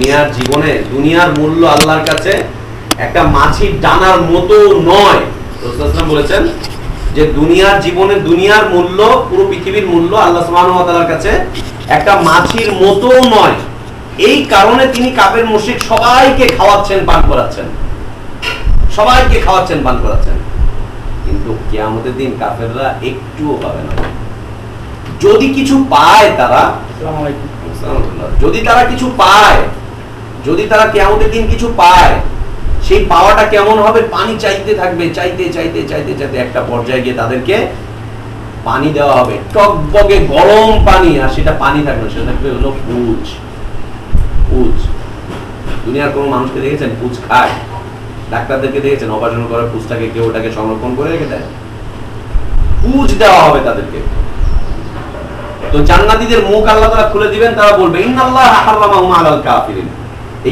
দুনিয়ার জীবনে দুনিয়ার মূল্য আল্লাহর কাছে একটা মাছির ডানার মতো নয়। রসুলাম বলেছেন যে দুনিয়ার জীবনে দুনিয়ার মূল্য পুরো পৃথিবীর মূল্য আল্লাহ তাআলার কাছে একটা মাছির মতো নয়। এই কারণে তিনি কাপের মুশরিক সবাইকে খাওয়াচ্ছেন পান করাচ্ছেন। সবাইকে খাওয়াচ্ছেন পান করাচ্ছেন। কিন্তু কিয়ামতের দিন কাফেররা একটুও পাবে না। যদি কিছু পায় তারা যদি তারা কিছু পায় যদি তারা কেমতের দিন কিছু পায়, সেই পাওয়াটা কেমন হবে? পানি চাইতে থাকবে, চাইতে চাইতে চাইতে চাইতে একটা পর্যায়ে গিয়ে তাদেরকে পানি দেওয়া হবে। টকবগে গরম পানি, আর সেটা পানি থাকবে সেটা থাকবে হলো পুজ। পুজ। দুনিয়ার কোনো মানুষকে দেখেছেন? পুজ খায়। ডাক্তারদেরকে দেখেছেন? অপারেশন করে পুজটাকে কেউ ওটাকে সংরক্ষণ করে রেখে দেয়। পুজ দেওয়া হবে তাদেরকে। তো জান্নাতীদের মুখ আল্লাহ তারা খুলে দিবেন, তারা বলবে, ইন্নাল্লাহ হারামাহুম আলাল কাফিরিন।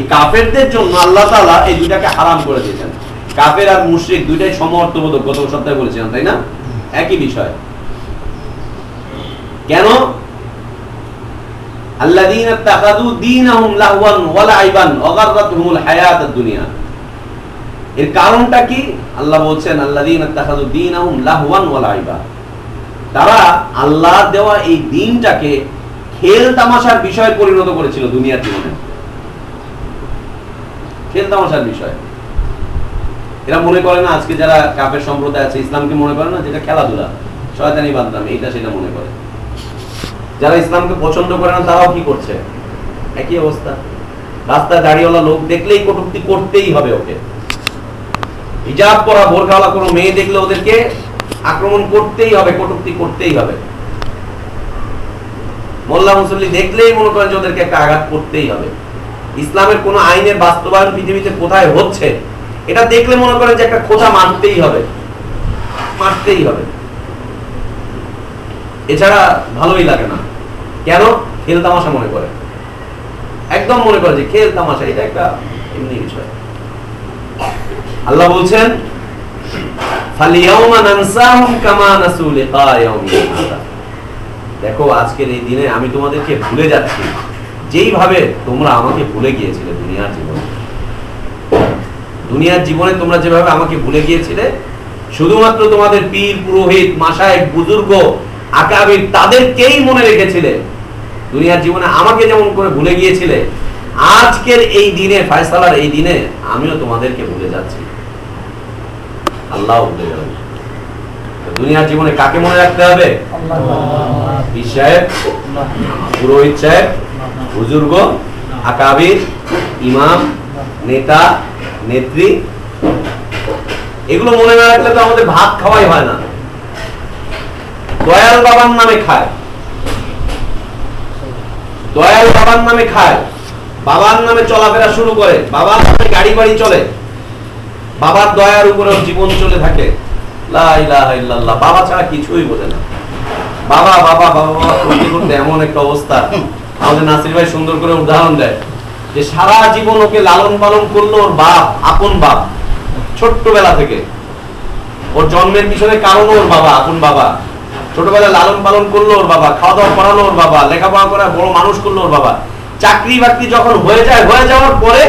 কাফেরদের জন্য আল্লাহ তাআলা এই দুইটাকে হারাম করে দিয়েছেন। কাফের আর মুশরিক দুইটাই সমর্থবোধক, গত সপ্তাহে বলেছিলাম, তাই না? একই বিষয়। কেন? দুনিয়া এর কারণটা কি? আল্লাহ বলছেন ওয়া তারা আল্লাহ দেওয়া এই দিনটাকে খেল তামাশার বিষয়ে পরিণত করেছিল দুনিয়ার জীবনে। খেল তামাশার বিষয়। এরা মনে করে না আজকে যারা কাপের সম্প্রদায় আছে, ইসলামকে মনে করে না যেটা খেলাধুলা, শয়তানি বাদলাম এইটা সেটা মনে করে। যারা ইসলামকে পছন্দ করে না, তারাও কি করছে? একই অবস্থা। রাস্তায় দাঁড়িয়েওয়ালা লোক দেখলেই কটুক্তি করতেই হবে ওকে। হিজাব পরা বোরখাওয়ালা কোনো মেয়ে দেখলে ওদেরকে আক্রমণ করতেই হবে, কটুক্তি করতেই হবে। মোল্লা মুসল্লি দেখলেই মনে করেন যে ওদেরকে একটা আঘাত করতেই হবে। ইসলামের কোন আইনের বাস্তবায়ন পৃথিবীতে কোথায় হচ্ছে, এটা দেখলে মনে করেন যে একটা খোঁজা মারতেই হবে। মারতেই হবে। এছাড়া ভালোই লাগে না। কেন? খেল তামাশা মনে করে। একদম মনে করে যে খেল তামাশা, এটা একটা এমনি বিষয়। আল্লাহ বলছেন দেখো, আজকের এই দিনে আমি তোমাদেরকে ভুলে যাচ্ছি। যেইভাবে তোমরা আমাকে ভুলে গিয়েছিলে দুনিয়ার জীবনে দুনিয়ার জীবনে তোমরা যেভাবে আমাকে ভুলে গিয়েছিলে শুধুমাত্র তোমাদের পীর পুরোহিত মাসায়েক বুজুর্গ আকাবির তাদেরকেই মনে রেখেছিলে দুনিয়ার জীবনে আমাকে যেমন করে ভুলে গিয়েছিলে আজকের এই দিনে ফয়সালার এই দিনে আমিও তোমাদেরকে ভুলে যাচ্ছি। আল্লাহ ভুলে যাবেন দুনিয়ার জীবনে কাকে মনে রাখতে হবে? পীর সাহেব পুরোহিত সাহেব বুজুর্গ, আকাবির, ইমাম, নেতা, নেত্রী। এগুলো মনে না রাখলে তো আমাদের ভাত খাওয়াই হয় না। দয়াল বাবার নামে খায়। দয়াল বাবার নামে খায়। বাবার নামে চলাফেরা শুরু করে। বাবার নামে গাড়ি বাড়ি চলে। বাবার দয়ার উপরে জীবন চলে থাকে। বাবা ছাড়া কিছুই বোঝে না। বাবা বাবা বাবা বাবা করতে করতে এমন একটা অবস্থা। আমাদের নাসির ভাই সুন্দর করে উদাহরণ দেয় যে সারা জীবন ওকে লালন পালন করল ওর বাপ, আপন বাপ, ছোট্টবেলা থেকে। ওর জন্মের পিছনে কারণ ওর বাবা, আপন বাবা। ছোটবেলায় লালন পালন করল ওর বাবা খাওয়া দাওয়া করালো ওর বাবা, লেখাপড়া করে বড় মানুষ করল ওর বাবা। চাকরি বাকরি যখন হয়ে যায়, হয়ে যাওয়ার পরে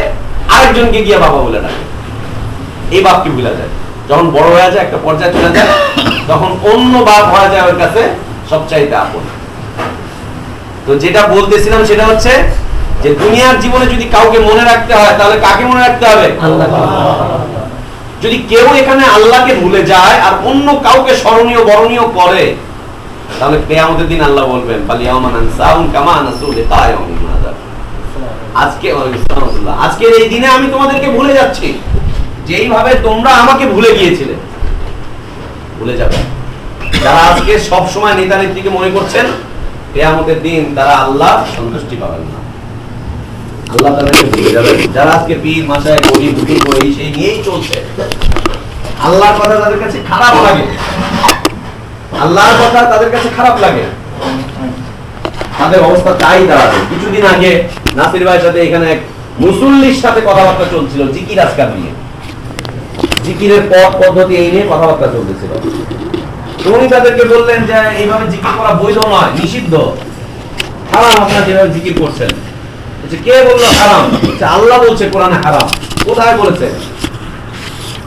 আরেকজনকে গিয়ে বাবা বলে ডাকে। এই বাপকে ভুলে যায়। যখন বড় হয়ে যায়, একটা পর্যায়ে চলে যায়, তখন অন্য বাপ হয়ে যায় ওর কাছে সবচাইতে আপন। তো যেটা বলতেছিলাম সেটা হচ্ছে যে দুনিয়ার জীবনে যদি কাউকে মনে রাখতে হয় তাহলে কাকে মনে রাখতে হবে? যদি কেউ এখানে আল্লাহকে ভুলে যায় আর অন্য কাউকে স্মরণীয় বরণীয় করে তাহলে কেয়ামতের দিন আল্লাহ বলবেন আজকে আজকের এই দিনে আমি তোমাদেরকে ভুলে যাচ্ছি। যেইভাবে তোমরা আমাকে ভুলে গিয়েছিলে ভুলে যাবে। যারা আজকে সব সময় নেতা নেত্রীকে মনে করছেন কেয়ামতের দিন তারা আল্লাহ সন্তুষ্টি পাবেন না। আল্লাহ তাদেরকে ভুলে যারা আজকে পীর করে সেই নিয়েই চলছে। আল্লাহর কথা তাদের কাছে খারাপ লাগে। আল্লাহর কথা তাদের কাছে খারাপ লাগে। তাদের অবস্থা তাই দাঁড়াবে। কিছুদিন আগে নাসির ভাইয়ের সাথে এখানে এক মুসল্লির সাথে কথাবার্তা চলছিল, জিকির আজকাল নিয়ে। জিকিরের পথ, পদ্ধতি এই নিয়ে কথাবার্তা চলতেছিল। উনি তাদেরকে বললেন যে, এইভাবে জিকির করা বৈধ নয়, নিষিদ্ধ। হারাম, আপনারা যেভাবে জিকির করছেন। কে বলল হারাম? যে আল্লাহ বলছে কোরআনে হারাম। কোথায় বলেছে?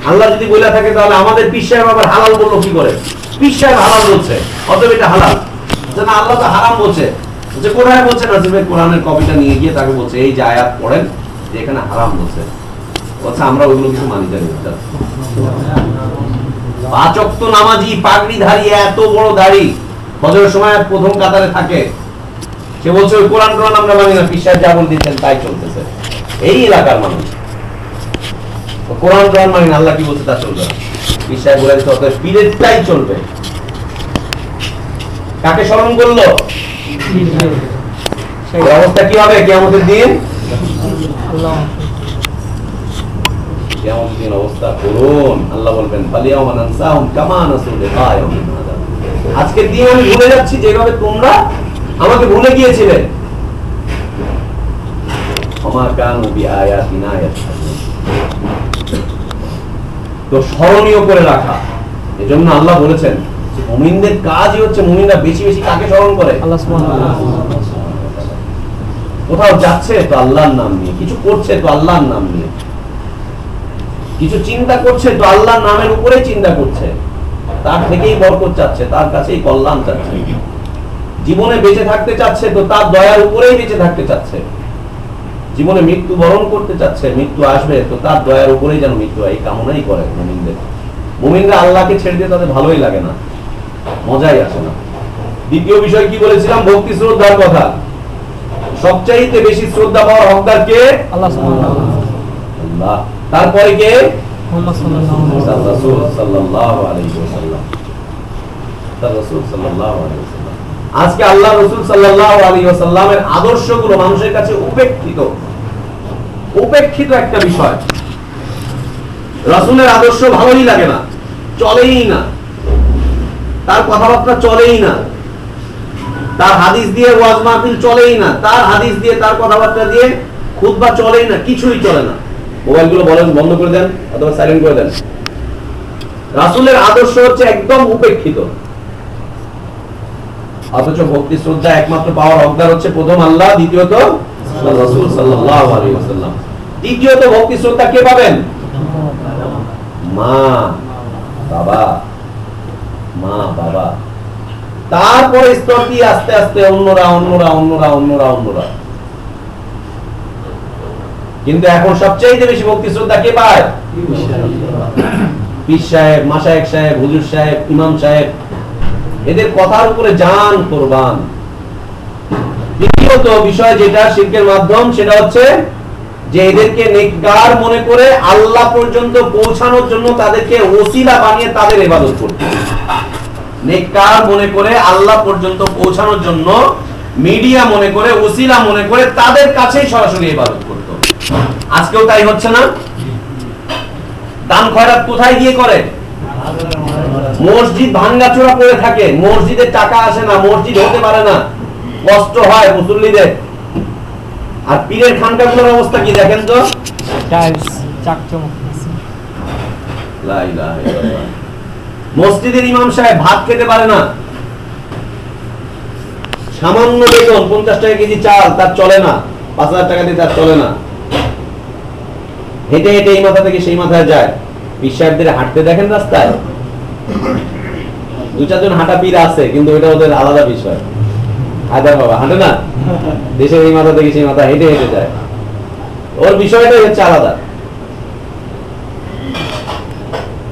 আল্লাহ যদি বলে থাকে, তাহলে আমাদের আবার হালাল বলল কি করে? হালাল বলছে, অতএব এটা হালাল। যে না, আল্লাহ তো হারাম বলছে। যে কোথায় বলছে? নাসিমের কোরআনের কপিটা নিয়ে গিয়ে তাকে বলছে, এই যে আয়াত পড়েন যে এখানে হারাম বলছে। বলছে, আমরা ওইগুলো কিছু মানি জানি না পাঁচ অক্ত নামাজি পাগড়ি ধারী এত বড় দাড়ি বছরের সময় প্রথম কাতারে থাকে। সে বলছে ওই কোরআন কোরআন আমরা মানি না পিসার যা বল দিচ্ছেন তাই চলতেছে। এই এলাকার মানুষ। কোরআন কোরআন মানি না আল্লাহ কি বলছে তা চলবে পিসার বলে দিচ্ছে অতএব পীরেরটাই চলবে। কাকে স্মরণ করল? অবস্থা কি হবে? কিয়ামতের দিন? দিন অবস্থা করুন। আল্লাহ বলবেন ফালিয়াউমা নানসাহুম কামা নাসু লিকা ইয়াউমিন হাদা আজকের দিন আমি ভুলে যাচ্ছি যেভাবে তোমরা আমাকে ভুলে গিয়েছিলে। তো স্মরণীয় করে রাখা। এজন্য আল্লাহ বলেছেন মুমিনদের কাজই হচ্ছে মুমিনরা বেশি বেশি কাকে স্মরণ করে? আল্লাহ। কোথাও যাচ্ছে তো আল্লাহর নাম নিয়ে কিছু করছে তো আল্লাহর নাম নিয়ে। কিছু চিন্তা করছে তো আল্লাহর নামের উপরে চিন্তা করছে। তার থেকেই বরকত চাচ্ছে তার কাছেই কল্যাণ চাচ্ছে। জীবনে বেঁচে থাকতে চাচ্ছে তো তার দয়ার উপরেই বেঁচে থাকতে চাচ্ছে। জীবনে মৃত্যু বরণ করতে চাচ্ছে মৃত্যু আসবে তো তার দয়ার উপরেই যেন মৃত্যু হয় এই কামনাই করে মুমিনদের। মুমিনরা আল্লাহকে ছেড়ে দিয়ে তাদের ভালোই লাগে না মজাই আসে না। দ্বিতীয় বিষয় কি বলেছিলাম? ভক্তি শ্রদ্ধার কথা। সবচাইতে বেশি শ্রদ্ধা পাওয়ার হকদার কে? আল্লাহ। আল্লাহ। তারপরে কে? আজকে আল্লাহ রাসূল সাল্লাল্লাহু আলাইহি ওয়াসাল্লামের আদর্শগুলো মানুষের কাছে উপেক্ষিত। উপেক্ষিত একটা বিষয়। রাসূলের আদর্শ ভালোই লাগে না চলেই না। তার কথাবার্তা চলেই না। তার হাদিস দিয়ে ওয়াজ মাহফিল চলেই না। তার হাদিস দিয়ে তার কথাবার্তা দিয়ে খুতবা চলেই না কিছুই চলে না। মোবাইলগুলো বলেন, বন্ধ করে দেন অথবা সাইলেন্ট করে দেন। রাসূলের আদর্শ হচ্ছে একদম উপেক্ষিত। অথচ ভক্তি শ্রদ্ধা একমাত্র পাওয়ার হকদার হচ্ছে প্রথম আল্লাহ, দ্বিতীয়ত রাসূল সাল্লাল্লাহু আলাইহি তৃতীয়ত ভক্তি শ্রদ্ধা কে পাবেন? মা, বাবা। মা, বাবা। তারপরে স্তর দিয়ে আস্তে আস্তে অন্যরা অন্যরা অন্যরা অন্যরা অন্যরা। কিন্তু এখন সবচেয়ে বেশি ভক্তি শ্রদ্ধা কে পায়? পীর সাহেব মাসায়েক সাহেব, হুজুর সাহেব, ইমাম সাহেব। এদের কথার উপরে জান কোরবান। দ্বিতীয়ত বিষয় যেটা শিল্পের মাধ্যম, সেটা হচ্ছে যে এদেরকে নেককার মনে করে আল্লাহ পর্যন্ত পৌঁছানোর জন্য তাদেরকে ওসিলা বানিয়ে তাদের ইবাদত করতে নেককার মনে করে আল্লাহ পর্যন্ত পৌঁছানোর জন্য মিডিয়া মনে করে ওসিলা মনে করে তাদের কাছেই সরাসরি ইবাদত করত। আজকেও তাই হচ্ছে না? দান খয়রাত কোথায় গিয়ে করে? মসজিদ ভাঙ্গাচোরা করে থাকে মসজিদের টাকা আসে না মসজিদ হতে পারে না। কষ্ট হয় মুসল্লিদের। আর পীরের খানকাগুলোর অবস্থা কি দেখেন তো? মসজিদের ইমাম সাহেব ভাত খেতে পারে না। সামান্য বেতন পঞ্চাশ টাকা কেজি চাল, তার চলে না। পাঁচ হাজার টাকা দিয়ে তার চলে না। হেঁটে হেঁটে এই মাথা থেকে সেই মাথায় যায়। পীর হাঁটতে দেখেন রাস্তায়? দু চারজন হাঁটা পীর আছে, কিন্তু ওইটা ওদের আলাদা বিষয়। হায়দার বাবা, হাঁটে না? দেশের এই মাথা থেকে সেই মাথা হেঁটে হেঁটে যায়। ওর বিষয়টাই হচ্ছে আলাদা।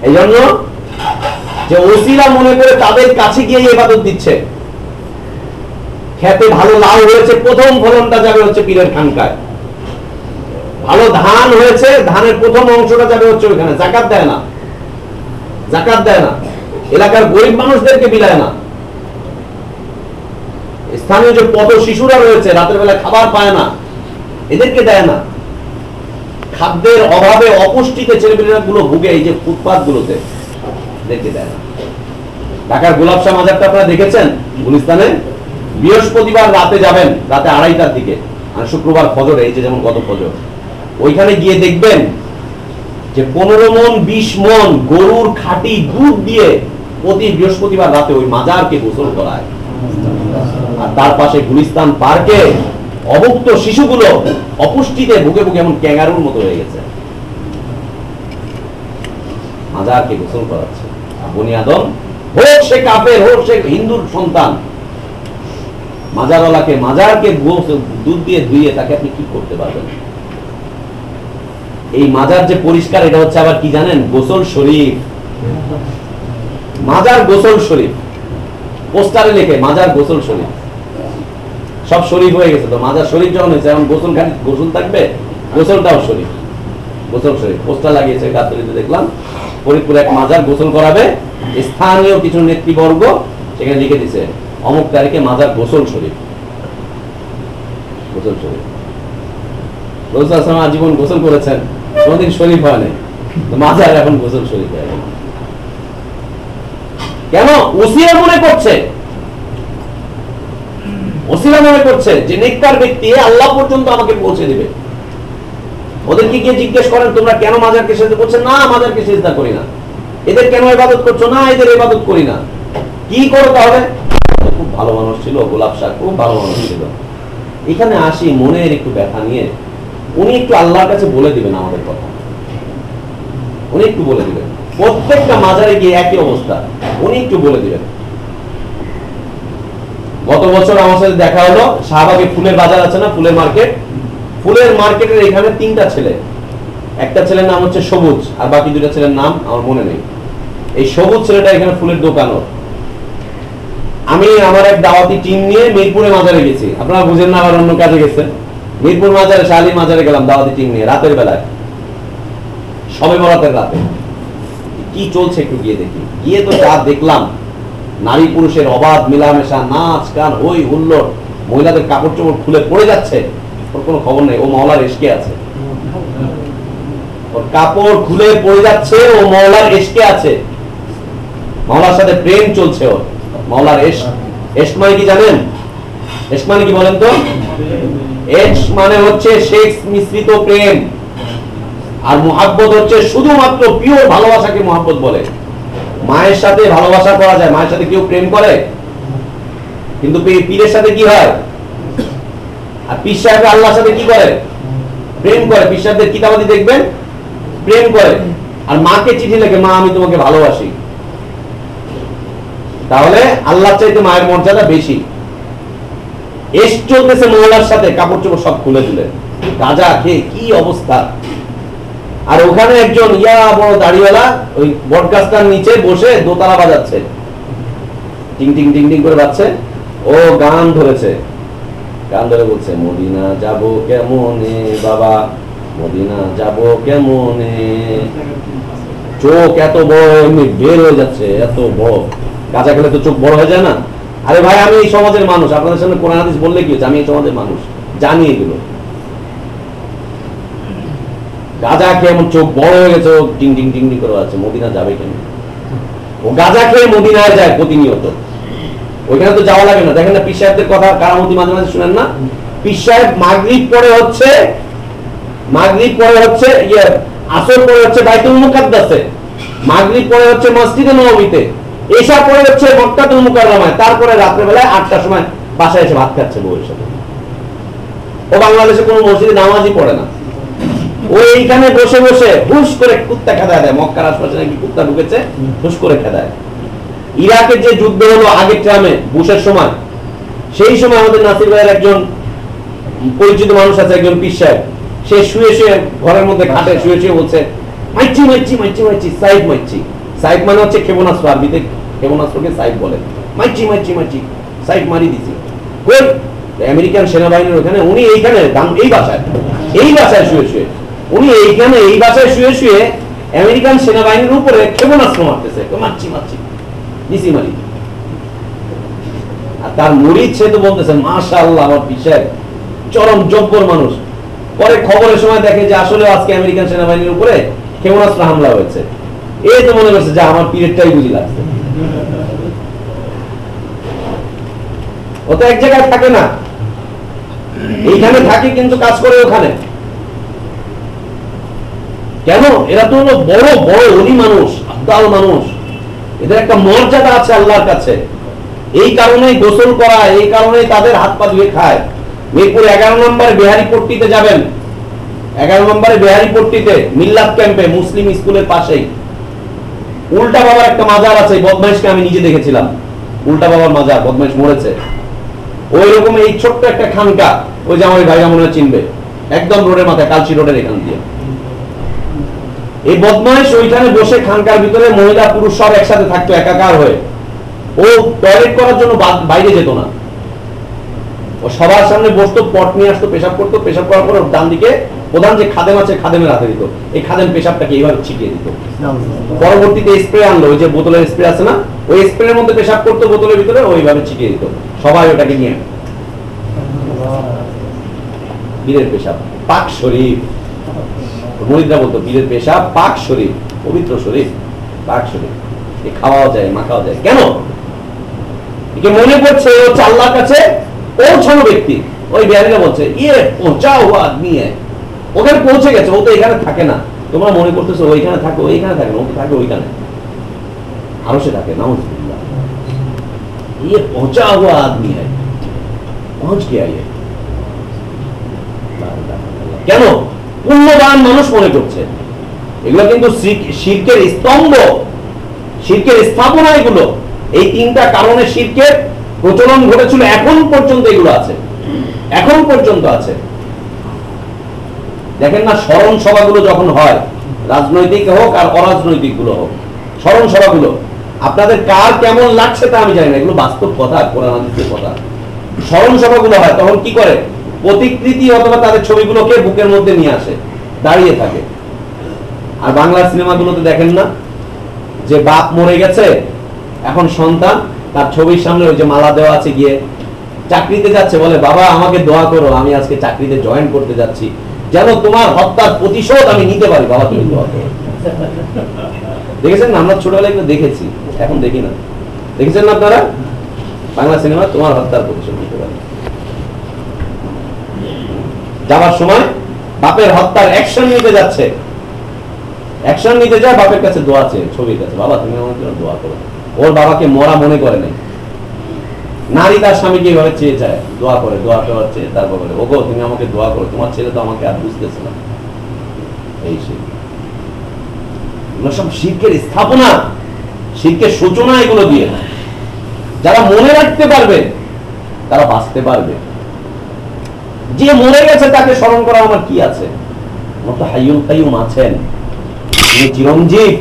এই জন্য যে ওসিলা মনে করে তাদের কাছে গিয়ে ইবাদত দিচ্ছে। খেতে ভালো লাউ হয়েছে, প্রথম ফলনটা যাবে হচ্ছে পীরের খানকায়। ভালো ধান হয়েছে, ধানের প্রথম অংশটা যাবে হচ্ছে ওইখানে, জাকাত দেয় না। জাকাত দেয় না। এলাকার গরিব মানুষদেরকে বিলায় না। স্থানীয় যে পদ শিশুরা রয়েছে, রাতের বেলা খাবার পায় না, এদেরকে দেয় না। খাদ্যের অভাবে অপুষ্টিতে ছেলেপেলেরা গুলো ভুগে এই যে ফুটপাথ গুলোতে দেখে দেয় না। ঢাকার গোলাপ শাহ মাজারটা আপনারা দেখেছেন? গুলিস্তানে? বৃহস্পতিবার রাতে যাবেন, রাতে আড়াইটার দিকে। আর শুক্রবার ফজরে, এই যে যেমন গত ফজর। ওইখানে গিয়ে দেখবেন যে পনেরো মন, বিশ মন গরুর খাঁটি দুধ দিয়ে প্রতি বৃহস্পতিবার রাতে ওই মাজারকে গোসল করায়। আর তার পাশে গুলিস্তান পার্কে অভুক্ত শিশুগুলো অপুষ্টিতে ভুগে ভুগে এমন ক্যাঙ্গারুর মতো হয়ে গেছে। মাজারকে গোসল করাচ্ছে। বনি আদম, হোক সে কাপের হোক সে হিন্দুর সন্তান মাজারওয়ালাকে, মাজারকে দুধ দিয়ে ধুইয়ে তাকে আপনি কি করতে পারবেন? এই মাজার যে পরিষ্কার, এটা হচ্ছে আবার কি জানেন? গোসল শরীফ। মাজার গোসল শরীফ। পোস্টারে লেখে, মাজার গোসল শরীফ। সব শরীফ হয়ে গেছে তো। মাজার শরীফ যখন হয়েছে, এখন গোসল খালি গোসল থাকবে? গোসলটাও শরীফ। গোসল শরীফ। পোস্টার লাগিয়েছে গাছতলিতে দেখলাম। ফরিদপুরে এক মাজার গোসল করাবে। স্থানীয় কিছু নেতৃবর্গ সেখানে লিখে দিছে অমুক তারিখে মাজার গোসল শরীফ। গোসল শরীফ। রোজা আসলাম আজীবন গোসল করেছেন, কোনদিন শরীফ হয় নাই। মাজার এখন গোসল শরীফ হয়ে কেন? ওসিয়া মনে করছে। ওসিলা মনে করছে যে নেককার ব্যক্তি আল্লাহ পর্যন্ত আমাকে পৌঁছে দিবে। ওদেরকে গিয়ে জিজ্ঞেস করেন, তোমরা কেন মাজারকে সেজদা করছ? না, মাজারকে সেজদা করি না। এদের কেন ইবাদত করছ? না, এদের ইবাদত করি না। কি করো তাহলে? খুব ভালো মানুষ ছিল, গোলাপ শাহ খুব ভালো মানুষ ছিল। এখানে আসি, মনের একটু ব্যথা নিয়ে, উনি একটু আল্লাহর কাছে বলে দিবেন আমাদের কথা। উনি একটু বলে দিবেন। প্রত্যেকটা মাজারে গিয়ে একই অবস্থা। উনি একটু বলে দিবেন। গত বছর আমার সাথে দেখা হলো, শাহবাগে ফুলের বাজার আছে না, ফুলের মার্কেট? ফুলের মার্কেটের এখানে তিনটা ছেলে। একটা ছেলের নাম হচ্ছে সবুজ, আর বাকি দুটা ছেলের নাম আমার মনে নেই। এই সবুজ ছেলেটা এখানে ফুলের দোকান ওর। আমি আমার এক দাওয়াতি টিম নিয়ে মিরপুরে মাজারে গেছি। আপনারা বুঝেন না আবার অন্য কাজে গেছেন। মিরপুর মাজারে, শালি মাজারে গেলাম দাওয়াতি টিম নিয়ে রাতের বেলায়। সবে বরাতের রাতে। কি চলছে একটু গিয়ে দেখি। গিয়ে তো যা দেখলাম, নারী পুরুষের অবাধ মেলামেশা, নাচ, গান, হই, হুল্লোড়, মহিলাদের কাপড় চোপড় খুলে পড়ে যাচ্ছে, ওর কোনো খবর নেই। ও মহলার এসকে আছে। ওর কাপড় খুলে পড়ে যাচ্ছে, ও মহলার এসকে আছে। মহলার সাথে প্রেম চলছে ওর। মহলার এস এস মানে কি জানেন? এস মানে কি বলেন তো? এস মানে হচ্ছে শেখ মিশ্রিত প্রেম। আর মোহাব্বত হচ্ছে শুধুমাত্র পিওর ভালোবাসাকে মোহাব্বত বলে। মায়ের সাথে ভালোবাসা করা যায়, মায়ের সাথে কেউ প্রেম করে? কিন্তু পীরের সাথে কি হয়? আর পীর সাহেব আল্লাহর সাথে কি করে? প্রেম করে। পীর সাহেবদের কিতাবাদি দেখবেন? প্রেম করে। আর মাকে চিঠি লেখে, মা, আমি তোমাকে ভালোবাসি। তাহলে আল্লাহ চাইতে মায়ের মর্যাদা বেশি। এস চলতেছে মহলার সাথে, কাপড় চোপড় সব খুলে দিলে। গাজা খেয়ে কি অবস্থা? আর ওখানে একজন ইয়া বড় দাড়িওয়ালা, ওই বট গাছটার নিচে বসে দোতারা বাজাচ্ছে। টিং টিং টিং টিং করে বাজছে। ও গান ধরেছে। গান ধরে বলছে, মদিনা যাব কেমনে বাবা? মদিনা যাব কেমনে? চোখ এত বড়, এমনি বের হয়ে যাচ্ছে, এত বড়। গাঁজা খেলে তো চোখ বড় হয়ে যায় না? আরে ভাই, আমি এই সমাজের মানুষ। আপনাদের সামনে কোরআন হাদিস বললে কি আমি এই সমাজের মানুষ। জানি এগুলো। গাঁজা খেয়ে এমন চোখ বড় হয়ে গেছে টিং টিং টিং টিং করে আছে মদিনা যাবে কেন? ও গাঁজা খেয়ে মদিনায় যায় প্রতিনিয়ত। ওইখানে তো যাওয়া লাগে না। দেখেন না, পীর সাহেবদের কথা কারামতি মাঝে মাঝে শুনেন না? পীর মাগরিব পরে হচ্ছে, মাগরিব পরে হচ্ছে ইয়ে আসর পরে হচ্ছে বাইতুল মুকাদ্দাসে। মাগরিব পরে হচ্ছে মসজিদে নববীতে এসা পরে হচ্ছে মক্কাতুল মুকাররমায়, তারপরে রাত্রে বেলায় আটটার সময় বাসায় এসে ভাত খাচ্ছে বউয়ের সাথে। ও বাংলাদেশে কোনো মসজিদে নামাজই পড়ে না। ও এইখানে বসে বসে হুশ করে কুত্তা খেদায় দেয়। মক্কার আশপাশে নাকি কুত্তা ঢুকেছে, হুশ করে খেদায়। ইরাকের যে যুদ্ধ হলো আগের ট্রামে, বুশের সময়, সেই সময় আমাদের নাসির ভাইয়ের একজন পরিচিত মানুষ আছে, একজন পীর সাহেব। সে শুয়ে শুয়ে ঘরের মধ্যে খাটে শুয়ে শুয়ে বলছে মাইচি মাইচি মাইচি মাইচি সাইড মাইচি সাইড মানে হচ্ছে ক্ষেপণাস্ত্র, আরবিতে ক্ষেপণাস্ত্রকে সাইড বলে। মাইচি মাইচি মাইচি সাইড মারি দিছি। আমেরিকান সেনাবাহিনীর ওখানে, উনি এইখানে এই বাসায় এই বাসায় শুয়ে শুয়ে, উনি এইখানে, এই বাসায় শুয়ে শুয়ে আমেরিকান সেনাবাহিনীর উপরে ক্ষেপণাস্ত্র মারতেছে। মারছি মারছি দিছি মারি। আর তার মুরিদ সে তো বলতেছে মাশা আল্লাহ আমার পিসায় চরম জব্বর মানুষ। পরে খবরের সময় দেখে যে আসলে আজকে আমেরিকান সেনাবাহিনীর উপরে ক্ষেপণাস্ত্র হামলা হয়েছে। এই তো মনে করছে যে আমার পিরিয়ডটাই বুঝি লাগছে। ও তো এক জায়গায় থাকে না। এইখানে থাকে কিন্তু কাজ করে ওখানে। কেন? এরা তো হলো বড় বড় মানুষ মানুষ। এদের একটা মর্যাদা আছে আল্লাহর কাছে। এই কারণেই গোসল করা এই কারণেই তাদের হাত পা ধুয়ে খায়। মিরপুর এগারো নম্বরে বিহারি পট্টিতে যাবেন। এগারো নম্বরে বিহারি পট্টিতে মিল্লাত ক্যাম্পে মুসলিম স্কুলের পাশেই। উল্টা বাবার একটা মাজার আছে, বদমাইশকে আমি নিজে দেখেছিলাম। উল্টা বাবার মাজার, বদমাইশ মরেছে। ওই রকম এই ছোট্ট একটা খানকা, ওই যে আমার ভাইরা মনে চিনবে। একদম রোডের মাথায়, কালচি রোডের এখান দিয়ে। এই বদমাইশ ওইখানে বসে খানকার ভিতরে মহিলা পুরুষ সব একসাথে থাকতো, একাকার হয়ে। ও টয়লেট করার জন্য বাইরে যেত না। ও সবার সামনে বসতো পট নিয়ে আসতো পেশাব করতো পেশাব করার পর ডান দিকে প্রধান যে খাদেম আছে খাদেমের হাতে দিত। এই খাদেম পেশাবটাকে এইভাবে ছিটিয়ে দিত। পরবর্তীতে স্প্রে আনলো ওই যে বোতলের স্প্রে আছে না ওই স্প্রের মধ্যে পেশাব করতো বোতলের ভিতরে ওইভাবে ছিটিয়ে দিত। সবাই ওটাকে নিয়ে বীরের পেশাব পাক শরীফ। মরিদরা বলতো বীরের পেশাব পাক শরীফ পবিত্র শরীফ পাক শরীফ। এ খাওয়াও যায় মাখাও যায়। কেন? একে মনে করছে হচ্ছে আল্লাহর কাছে পৌঁছানো ব্যক্তি, ওই বিহারিরা বলছে ইয়ে আদমি ওখানে পৌঁছে গেছে, ও তো এখানে থাকে না। তোমরা মনে করতেছো ওইখানে ওইখানে থাকে না, ও থাকে ওইখানে। আরও সে থাকে না ইয়ে, ইয়ে। কেন? পুণ্যবান মানুষ মনে করছে। এগুলো কিন্তু শিল্পের স্তম্ভ। শিল্পের স্থাপনা এগুলো। এই তিনটা কারণে শিল্পের প্রচলন ঘটেছিল এখন পর্যন্ত এগুলো আছে। এখন পর্যন্ত আছে। দেখেন না, স্মরণ সভাগুলো যখন হয়, রাজনৈতিক হোক আর অরাজনৈতিকগুলো হোক, স্মরণ সভাগুলো, আপনাদের কার কেমন লাগছে তা আমি জানি না, এগুলো বাস্তব কথা, কোরআন কথা। স্মরণ সভাগুলো হয়, তখন কি করে? প্রতিকৃতি অথবা তাদের ছবিগুলোকে বুকের মধ্যে নিয়ে আসে, দাঁড়িয়ে থাকে। আর বাংলা সিনেমাগুলোতে দেখেন না, যে বাপ মরে গেছে, এখন সন্তান তার ছবির সামনে ওই যে মালা দেওয়া আছে গিয়ে চাকরিতে যাচ্ছে, বলে, বাবা, আমাকে দোয়া করো, আমি আজকে চাকরিতে জয়েন করতে যাচ্ছি। যেন তোমার হত্যার প্রতিশোধ আমি নিতে পারি, বাবা, তুমি দোয়া করো। দেখেছেন না? আমরা ছোটবেলায় এগুলো দেখেছি, এখন দেখি না। দেখেছেন না আপনারা? বাংলা সিনেমা তোমার হত্যার প্রতিশোধ নিতে পারি। যাওয়ার সময় বাপের হত্যার অ্যাকশন নিতে যাচ্ছে। অ্যাকশন নিতে যায়, বাপের কাছে দোয়া চেয়ে, ছবির কাছে, বাবা, তুমি আমার জন্য দোয়া করো। ওর বাবাকে মরা মনে করে নাই। নারী তার স্বামীকে এইভাবে চেয়ে যায়, দোয়া করে, দোয়া করার চেয়ে তারপর ওগো, তুমি আমাকে দোয়া করো, তোমার ছেলে তো আমাকে আর বুঝতেছে না। এই সব শিল্পের স্থাপনা শিল্পের সূচনা এগুলো দিয়ে। যারা মনে রাখতে পারবে, তারা বাঁচতে পারবে। যে মরে গেছে, তাকে স্মরণ করা আমার কি আছে? কাইয়ুম আছেন। তিনি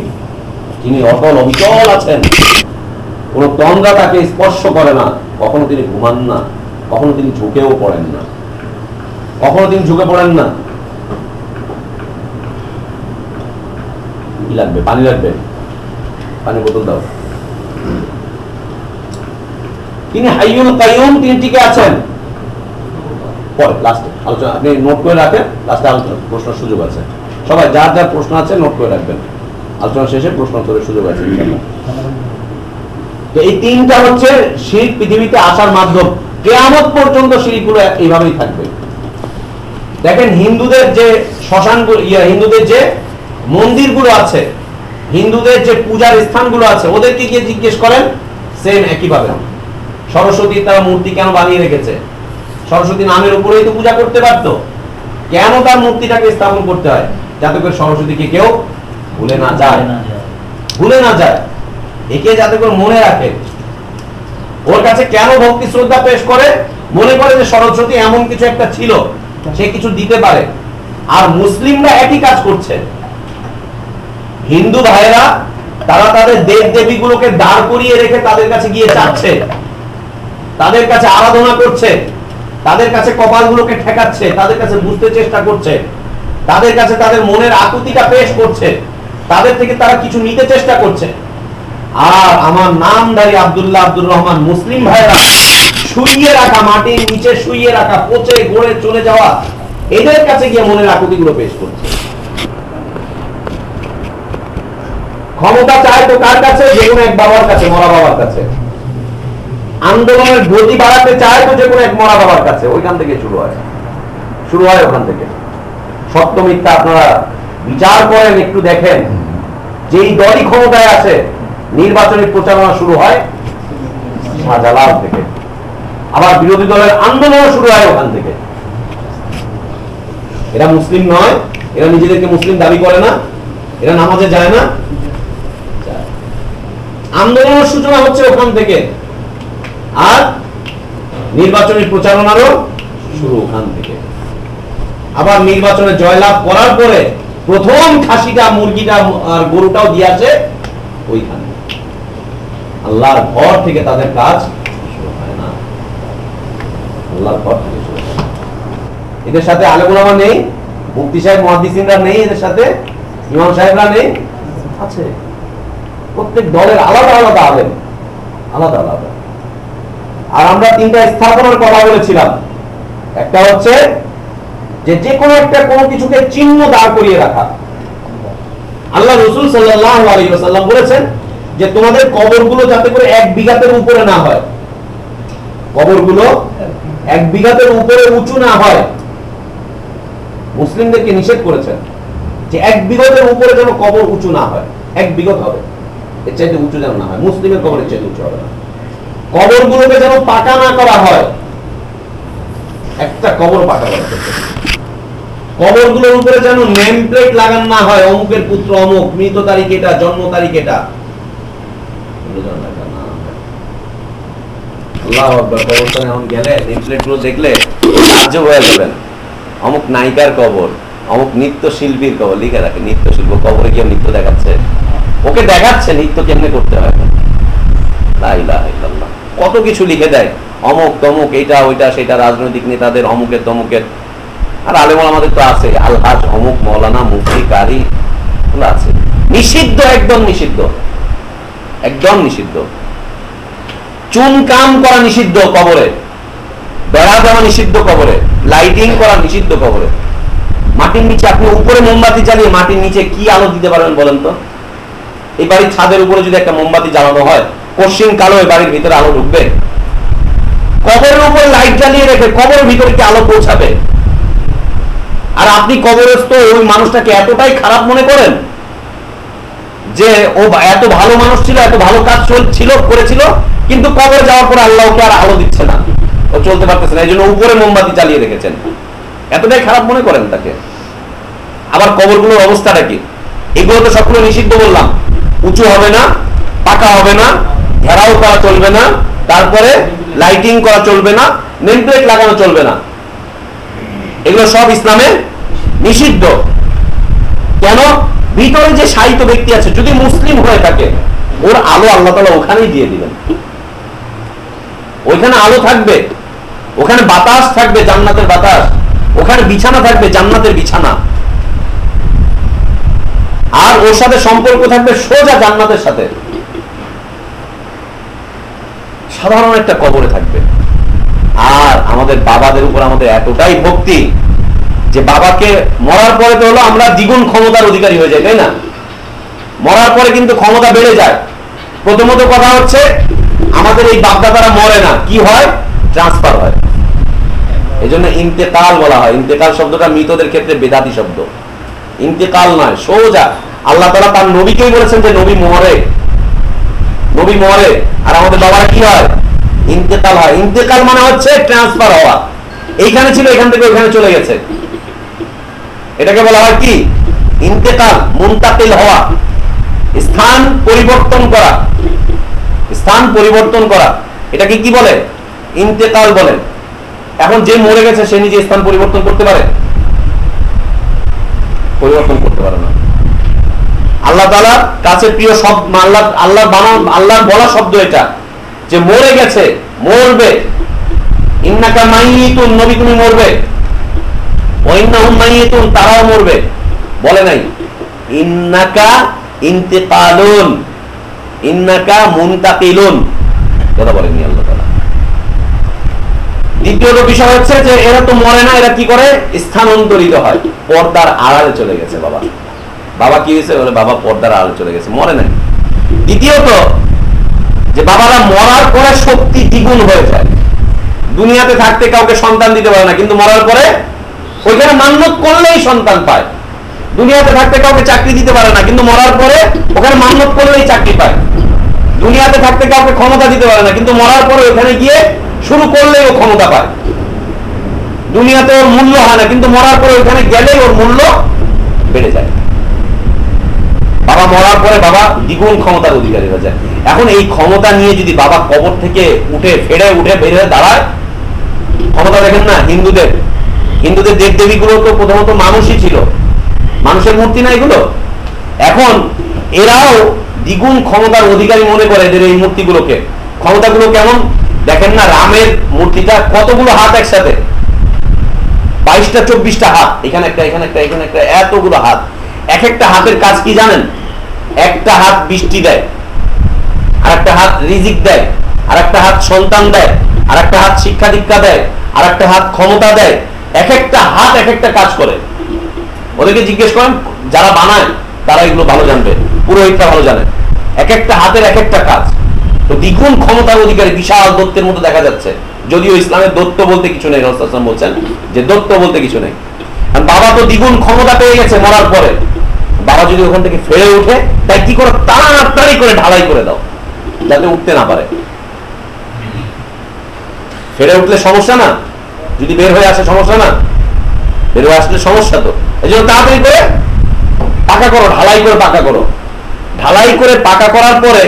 তিনি অটল, অবিচল আছেন। কোন তন্দ্রা তাকে স্পর্শ করে না। কখনো তিনি ঘুমান না, কখনো তিনি ঝুঁকেও পড়েন না। কখনো তিনি ঝুঁকে পড়েন না। লাগবে? পানি লাগবে? পানি বোতল দাও। তিনি তিনি টিকে আছেন। পরে আলোচনা, আপনি নোট করে রাখেন লাস্টে আলোচনা, প্রশ্নের সুযোগ আছে। সবাই, যার যার প্রশ্ন আছে নোট করে রাখবেন। আলোচনা শেষে প্রশ্ন উত্তরের সুযোগ আছে। তো এই তিনটা হচ্ছে শিল্প পৃথিবীতে আসার মাধ্যম। কেয়ামত পর্যন্ত শিল্পগুলো এইভাবেই থাকবে। দেখেন হিন্দুদের যে শ্মশান ইয়ে হিন্দুদের যে মন্দিরগুলো আছে হিন্দুদের যে পূজার স্থানগুলো আছে ওদেরকে গিয়ে জিজ্ঞেস করেন সেম একইভাবে। সরস্বতীর তারা মূর্তি কেন বানিয়ে রেখেছে? সরস্বতী নামের উপরেই তো পূজা করতে পারতো। কেন তার মূর্তিটাকে স্থাপন করতে হয়? যাতে করে সরস্বতীকে কেউ ভুলে না যায়। ভুলে না যায়। একে যাতে করে মনে রাখে। ওর কাছে কেন ভক্তি শ্রদ্ধা পেশ করে? মনে করে যে সরস্বতী এমন কিছু একটা ছিল, সে কিছু দিতে পারে। আর মুসলিমরা একই কাজ করছে। হিন্দু ভাইরা তারা তাদের দেব দেবীগুলোকে দাঁড় করিয়ে রেখে তাদের কাছে গিয়ে চাচ্ছে তাদের কাছে আরাধনা করছে। তাদের কাছে কপালগুলোকে ঠেকাচ্ছে। তাদের কাছে বুঝতে চেষ্টা করছে। তাদের কাছে তাদের মনের আকুতিটা পেশ করছে। তাদের থেকে তারা কিছু নিতে চেষ্টা করছে। আর আমার নামধারী আব্দুল্লাহ আব্দুর রহমান মুসলিম ভাইরা, শুইয়ে রাখা মাটির নিচে শুইয়ে রাখা পচে গড়ে চলে যাওয়া, এদের কাছে গিয়ে মনের আকুতিগুলো পেশ করছে। ক্ষমতা চায় তো কার কাছে? যে কোনো এক বাবার কাছে, মরা বাবার কাছে। আন্দোলনের গতি বাড়াতে চায় তো যে কোনো এক মরা বাবার কাছে, ওইখান থেকে শুরু হয়। শুরু হয় ওখান থেকে। সত্য মিথ্যা আপনারা বিচার করেন, একটু দেখেন। যেই দলই ক্ষমতায় আছে নির্বাচনী প্রচারণা শুরু হয় শাহজালাল থেকে। আবার বিরোধী দলের আন্দোলন শুরু হয় ওখান থেকে। এরা মুসলিম নয়, এরা নিজেদেরকে মুসলিম দাবি করে না, এরা নামাজে যায় না। আন্দোলনের সূচনা হচ্ছে ওখান থেকে। আর নির্বাচনী প্রচারণারও শুরু ওখান থেকে। আবার নির্বাচনে জয়লাভ করার পরে প্রথম খাসিটা, মুরগিটা আর গরুটাও দিয়ে আসে ওইখানে আল্লাহর ঘর থেকে তাদের কাজ এদের সাথে আলেমুলামা নেই, মুফতি সাহেব মহাদিসিনরা নেই, এদের সাথে ইমাম সাহেবরা নেই, আছে। প্রত্যেক দলের আলাদা আলাদা আলেম, আলাদা আলাদা। আর আমরা তিনটা স্থাপনার কথা বলেছিলাম। একটা হচ্ছে যে যে কোনো একটা কোনো কিছুকে চিহ্ন দাঁড় করিয়ে রাখা। আল্লাহ রসুল আলাইহি ওয়াসাল্লাম বলেছেন যে তোমাদের কবরগুলো যাতে করে এক বিঘাতের উপরে না হয়। কবরগুলো এক বিঘাতের উপরে উঁচু না হয়। মুসলিমদেরকে নিষেধ করেছেন? যে এক বিঘতের উপরে যেন কবর উঁচু না হয়। এক বিঘত হবে। এর চাইতে উঁচু যেন না হয়। মুসলিমের কবরের চাইতে উঁচু হবে না। কবরগুলোকে যেন পাকা না করা হয়। একটা কবর পাকা করা। কবরগুলোর উপরে যেন নেম প্লেট লাগান না হয়। অমুকের পুত্র অমুক, মৃত তারিখ এটা, জন্ম তারিখ এটা এগুলো যেন লাগানো না হয়। আল্লাহু। কত কিছু লিখে দেয়। অমুক তমুক, এইটা, ওইটা, সেটা, রাজনৈতিক নেতাদের অমুকের তমুকের। আর আলেমল আমাদের তো আছে, আলহাজ, অমুক, মৌলানা, মুফতি, কারি আছে। নিষিদ্ধ, একদম নিষিদ্ধ। একদম নিষিদ্ধ। চুন কাম করা নিষিদ্ধ কবরে। বেড়া দেওয়া নিষিদ্ধ কবরে। লাইটিং করা নিষিদ্ধ কবরে। মাটির নিচে আপনি উপরে মোমবাতি জ্বালিয়ে মাটির নিচে কি আলো দিতে পারবেন বলেন তো? এই বাড়ির ছাদের উপরে যদি একটা মোমবাতি জ্বালানো হয় পশ্চিম কালো এই বাড়ির ভিতরে আলো ঢুকবে। কবরের উপর লাইট জ্বালিয়ে রেখে কবরের ভিতরে কি আলো পৌঁছাবে? আর আপনি কবরস্থ ওই মানুষটাকে এতটাই খারাপ মনে করেন যে ও এত ভালো মানুষ ছিল, এত ভালো কাজ ছিল, করেছিল, কিন্তু কবর যাওয়ার পর আল্লাহ ওকে আর আলো দিচ্ছে না। ও চলতে পারতেছে না এই জন্য উপরে মোমবাতি চালিয়ে রেখেছেন। এতটাই খারাপ মনে করেন তাকে। আবার কবরগুলোর অবস্থাটা কি? এগুলো তো সবগুলো নিষিদ্ধ বললাম। উঁচু হবে না, পাকা হবে না, ঘেরাও করা চলবে না, তারপরে লাইটিং করা চলবে না, নেম প্লেট লাগানো চলবে না। এগুলো সব ইসলামে নিষিদ্ধ। কেন? ভিতরে যে সাহিত্য ব্যক্তি আছে, যদি মুসলিম হয়ে থাকে, ওর আলো আল্লাহ তালা ওখানেই দিয়ে দিবেন। ওইখানে আলো থাকবে, ওখানে বাতাস থাকবে, জান্নাতের বাতাস, ওখানে বিছানা থাকবে, জান্নাতের বিছানা। আর ওর সাথে সম্পর্ক থাকবে সোজা জান্নাতের সাথে। সাধারণ একটা কবরে থাকবে। আর আমাদের বাবাদের উপর আমাদের এতটাই ভক্তি যে বাবাকে মরার পরে তো হলো আমরা দ্বিগুণ ক্ষমতার অধিকারী হয়ে যাই, তাই না? মরার পরে কিন্তু ক্ষমতা বেড়ে যায়। প্রথমত কথা হচ্ছে, আমাদের এই বাপদাদারা মরে না। কি হয়? ট্রান্সফার হয়। এই জন্য ইন্তেকাল বলা হয়। ইন্তেকাল শব্দটা মৃতদের ক্ষেত্রে বেদাতি শব্দ। ইন্তেকাল নয়, সোজা। আল্লাহ তালা তার নবীকেই বলেছেন যে নবী মরে। নবী মরে। আর আমাদের বাবার কি হয়? ইন্তেকাল হয়। ইন্তেকাল মানে হচ্ছে ট্রান্সফার হওয়া। এইখানে ছিল, এখান থেকে ওইখানে চলে গেছে। এটাকে বলা হয় কি? ইন্তেকাল, মুন্তাকিল হওয়া। স্থান পরিবর্তন করা। স্থান পরিবর্তন করা। এটাকে কি বলে? ইন্তেকাল বলে। এখন যে মরে গেছে, সে নিজে স্থান পরিবর্তন করতে পারে? পরিবর্তন করতে পারে না। আল্লাহ তালা কাছে প্রিয় শব্দ, আল্লাহ আল্লাহ বানা আল্লাহর বলা শব্দ এটা। যে মরে গেছে, মরবে। ইন্নাকা মাইতুন, নবী তুমি মরবে। তারাও মরবে। বলে নাই। ইন্নাকা ইন্তিকালুন, ইন্নাকা কথা আল্লাহ তাআলা। দ্বিতীয়ত বিষয় হচ্ছে যে, এরা তো মরে না, এরা কি করে? স্থানান্তরিত হয়। পর্দার আড়ালে চলে গেছে বাবা। বাবা কি হয়েছে? বলে, বাবা পর্দার আড়ালে চলে গেছে, মরে নাই। দ্বিতীয়ত, যে বাবারা মরার পরে শক্তি দ্বিগুণ হয়ে যায়। দুনিয়াতে থাকতে কাউকে সন্তান দিতে পারে না, কিন্তু মরার পরে ওইখানে মান্যত করলেই সন্তান পায়। দুনিয়াতে থাকতে কাউকে চাকরি দিতে পারে না, কিন্তু মরার পরে ওখানে মান্যত করলেই চাকরি পায়। দুনিয়াতে থাকতে কাউকে ক্ষমতা দিতে পারে না, কিন্তু মরার পরে ওখানে গিয়ে শুরু করলেই ও ক্ষমতা পায়। দুনিয়াতে ওর মূল্য হয় না, কিন্তু মরার পরে ওইখানে গেলেই ওর মূল্য বেড়ে যায়। বাবা মরার পরে বাবা দ্বিগুণ ক্ষমতার অধিকারী হয়ে যায়। এখন এই ক্ষমতা নিয়ে যদি বাবা কবর থেকে উঠে, ফেড়ে উঠে বেরিয়ে দাঁড়ায়, ক্ষমতা দেখেন না হিন্দুদের। হিন্দুদের দেব দেবীগুলো তো প্রথমত মানুষই ছিল। মানুষের মূর্তি না এগুলো? এখন এরাও দ্বিগুণ ক্ষমতার অধিকারী মনে করে এদের এই মূর্তিগুলোকে। ক্ষমতাগুলো কেমন? দেখেন না, রামের মূর্তিটা কতগুলো হাত একসাথে? বাইশটা, চব্বিশটা হাত। এখানে একটা এখানে একটা এখানে একটা, এতগুলো হাত। এক একটা হাতের কাজ কি জানেন? একটা হাত বৃষ্টি দেয়, আর একটা হাত রিজিক দেয়, আর একটা হাত সন্তান দেয়, আর একটা হাত শিক্ষা দীক্ষা দেয়, আর একটা হাত ক্ষমতা দেয়। এক একটা হাত এক একটা কাজ করে। ওদেরকে জিজ্ঞেস করেন, যারা বানায়, তারা এগুলো ভালো জানবে। পুরোহিতরা ভালো জানে। এক একটা হাতের এক একটা কাজ। তো দ্বিগুণ ক্ষমতার অধিকারী বিশাল দত্তের মতো দেখা যাচ্ছে। যদিও ইসলামের দত্ত বলতে কিছু নেই রসুলাম বলছেন যে দত্ত বলতে কিছু নেই। কারণ বাবা তো দ্বিগুণ ক্ষমতা পেয়ে গেছে মরার পরে। বাবা যদি ওখান থেকে ফেরে উঠে তাই কি করে তাড়াতাড়ি করে ঢালাই করে দাও? যাতে উঠতে না পারে। ফেরে উঠলে সমস্যা না? যদি বের হয়ে আসে সমস্যা না? বের হয়ে আসলে সমস্যা তো। এই জন্য তাড়াতাড়ি করে পাকা করো, ঢালাই করে পাকা করো। ঢালাই করে পাকা করার পরে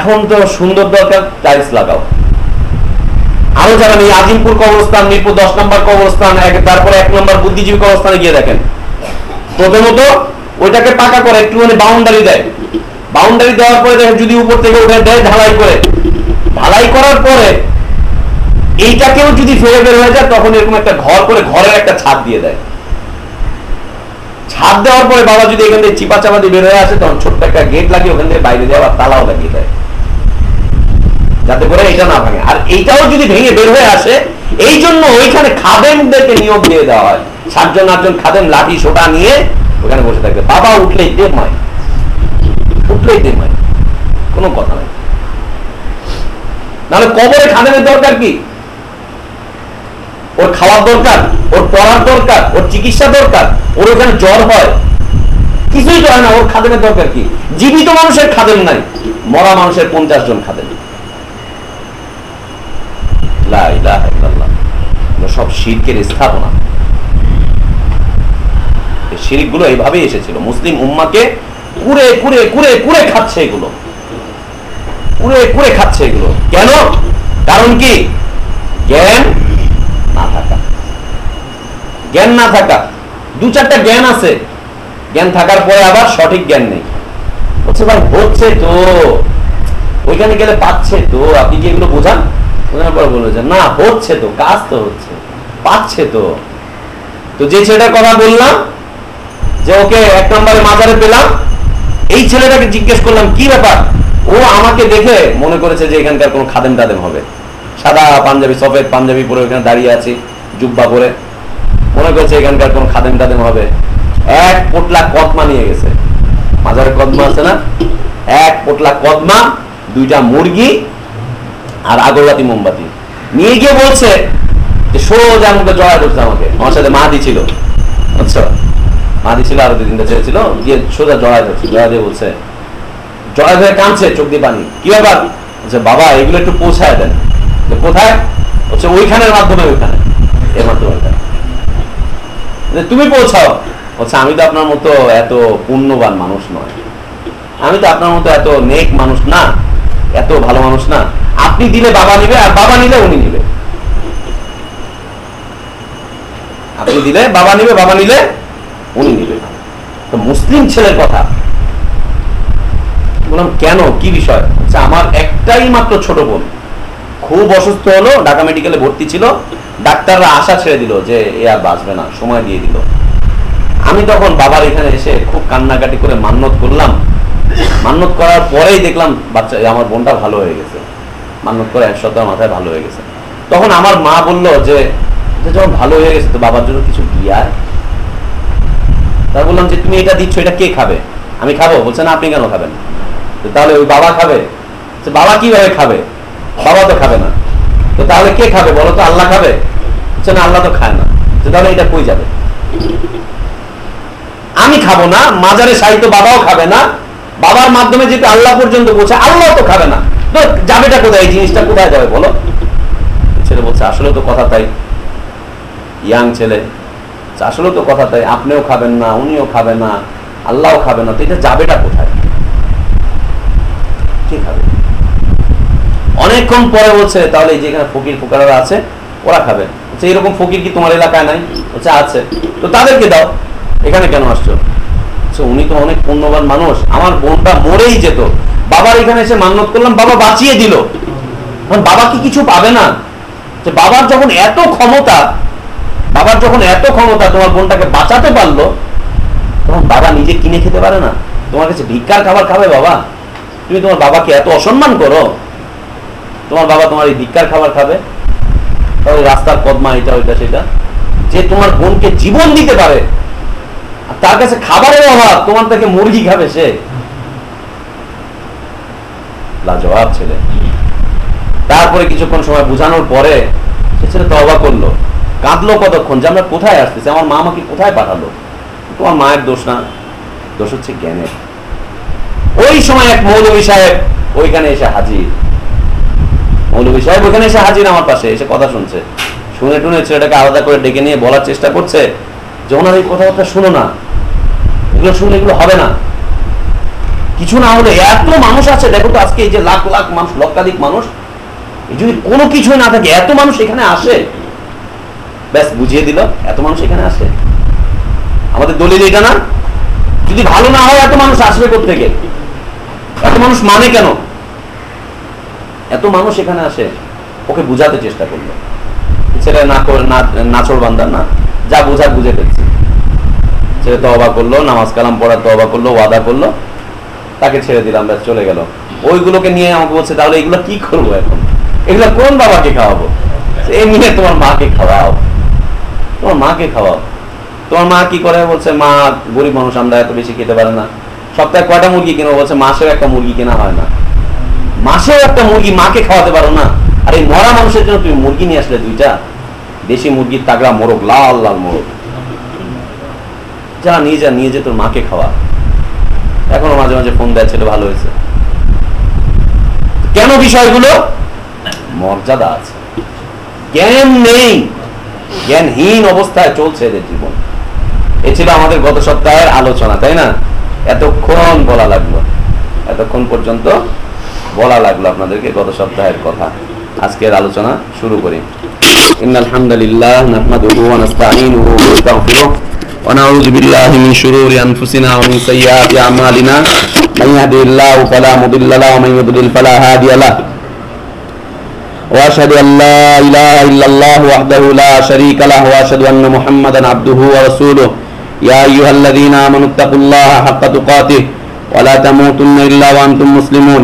এখন তো সুন্দর দরকার টাইলস লাগাও। আরও যারা নেই, আজিমপুর কবরস্থান, মিরপুর দশ নম্বর কবরস্থান তারপরে এক নম্বর বুদ্ধিজীবী কবরস্থানে গিয়ে দেখেন। প্রথমত ওইটাকে পাকা করে একটু মানে বাউন্ডারি দেয়। বাউন্ডারি দেওয়ার পরে দেখেন যদি উপর থেকে উঠে দেয় ঢালাই করে। ঢালাই করার পরে এইটাকেও যদি ফেলে বের হয়ে যায়, তখন এরকম একটা ঘর করে ঘরের একটা ছাদ দিয়ে দেয়। ছাদ দেওয়ার পরে বাবা যদি এখান থেকে চিপা চাপা দিয়ে বের হয়ে আসে, তখন ছোট্ট একটা গেট লাগিয়ে ওখান থেকে বাইরে দেওয়া তালাও লাগিয়ে দেয়। যাতে করে এটা না ভাঙে। আর এইটাও যদি ভেঙে বের হয়ে আসে, এই জন্য ওইখানে খাদেমদেরকে নিয়োগ দিয়ে দেওয়া হয়। সাতজন, আটজন খাদেম লাঠি, সোটা নিয়ে ওখানে বসে থাকবে। বাবা উঠলেই দে মায় উঠলেই দে মায় কোনো কথা নাই। নাহলে কবরে খাদেমের দরকার কি? ওর খাওয়ার দরকার, ওর পড়ার দরকার, ওর চিকিৎসা দরকার, ওর ওখানে জ্বর হয়। কিছুই হয় না, ওর খাদেমের দরকার কি? জীবিত মানুষের খাদেম নাই, মরা মানুষের পঞ্চাশ জন। এগুলো সব শিরকের স্থাপনা। এই শিরিকগুলো এইভাবেই এসেছিল। মুসলিম উম্মাকে কুড়ে কুড়ে কুড়ে কুড়ে খাচ্ছে এগুলো। কুড়ে কুড়ে খাচ্ছে এগুলো। কেন? কারণ কি? জ্ঞান জ্ঞান না থাকা। দু চারটা জ্ঞান আছে। জ্ঞান থাকার পরে আবার সঠিক জ্ঞান নেই। বলছে, ভাই, হচ্ছে তো। ওইখানে গেলে পাচ্ছে তো। আপনি কি এগুলো বোঝান? বোঝানোর পরে বলল যে, না, হচ্ছে তো। কাজ তো হচ্ছে। পাচ্ছে তো। তো যে ছেলেটার কথা বললাম, যে ওকে এক নম্বরে মাজারে পেলাম, এই ছেলেটাকে জিজ্ঞেস করলাম, কি ব্যাপার? ও আমাকে দেখে মনে করেছে যে এখানকার কোনো খাদেম টাদেম হবে। সাদা পাঞ্জাবি, সফেদ পাঞ্জাবি পরে ওখানে দাঁড়িয়ে আছি, জুব্বা পরে। মনে করেছে এখানকার কোন খাদেম টাদেম হবে। এক পোটলা কদমা নিয়ে গেছে। মাজারে কদমা আছে না? এক পোটলা কদমা, দুইটা মুরগি আর আগরবাতি মোমবাতি। নিয়ে গিয়ে বলছে যে সোজা আমাকে জড়া করছে আমাকে। আমার সাথে মাদি ছিল। আচ্ছা মাদি ছিল, আরও দুই তিনটা ছেলে। গিয়ে সোজা জড়া ধরছে জড়া দিয়ে বলছে জড়া ধরে কাঁদছে চোখ দিয়ে পানি। কি ব্যাপার? বলছে, বাবা, এগুলো একটু পৌঁছায় দেন। কোথায়? হচ্ছে ওইখানের মাধ্যমে, ওইখানে। এর মাধ্যমে যে তুমি পৌঁছাও। বলছে আমি তো আপনার মতো এত পুণ্যবান মানুষ নয়। আমি তো আপনার মতো এত নেক মানুষ না, এত ভালো মানুষ না। আপনি দিলে বাবা নিবে আর বাবা নিলে উনি নিবে। আপনি দিলে বাবা নিবে, বাবা নিলে উনি নিবে। তো মুসলিম ছেলের কথা। বললাম, কেন? কি বিষয়? আচ্ছা আমার একটাই মাত্র ছোট বোন। খুব অসুস্থ হলো, ঢাকা মেডিকেলে ভর্তি ছিল। ডাক্তাররা আশা ছেড়ে দিল যে এ আর বাঁচবে না, সময় দিয়ে দিল। আমি তখন বাবার এখানে এসে খুব কান্নাকাটি করে মান্যত করলাম। মান্যত করার পরেই দেখলাম, বাচ্চা আমার বোনটা ভালো হয়ে গেছে। মান্যত করে এক সপ্তাহ মাথায় ভালো হয়ে গেছে। তখন আমার মা বলল যে যখন ভালো হয়ে গেছে তো বাবার জন্য কিছু আয়। তার বললাম যে, তুমি এটা দিচ্ছ, এটা কে খাবে? আমি খাব। বলছে, না, আপনি কেন খাবেন? তাহলে ওই বাবা খাবে। বাবা কীভাবে খাবে? বাবা তো খাবে না। তো তাহলে কে খাবে বলো তো? আল্লাহ খাবে। না আল্লাহ তো খায় না। তাহলে এটা কই যাবে? আমি খাব না, মাজারে সাহিত্য বাবাও খাবে না, বাবার মাধ্যমে যেটা আল্লাহ পর্যন্ত পৌঁছে, আল্লাহ তো খাবে না। তো যাবেটা কোথায়, এই জিনিসটা কোথায় যাবে বলো? ছেলে বলছে আসলে তো কথা তাই, ইয়াং ছেলে। আসলেও তো কথা তাই, আপনিও খাবেন না, উনিও খাবে না, আল্লাহও খাবে না, তো এটা যাবেটা কোথায়? অনেকক্ষণ পরে বলছে, তাহলে যেখানে ফকির ফুকারা আছে, ওরা খাবে। বলছে এরকম ফকির কি তোমার এলাকায় নাই? বলছে আছে। তো তাদেরকে দাও। এখানে কেন আসছো? বলছে, উনি তো অনেক পুণ্যবান মানুষ। আমার বোনটা মরেই যেত। বাবার এখানে এসে মান্যত করলাম বাবা বাঁচিয়ে দিল। বাবা কি কিছু পাবে না? যে বাবার যখন এত ক্ষমতা বাবার যখন এত ক্ষমতা তোমার বোনটাকে বাঁচাতে পারল তখন বাবা নিজে কিনে খেতে পারে না। তোমার কাছে ভিক্ষার খাবার খাবে বাবা? তুমি তোমার বাবাকে এত অসম্মান করো। তোমার বাবা তোমার এই ভিক্ষার খাবার খাবে? তাহলে রাস্তার কদমা এটা, ওইটা, সেটা। যে তোমার বোনকে জীবন দিতে পারে তার কাছে খাবারের অভাব, তোমার থেকে মুরগি খাবে সে। লাজবাব ছেলে। তারপরে কিছুক্ষণ সময় বোঝানোর পরে সে ছেলে তবা করল। কাঁদলো কতক্ষণ? যে আমরা কোথায় আসতেছি? আমার মা আমাকে কোথায় পাঠালো? তোমার মায়ের দোষ না। দোষ হচ্ছে জ্ঞানের। ওই সময় এক মৌলভী সাহেব ওইখানে এসে হাজির। মৌলভী সাহেব ওইখানে এসে হাজির আমার পাশে, এসে কথা শুনছে। শুনে টুনে ছেলেটাকে আলাদা করে ডেকে নিয়ে বলার চেষ্টা করছে, যে ওনার এই কথাবার্তা শুনো না। এগুলো শুনলে এগুলো হবে না। কিছু না হলে এত মানুষ আছে, দেখো তো আজকে এই যে লাখ লাখ মানুষ, লক্ষাধিক মানুষ যদি কোনো কিছুই না থাকে, এত মানুষ এখানে আসে, ব্যাস বুঝিয়ে দিল, এত মানুষ এখানে আসে। আমাদের দলিল এটা না। যদি ভালো না হয়, এত মানুষ আসবে থেকে এত মানুষ মানে কেন? এত মানুষ এখানে আসে, ওকে বুঝাতে চেষ্টা করল। ছেলে না করে, না নাচর বান্দা না, যা বোঝার বুঝে ফেলছি ছেলে তবা করল, নামাজ কালাম পড়ার তবা করল, ওয়াদা করল, তাকে ছেড়ে দিলাম, ব্যাস, চলে গেল। ওইগুলোকে নিয়ে আমাকে বলছে, তাহলে এগুলো কি করব এখন? এগুলো কোন বাবাকে খাওয়াবো? এই নিয়ে তোমার মাকে খাওয়াও। তোমার মাকে খাওয়াও। তোমার মা কি করে? বলছে, মা, গরিব মানুষ, আমরা এত বেশি খেতে পারে না। সপ্তাহে কয়টা মুরগি কিনো বলছে মাসেও একটা মুরগি কেনা হয় না। মাসেও একটা মুরগি মাকে খাওয়াতে পারো না। আর এই মরা মানুষের জন্য তুমি মুরগি নিয়ে আসলে দুইটা। দেশি মুরগির তাগড়া মোরগ, লাল লাল মোরগ। যা নিয়ে যা, নিয়ে যে তোর মাকে খাওয়া। এখনও মাঝে মাঝে ফোন দেয়, ছেলে ভালো হয়েছে। কেন বিষয়গুলো? মর্যাদা আছে। জ্ঞান নেই। জ্ঞানহীন অবস্থায় চলছে এদের জীবন। এ ছিল আমাদের গত সপ্তাহের আলোচনা, তাই না? এতক্ষণ বলা লাগল। এতক্ষণ পর্যন্ত বলা লাগলো আপনাদেরকে গত সপ্তাহের কথা আজকের আলোচনা শুরু করি إن الحمد لله نحمده ونستعينه ونستغفره ونعوذ بالله من شرور أنفسنا ومن سيئات أعمالنا من يهده الله فلا مضل له ومن يضلل فلا هادي له واشهد ان لا اله الا الله وحده لا شريك له واشهد ان محمدا عبده ورسوله يا ايها الذين امنوا اتقوا الله حق تقاته ولا تموتن الا وانتم مسلمون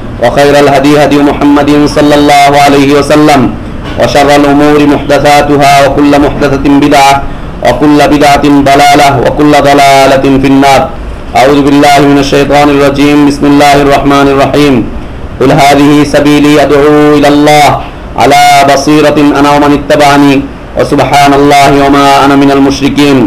وخير الهدي هدي محمد صلى الله عليه وسلم وشر الأمور محدثاتها وكل محدثة بدعة وكل بدعة ضلالة وكل ضلالة في النار. أعوذ بالله من الشيطان الرجيم. بسم الله الرحمن الرحيم. قل هذه سبيلي أدعو إلى الله على بصيرة أنا ومن اتبعني وسبحان الله وما أنا من المشركين.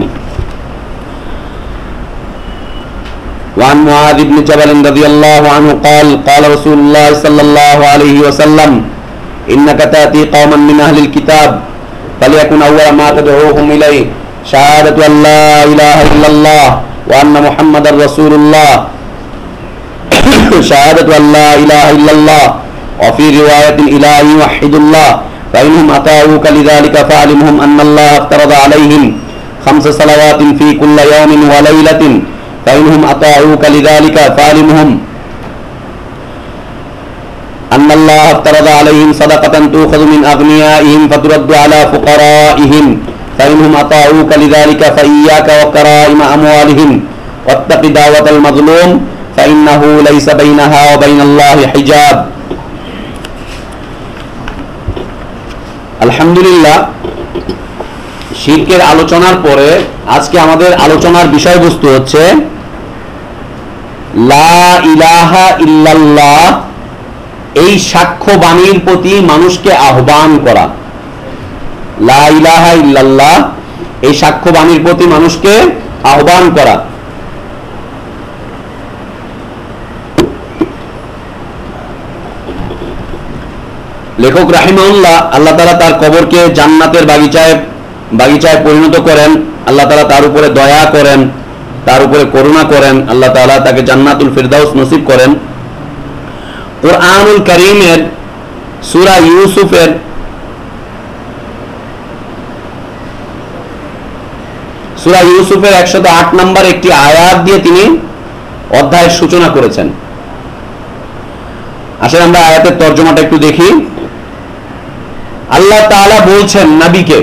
وعن معاذ بن جبل رضي الله عنه قال قال رسول الله صلى الله عليه وسلم إنك تأتي قوما من أهل الكتاب فليكن أول ما تدعوهم إليه شهادة أن لا إله إلا الله وأن محمد رسول الله. شهادة أن لا إله إلا الله. وفي رواية إلى يوحد الله فإنهم أطاعوك لذلك فاعلمهم أن الله افترض عليهم خمس صلوات في كل يوم وليلة. فإنهم أطاعوك لذلك فاعلمهم أن الله افترض عليهم صدقة تؤخذ من أغنيائهم فترد على فقرائهم فإنهم أطاعوك لذلك فإياك وكرائم أموالهم واتق دعوة المظلوم فإنه ليس بينها وبين الله حجاب আলহামদুলিল্লাহ শিরকের আলোচনার পরে আজকে আমাদের আলোচনার বিষয়বস্তু হচ্ছে এই সাক্ষ্য বাণীর প্রতি মানুষকে আহ্বান করা। লা ইল্লাল্লাহ, এই সাক্ষ্য বাণীর প্রতি মানুষকে আহ্বান করা। লেখক রাহিমাউল্লাহ আল্লাহ তালা তার কবরকে জান্নাতের বাগিচায় বাগিচায় পরিণত করেন। আল্লাহ তালা তার উপরে দয়া করেন। তার উপরে করুণা করেন, আল্লাহ তালা তাকে জান্নাতুল ফিরদাউস নসিব করেন। কোরআনুল করিমের, সুরা ইউসুফের সুরা ইউসুফের একশত আট নম্বর একটি আয়াত দিয়ে তিনি অধ্যায়ের সূচনা করেছেন। আসলে আমরা আয়াতের তর্জমাটা একটু দেখি। আল্লাহ তাআলা বলছেন, নাবিকে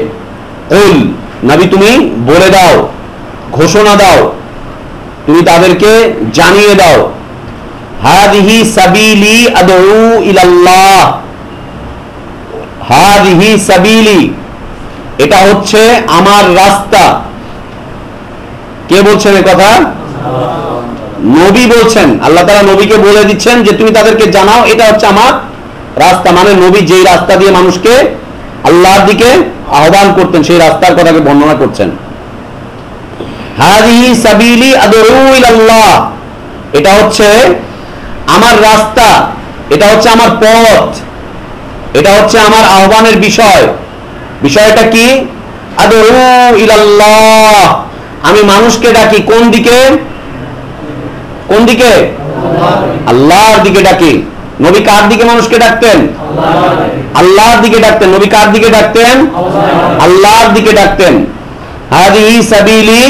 কুল নবী তুমি বলে দাও, ঘোষণা দাও তুমি তাদেরকে জানিয়ে দাও। হাদিহি সাবিলি আদউ ইলাল্লাহ। হাদিহি সাবিলি, এটা হচ্ছে আমার রাস্তা। কে বলছেন কথা? নবী বলছেন। আল্লাহ তাআলা নবীকে বলে দিচ্ছেন যে তুমি তাদেরকে জানাও, এটা হচ্ছে আমার রাস্তা। মানে নবী যেই রাস্তা দিয়ে মানুষকে আল্লাহর দিকে আহ্বান করতেন, সেই রাস্তার কথাকে বর্ণনা করছেন। হাদিহি সাবিলি আদউ ইলাল্লাহ। এটা হচ্ছে আমার রাস্তা, এটা হচ্ছে আমার পথ, এটা হচ্ছে আমার আহ্বানের বিষয়। বিষয়টা কি? আদউ ইলাল্লাহ। আমি মানুষকে ডাকি কোন দিকে? কোন দিকে? আল্লাহর দিকে ডাকি। নবী কার দিকে মানুষকে ডাকতেন? আল্লাহর দিকে ডাকতেন। নবী কার দিকে ডাকতেন? আল্লাহর দিকে ডাকতেন। হাদিহি সাবিলি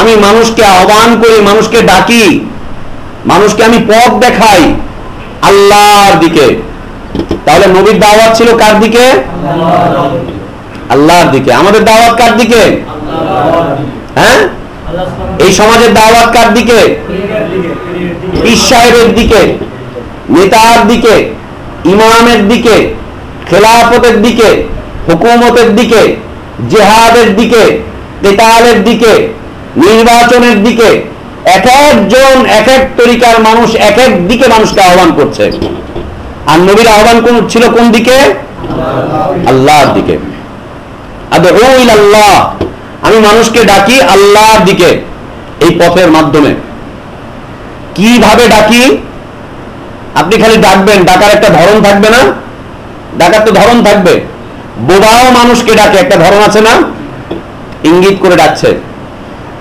আমি মানুষকে আহ্বান করি, মানুষকে ডাকি, মানুষকে আমি পথ দেখাই আল্লাহর দিকে। তাহলে নবীর দাওয়াত ছিল কার দিকে? আল্লাহর দিকে। আমাদের দাওয়াত কার দিকে? হ্যাঁ? এই সমাজের দাওয়াত কার দিকে? সাহেবের দিকে, নেতার দিকে, ইমামের দিকে, খেলাফতের দিকে, হুকুমতের দিকে জেহাদের দিকে তেতালের দিকে, নির্বাচনের দিকে এক একজন এক এক তরিকার মানুষ এক এক দিকে মানুষকে আহ্বান করছে। আর নবীর আহ্বান কোন ছিল কোন দিকে? আল্লাহর দিকে। আদউ ইলাল্লাহ, আমি মানুষকে ডাকি আল্লাহর দিকে এই পথের মাধ্যমে। কীভাবে ডাকি? আপনি খালি ডাকবেন, ডাকার একটা ধরন থাকবে না? ডাকার তো ধরন থাকবে। বোবাও মানুষকে ডাকে, একটা ধরন আছে না? ইঙ্গিত করে ডাকছে।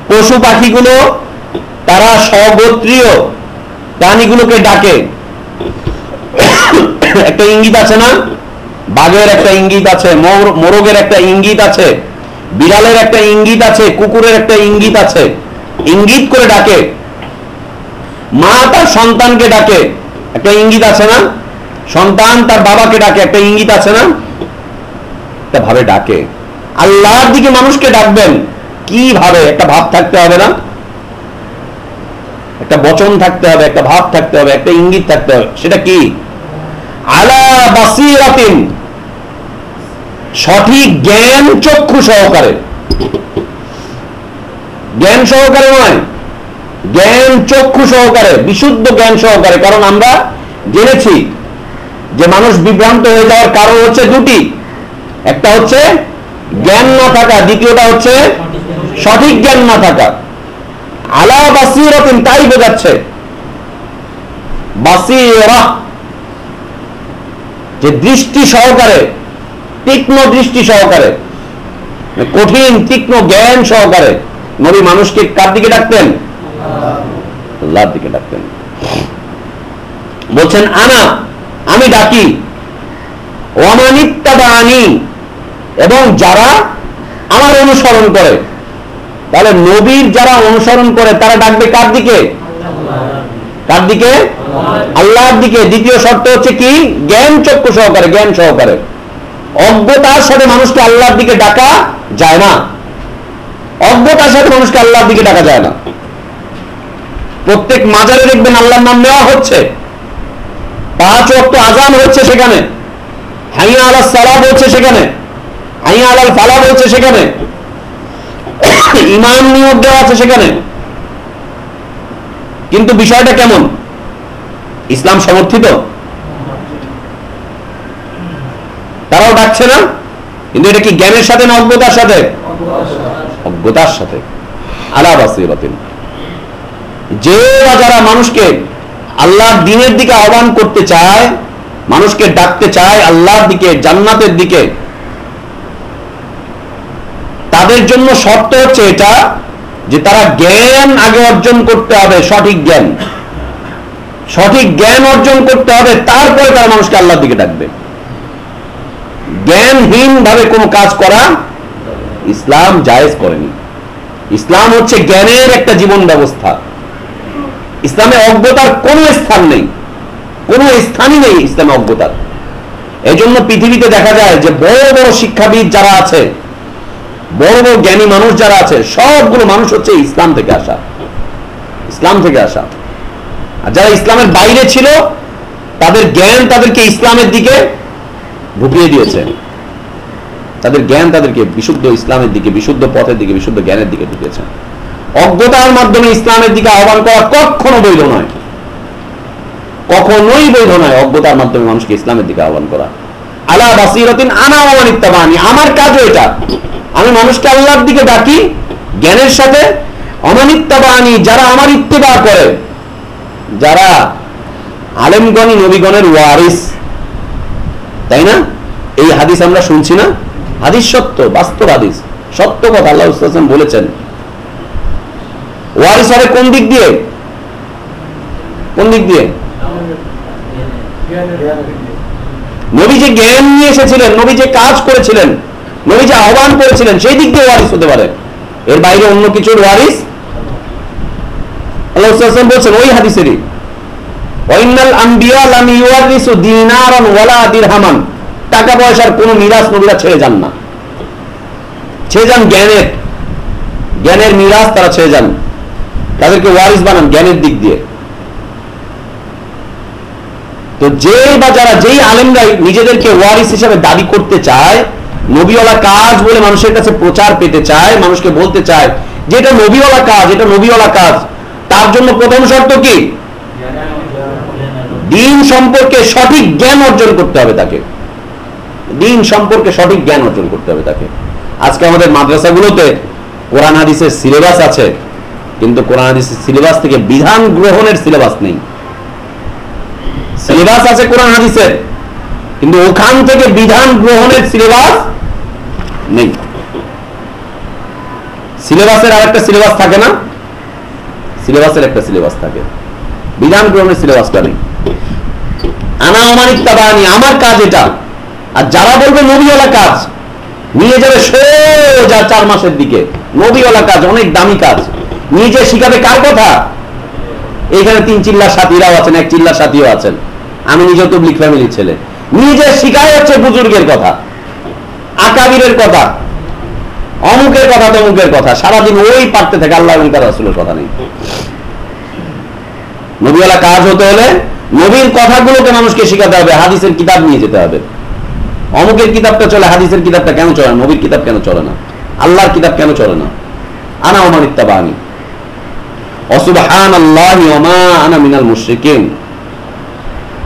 পশু পাখিগুলো, তারা স্বগোত্রীয় প্রাণীগুলোকে ডাকে। একটা ইঙ্গিত আছে না? বাঘের একটা ইঙ্গিত আছে মোরগের একটা ইঙ্গিত আছে, বিড়ালের একটা ইঙ্গিত আছে, কুকুরের একটা ইঙ্গিত আছে। ইঙ্গিত করে ডাকে। মা তার সন্তানকে ডাকে। একটা ইঙ্গিত আছে না? সন্তান তার বাবাকে ডাকে, একটা ইঙ্গিত আছে না? একটা ভাবে ডাকে। আল্লাহর দিকে মানুষকে ডাকবেন, কীভাবে? একটা ভাব থাকতে হবে না? একটা বচন থাকতে হবে, একটা ভাব থাকতে হবে, একটা ইঙ্গিত থাকতে হবে। সেটা কি? আলা সঠিক জ্ঞান চক্ষু সহকারে। জ্ঞান সহকারে নয়, জ্ঞান চক্ষু সহকারে, বিশুদ্ধ জ্ঞান সহকারে। কারণ আমরা জেনেছি যে মানুষ বিভ্রান্ত হয়ে যাওয়ার কারণ হচ্ছে দুটি। একটা হচ্ছে জ্ঞান না থাকা, দ্বিতীয়টা হচ্ছে সঠিক জ্ঞান না থাকা। আলা বাসিরাতিন তাই বোঝাচ্ছে। বাসিরা যে দৃষ্টি সহকারে, তীক্ষ্ণ দৃষ্টি সহকারে, কঠিন, তীক্ষ্ণ জ্ঞান সহকারে নবী মানুষকে কার দিকে ডাকতেন? আল্লাহর দিকে ডাকতেন। বলছেন, আনা, আমি ডাকি। ওয়ামানিত্তাবানি এবং যারা আমার অনুসরণ করে, তাহলে নবীর যারা অনুসরণ করে, তারা ডাকবে কার দিকে? কার দিকে? আল্লাহর দিকে। দ্বিতীয় শর্ত হচ্ছে কি? জ্ঞান চক্ষু সহকারে, জ্ঞান সহকারে। অজ্ঞতার সাথে মানুষকে আল্লাহর দিকে ডাকা যায় না। অজ্ঞতার সাথে মানুষকে আল্লাহর দিকে ডাকা যায় না। প্রত্যেক মাজারে দেখবেন আল্লাহর নাম নেওয়া হচ্ছে। পাঁচ অক্ট আজান হচ্ছে সেখানে। হাইয়া আলা সালা বলছে সেখানে। হাইয়া আলাল ফালা বলছে সেখানে। ইমাম নিয়োগ দেওয়া আছে সেখানে। কিন্তু বিষয়টা কেমন? ইসলাম সমর্থিত? তারাও ডাকছে না? কিন্তু এটা কি জ্ঞানের সাথে না অজ্ঞতার সাথে? অজ্ঞতার সাথে। আলা বাসিরাতিন। যে বা যারা মানুষকে আল্লাহর দিনের দিকে আহ্বান করতে চায়, মানুষকে ডাকতে চায়, আল্লাহর দিকে, জান্নাতের দিকে তাদের জন্য শর্ত হচ্ছে এটা যে তারা জ্ঞান আগে অর্জন করতে হবে, সঠিক জ্ঞান। সঠিক জ্ঞান অর্জন করতে হবে, তারপরে তারা মানুষকে আল্লাহর দিকে ডাকবে। জ্ঞানহীন ভাবে কোনো কাজ করা ইসলাম জায়েজ করেনি। ইসলাম হচ্ছে জ্ঞানের একটা জীবন ব্যবস্থা। ইসলামে অজ্ঞতার কোনো স্থান নেই। কোনো স্থানই নেই ইসলামে অজ্ঞতার। এই জন্য পৃথিবীতে দেখা যায় যে বড় বড় শিক্ষাবিদ যারা আছে বড় বড় জ্ঞানী মানুষ যারা আছে, সবগুলো মানুষ হচ্ছে ইসলাম থেকে আসা। ইসলাম থেকে আসা। আর যারা ইসলামের বাইরে ছিল, তাদের জ্ঞান তাদেরকে ইসলামের দিকে ঢুকিয়ে দিয়েছে। তাদের জ্ঞান তাদেরকে বিশুদ্ধ ইসলামের দিকে, বিশুদ্ধ পথের দিকে, বিশুদ্ধ জ্ঞানের দিকে ঢুকিয়েছে। অজ্ঞতার মাধ্যমে ইসলামের দিকে আহ্বান করা কখনো বৈধ নয়। কখনোই বৈধ নয় অজ্ঞতার মাধ্যমে মানুষকে ইসলামের দিকে আহ্বান করা। আলা বাসিরতিন আনা আমার কাজও এটা। আমি মানুষকে আল্লাহর দিকে ডাকি, জ্ঞানের সাথে। অমানিত্তাবানি যারা আমার ইত্তেবা করে, যারা আলেমগণী নবীগণের ওয়ারিস। তাই না? এই হাদিস আমরা শুনছি না? হাদিস সত্য, বাস্তব হাদিস। সত্য কথা আল্লাহ উস্তাম বলেছেন। ওয়ারিস হবে কোন দিক দিয়ে? কোন দিক দিয়ে? নবী যে জ্ঞান নিয়ে এসেছিলেন, নবী যে কাজ করেছিলেন নবী যে আহ্বান করেছিলেন, সেই দিক দিয়ে ওয়ারিস হতে পারে। এর বাইরে অন্য কিছুর ওয়ারিস বলছেন, ওই হাদিসেরই। টাকা পয়সার কোনো মিরাজ নবীরা ছেড়ে যান না। ছেড়ে যান জ্ঞানের। জ্ঞানের মিরাজ তারা ছেড়ে যান। তাদেরকে ওয়ারিস বানান জ্ঞানের দিক দিয়ে। তো যে বা যারা যেই আলেমরাই নিজেদেরকে ওয়ারিস হিসেবে দাবি করতে চায় নবীওয়ালা কাজ বলে মানুষের কাছে প্রচার পেতে চায়, মানুষকে বলতে চায়, যে এটা নবীওয়ালা কাজ, এটা নবীওয়ালা কাজ, তার জন্য প্রথম শর্ত কি? দিন সম্পর্কে সঠিক জ্ঞান অর্জন করতে হবে তাকে। দিন সম্পর্কে সঠিক জ্ঞান অর্জন করতে হবে তাকে। আজকে আমাদের মাদ্রাসাগুলোতে কোরআন হাদিসের সিলেবাস আছে, কিন্তু কোরআন হাদিসের সিলেবাস থেকে বিধান গ্রহণের সিলেবাস নেই। সিলেবাস আছে কোরআন হাদিসের, কিন্তু ওখান থেকে বিধান গ্রহণের সিলেবাস নেই। সিলেবাসের আর একটা সিলেবাস থাকে না? সিলেবাসের একটা সিলেবাস থাকে। বিধান গ্রহণের সিলেবাসটা নেই। আনা অমানিক তাবানি, আমার কাজ এটা। আর যারা বলবে নবীওয়ালা কাজ, নিয়ে যাবে সোজা চার মাসের দিকে। নবীওয়ালা কাজ, অনেক দামি কাজ। নিয়ে যে শিখাবে কার কথা? এখানে তিন চিল্লার সাথীরাও আছেন, এক চিল্লার সাথীও আছেন। আমি নিজেও তবলিক ফ্যামিলির ছেলে। নিজে শিখাই হচ্ছে বুজুর্গের কথা। আকাবিরের কথা, অমুকের কথা, তমুকের কথা, সারাদিন ওই পারতে থাকে আল্লাহ এবং তার রাসূলের কথা নেই। নবীওয়ালা কাজ হতে হলে নবীর কথাগুলোকে মানুষকে শেখাতে হবে, হাদিসের কিতাব নিয়ে যেতে হবে। অমুকের কিতাবটা চলে, হাদিসের কিতাবটা কেন চলে নবীর কিতাব কেন চলে না? আল্লাহর কিতাব কেন চলে না? আনা ওমান ইত্তাবানি অসুবহান আল্লাহ আনা মিনাল মুশরিকিন।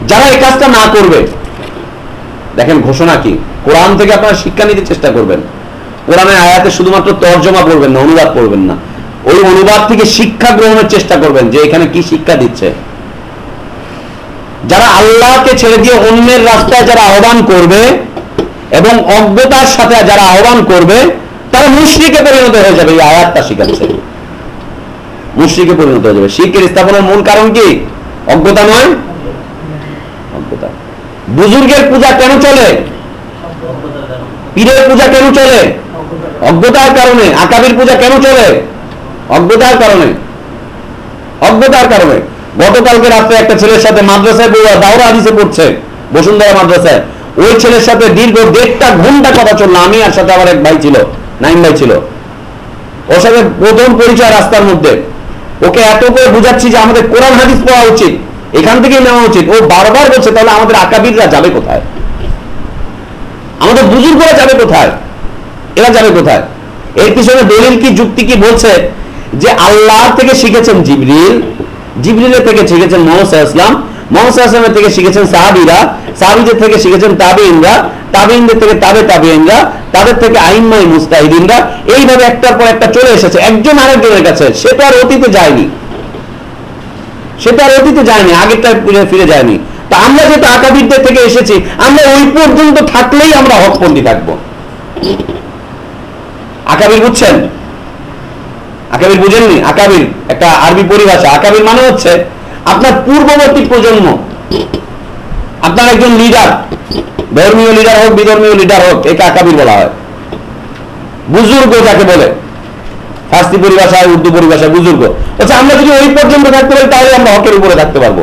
যারা এই কাজটা না করবে, দেখেন ঘোষণা কি? কোরআন থেকে আপনারা শিক্ষা নিতে চেষ্টা করবেন। কোরআনের আয়াতে শুধুমাত্র তর্জমা করবেন না, অনুবাদ করবেন না। ওই অনুবাদ থেকে শিক্ষা গ্রহণের চেষ্টা করবেন যে এখানে কি শিক্ষা দিচ্ছে। যারা আল্লাহকে ছেড়ে দিয়ে অন্যের রাস্তায় যারা আহ্বান করবে এবং অজ্ঞতার সাথে যারা আহ্বান করবে, তারা মুশ্রিকে পরিণত হয়ে যাবে, এই আয়াতটা শিখাচ্ছে। মুশ্রিকে পরিণত হয়ে যাবে। শিখের স্থাপনের মূল কারণ কি? অজ্ঞতা নয়? অজ্ঞতা। বুজুর্গের পূজা কেন চলে? পীরের পূজা কেন চলে? অজ্ঞতার কারণে। আকাবির পূজা কেন চলে? অজ্ঞতার কারণে। অজ্ঞতার কারণে। গতকালকে রাত্রে একটা ছেলের সাথে মাদ্রাসায় দাওরা হাদিসে পড়ছে, বসুন্ধরা মাদ্রাসায়। ওই ছেলের সাথে দীর্ঘ দেড়টা ঘণ্টা কথা চলল। আমি আর সাথে আমার এক ভাই ছিল নাইম ভাই ছিল। ওর সাথে প্রথম পরিচয় রাস্তার মধ্যে। ওকে এত করে বুঝাচ্ছি যে আমাদের কোরআন হাদিস পড়া উচিত, এখান থেকেই নেওয়া উচিত। ও বারবার বলছে, তাহলে আমাদের আকাবিররা যাবে কোথায়? আমাদের বুজুর্গরা যাবে কোথায়? এরা যাবে কোথায়? এর পিছনে দলিল কি, যুক্তি কি বলছে? যে আল্লাহ থেকে শিখেছেন জিবরিল, জিবরিলের থেকে শিখেছেন মোহাম্মদ ইসলাম মোহাম্মদ থেকে শিখেছেন সাহাবিরা, সাহাবিদের থেকে শিখেছেন তাবিইনরা তাবিইনদের থেকে তাবে তাবিইনরা তাদের থেকে আইনমাই মুস্তাহিদিনরা এইভাবে একটার পর একটা চলে এসেছে। একজন আরেকজনের কাছে। সেটা আর অতীতে যায়নি। সেটা আর অতীতে যায়নি। আগেরটা ফিরে যায়নি। আমরা যেহেতু আকাবিরদের থেকে এসেছি, আমরা ওই পর্যন্ত থাকলেই আমরা হকপন্থী থাকব। আকাবির বুঝছেন? আকাবির বুঝেননি? আকাবির, একটা আরবি পরিভাষা। আকাবির মানে হচ্ছে আপনার পূর্ববর্তী প্রজন্ম। আপনার একজন লিডার ধর্মীয় লিডার হোক, বিধর্মীয় লিডার হোক, একে আকাবির বলা হয়। বুজুর্গ যাকে বলে, ফার্সি পরিভাষায়, উর্দু পরিভাষায় বুজুর্গ। আচ্ছা আমরা যদি ওই পর্যন্ত থাকতে পারি, তাহলে আমরা হকের উপরে থাকতে পারব।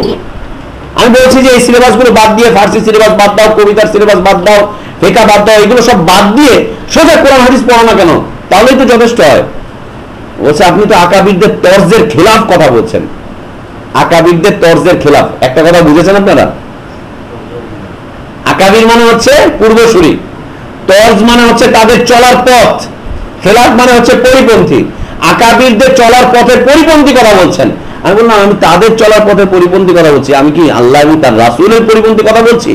আমি বলছি যে এই সিলেবাসগুলো বাদ দিয়ে ফার্সি সিলেবাস বাদ দাও, কবিতার সিলেবাস বাদ দাও, ফেকা বাদ দাও, এগুলো সব বাদ দিয়ে সোজা কোরআন হাদিস পড়ো না কেন? তাহলেই তো যথেষ্ট হয়। বলছে, আপনি তো আকাবিরদের তর্জের খেলাফ কথা বলছেন। আকাবিরদের তর্জের খেলাফ। একটা কথা বুঝেছেন আপনারা? আকাবির মানে হচ্ছে পূর্বসূরি। তর্জ মানে হচ্ছে তাদের চলার পথ। খেলাফ মানে হচ্ছে পরিপন্থী। আকাবিরদের চলার পথের পরিপন্থী কথা বলছেন। আমি বললাম, আমি তাদের চলার পথে পরিপন্থী কথা বলছি। আমি কি আল্লাহ এবং তার রাসুলের পরিপন্থী কথা বলছি?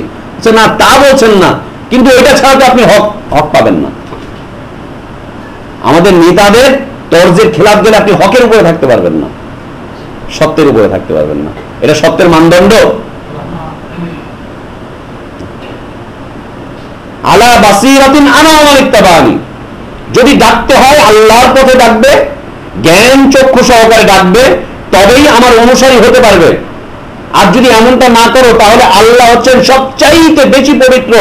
না, তা বলছেন না। কিন্তু এটা ছাড়া তো আপনি হক হক পাবেন না। আমাদের নেতাদের তর্জের খেলাফ গেলে আপনি হকের উপরে থাকতে পারবেন না। সত্যের উপরে থাকতে পারবেন না। এটা সত্যের মানদণ্ড? আলা বাসিরাতিন আনা ওয়া মান ইত্তাবানি যদি ডাকতে হয়, আল্লাহর পথে ডাকবে, জ্ঞান চক্ষু সহকারে ডাকবে তবেই আমার অনুসারী হতে পারবে। আর যদি এমনটা না করো, তাহলে আল্লাহ হচ্ছেন সবচাইতে বেশি পবিত্র।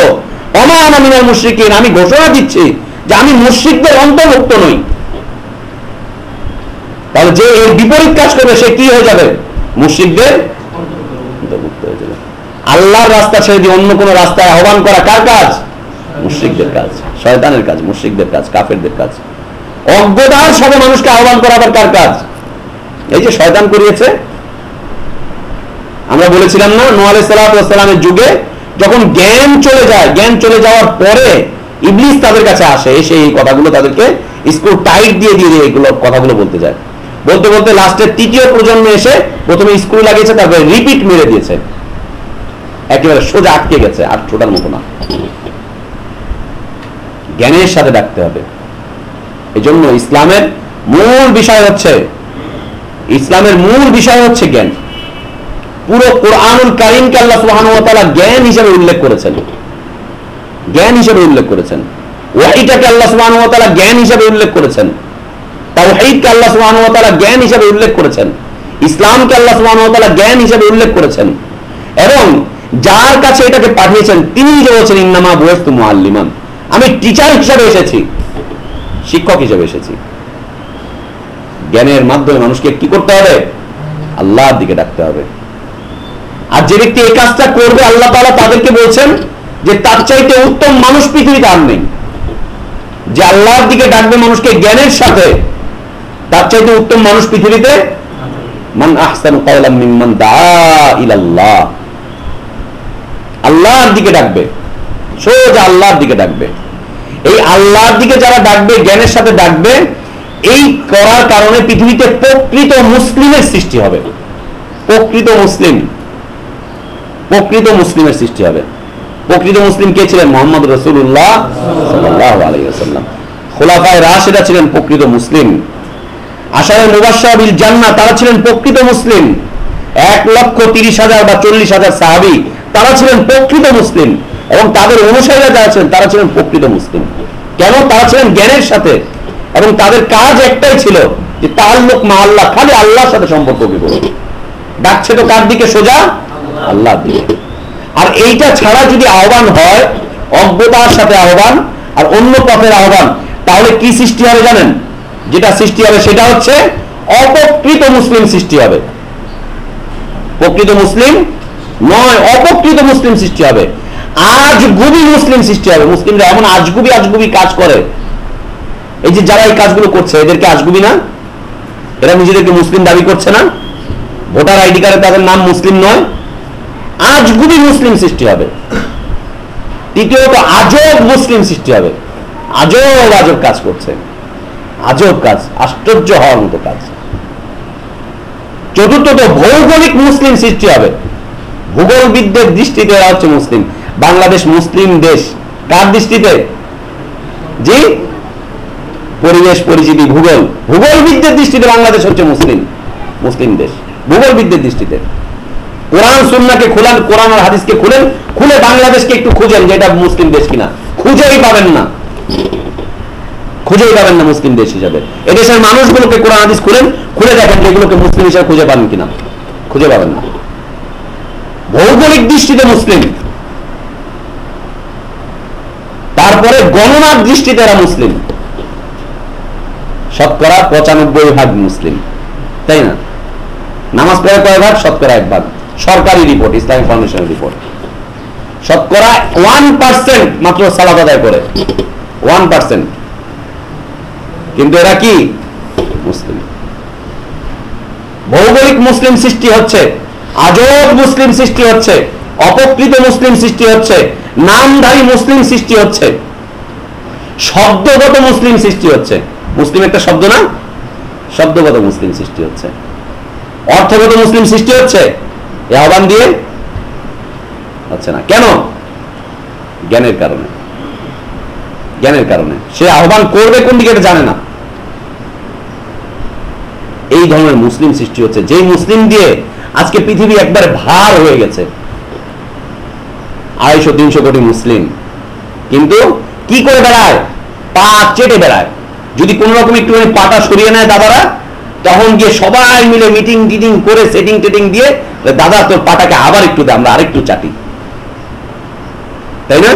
অমান মুশ্রিকিন, আমি ঘোষণা দিচ্ছি যে আমি মুশ্রিকদের অন্তর্ভুক্ত নই। তাহলে যে এর বিপরীত কাজ করবে, সে কি হয়ে যাবে? মুশ্রিকদের অন্তর্ভুক্ত হয়ে যাবে। আল্লাহর রাস্তা ছেড়ে দিয়ে অন্য কোনো রাস্তায় আহ্বান করা কার কাজ? মুশ্রিকদের কাজ। শয়তানের কাজ, মুশ্রিকদের কাজ, কাফেরদের কাজ। অজ্ঞতার সাথে মানুষকে আহ্বান করা আবার কার কাজ? এই যে শয়তান করিয়েছে, আমরা বলেছিলাম না নোয়া সালামের যুগে যখন জ্ঞান চলে যায়, জ্ঞান চলে যাওয়ার পরে ইবলিস তাদের কাছে আসে, এসে এই কথাগুলো তাদেরকে স্কুল টাইট দিয়ে দিয়ে দিয়ে এগুলো কথাগুলো বলতে যায়। বলতে বলতে লাস্টের তৃতীয় প্রজন্ম এসে প্রথমে স্কুল লাগিয়েছে, তারপরে রিপিট মেরে দিয়েছে। একেবারে সোজা আটকে গেছে, আর ছোটার মতো না। জ্ঞানের সাথে ডাকতে হবে। এই জন্য ইসলামের মূল বিষয় হচ্ছে ইসলামের মূল বিষয় হচ্ছে জ্ঞান। পুরো কোরআনুল কারিমকে আল্লাহ তাআলা জ্ঞান হিসেবে উল্লেখ করেছেন। জ্ঞান হিসেবে উল্লেখ করেছেন। ওয়াহিটাকে আল্লাহ তাআলা জ্ঞান হিসেবে উল্লেখ করেছেন। তাওহীদকে আল্লাহ তাআলা জ্ঞান হিসেবে উল্লেখ করেছেন। ইসলামকে আল্লাহ তাআলা জ্ঞান হিসেবে উল্লেখ করেছেন। এবং যার কাছে এটাকে পাঠিয়েছেন, তিনি যে বলছেন, ইন্নামা বুয়াস্তু মুআল্লিমান। আমি টিচার হিসেবে এসেছি, শিক্ষক হিসেবে এসেছি। জ্ঞানের মাধ্যমে মানুষকে কি করতে হবে? আল্লাহর দিকে ডাকতে হবে। আর যে ব্যক্তি এই কাজটা করবে, আল্লাহ তাআলা তাদেরকে বলছেন যে তার চাইতে উত্তম মানুষ পৃথিবীতে আর নেই। যে আল্লাহর দিকে ডাকবে মানুষকে জ্ঞানের সাথে, তার চাইতে উত্তম মানুষ পৃথিবীতে মান আহসানু মিম্মান ইলাল্লাহ। আল্লাহর দিকে ডাকবে, সোজা আল্লাহর দিকে ডাকবে। এই আল্লাহর দিকে যারা ডাকবে, জ্ঞানের সাথে ডাকবে এই করার কারণে পৃথিবীতে প্রকৃত মুসলিমের সৃষ্টি হবে। প্রকৃত মুসলিম। প্রকৃত মুসলিমের সৃষ্টি হবে। প্রকৃত মুসলিম কে ছিলেন? মোহাম্মদ রসুল্লাহ খোলাফায় রাশেদা ছিলেন প্রকৃত মুসলিম। আশায় মুবাসাবিল জান্না তারা ছিলেন প্রকৃত মুসলিম। এক লক্ষ তিরিশ হাজার বা চল্লিশ হাজার সাহাবি, তারা ছিলেন প্রকৃত মুসলিম। এবং তাদের অনুসারীরা যারা ছিলেন, তারা ছিলেন প্রকৃত মুসলিম। কেন? তারা ছিলেন জ্ঞানের সাথে। এবং তাদের কাজ একটাই ছিল যে তার লোক মা আল্লাহ, খালি আল্লাহর সাথে সম্পর্ক বিপদ ডাকছে তো কার দিকে? সোজা আল্লাহর দিকে। আর এইটা ছাড়া যদি আহ্বান হয়, অজ্ঞতার সাথে আহ্বান আর অন্য পথের আহ্বান, তাহলে কি সৃষ্টি হবে জানেন? যেটা সৃষ্টি হবে সেটা হচ্ছে অপকৃত মুসলিম সৃষ্টি হবে। প্রকৃত মুসলিম নয়, অপকৃত মুসলিম সৃষ্টি হবে। আজগুবি মুসলিম সৃষ্টি হবে। মুসলিমরা এমন আজগুবি আজগুবি কাজ করে। এই যে যারা এই কাজগুলো করছে, এদেরকে আজগুবি না। এরা নিজেদেরকে মুসলিম দাবি করছে না। ভোটার আইডি কার্ডে তাদের নাম মুসলিম নয়। আজগুবি মুসলিম সৃষ্টি হবে। তৃতীয়ত, আজব মুসলিম সৃষ্টি হবে। আজব আজব কাজ করছে। আজব কাজ, আশ্চর্য হওয়ার মতো কাজ। চতুর্থত, ভৌগোলিক মুসলিম সৃষ্টি হবে। ভূগোলবিদদের দৃষ্টিতে এরা হচ্ছে মুসলিম। বাংলাদেশ মুসলিম দেশ। কার দৃষ্টিতে? জি? পরিবেশ পরিচিতি ভূগোল। ভূগোলবিদদের দৃষ্টিতে বাংলাদেশ হচ্ছে মুসলিম মুসলিম দেশ। ভূগোলবিদদের দৃষ্টিতে। কোরআন সুন্নাকে খুলেন, কোরআন আর হাদিসকে খুলেন, খুলে বাংলাদেশকে একটু খুঁজেন যে এটা মুসলিম দেশ কিনা। খুঁজেই পাবেন না। খুঁজেই পাবেন না মুসলিম দেশ হিসাবে। এদেশের মানুষগুলোকে কোরআন, হাদিস খুলেন, খুলে দেখেন এগুলোকে মুসলিম হিসাবে খুঁজে পাবেন কিনা। খুঁজে পাবেন না। ভৌগোলিক দৃষ্টিতে মুসলিম। তারপরে গণনার দৃষ্টিতে এরা মুসলিম। শতকরা পঁচানব্বই ভাগ মুসলিম। তাই না? নামাজ পড়ে কয় ভাগ? শতকরা এক ভাগ। সরকারি রিপোর্ট ইসলামিক ফাউন্ডেশনের রিপোর্ট শতকরা ওয়ান পার্সেন্ট মাত্র সালাদ আদায় করে। ওয়ান পার্সেন্ট কিন্তু এরা কি? মুসলিম। ভৌগোলিক মুসলিম সৃষ্টি হচ্ছে, আজব মুসলিম সৃষ্টি হচ্ছে, অপকৃত মুসলিম সৃষ্টি হচ্ছে, নামধারী মুসলিম সৃষ্টি হচ্ছে, শব্দগত মুসলিম সৃষ্টি হচ্ছে। মুসলিম একটা শব্দ না? শব্দগত মুসলিম সৃষ্টি হচ্ছে। অর্থগত মুসলিম সৃষ্টি হচ্ছে? এ আহ্বান দিয়ে হচ্ছে না। কেন? জ্ঞানের কারণে। জ্ঞানের কারণে। সে আহ্বান করবে কোন দিকে জানে না। এই ধরনের মুসলিম সৃষ্টি হচ্ছে। যেই মুসলিম দিয়ে আজকে পৃথিবী একবার ভার হয়ে গেছে। আড়াইশো, তিনশো কোটি মুসলিম। কিন্তু কি করে বেড়ায়? পা চেটে বেড়ায়। যদি কোন রকম একটুখানি পাটা সরিয়ে নেয় দাদারা, তখন গিয়ে সবাই মিলে মিটিং টিটিং করে সেটিং টেটিং দিয়ে দাদা, তোর পাটাকে আবার একটু দে, আমরা আরেকটু চাটি। তাই না?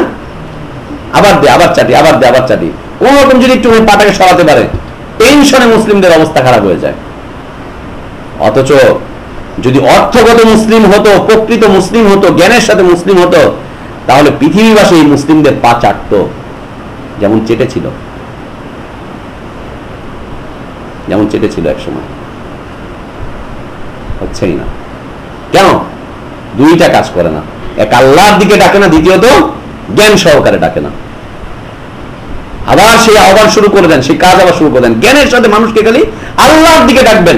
আবার দে, আবার চাটি, আবার দে, আবার চাটি। কোন রকম যদি একটু পাটাকে সরাতে পারে টেনশনে মুসলিমদের অবস্থা খারাপ হয়ে যায়। অথচ যদি অর্থগত মুসলিম হতো, প্রকৃত মুসলিম হতো, জ্ঞানের সাথে মুসলিম হতো, তাহলে পৃথিবীবাসী এই মুসলিমদের পা চাটতো, যেমন চেটেছিল। যেমন চেটেছিল এক সময় হচ্ছেই না। কেন? দুইটা কাজ করে না। এক আল্লাহর দিকে ডাকে না, দ্বিতীয়ত জ্ঞান সহকারে ডাকে না। আবার সেই আহ্বান শুরু করে দেন, সেই কাজ আবার শুরু করে দেন। জ্ঞানের সাথে মানুষকে খালি আল্লাহর দিকে ডাকবেন।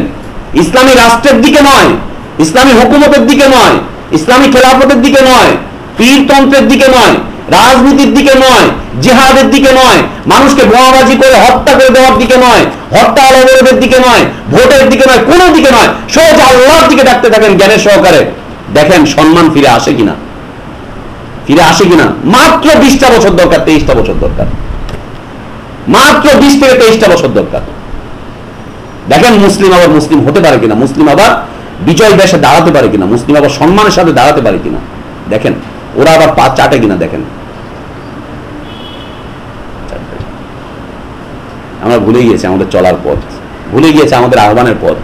ইসলামী রাষ্ট্রের দিকে নয়, ইসলামী হুকুমতের দিকে নয়, ইসলামী খেলাফতের দিকে নয়, পীরতন্ত্রের দিকে নয় রাজনীতির দিকে নয়, জেহাদের দিকে নয়, মানুষকে বোমাবাজি করে হত্যা করে দেওয়ার দিকে নয়, হত্যা অবরোধের দিকে নয়, ভোটের দিকে নয়, কোনো দিকে নয়, সোজা আল্লাহর দিকে ডাকতে থাকেন জ্ঞানের সহকারে। দেখেন সম্মান ফিরে আসে কিনা? ফিরে আসে কিনা? মাত্র বিশটা বছর দরকার, তেইশটা বছর দরকার। মাত্র বিশ থেকে তেইশটা বছর দরকার। দেখেন মুসলিম আবার মুসলিম হতে পারে কিনা? মুসলিম আবার বিজয় দেশে দাঁড়াতে পারে কিনা? মুসলিম আবার সম্মানের সাথে দাঁড়াতে পারে কিনা? দেখেন। ওরা আবার পা চাটে কিনা দেখেন। আমরা ভুলে গিয়েছি আমাদের চলার পথ। ভুলে গিয়েছে আমাদের আহ্বানের পথ।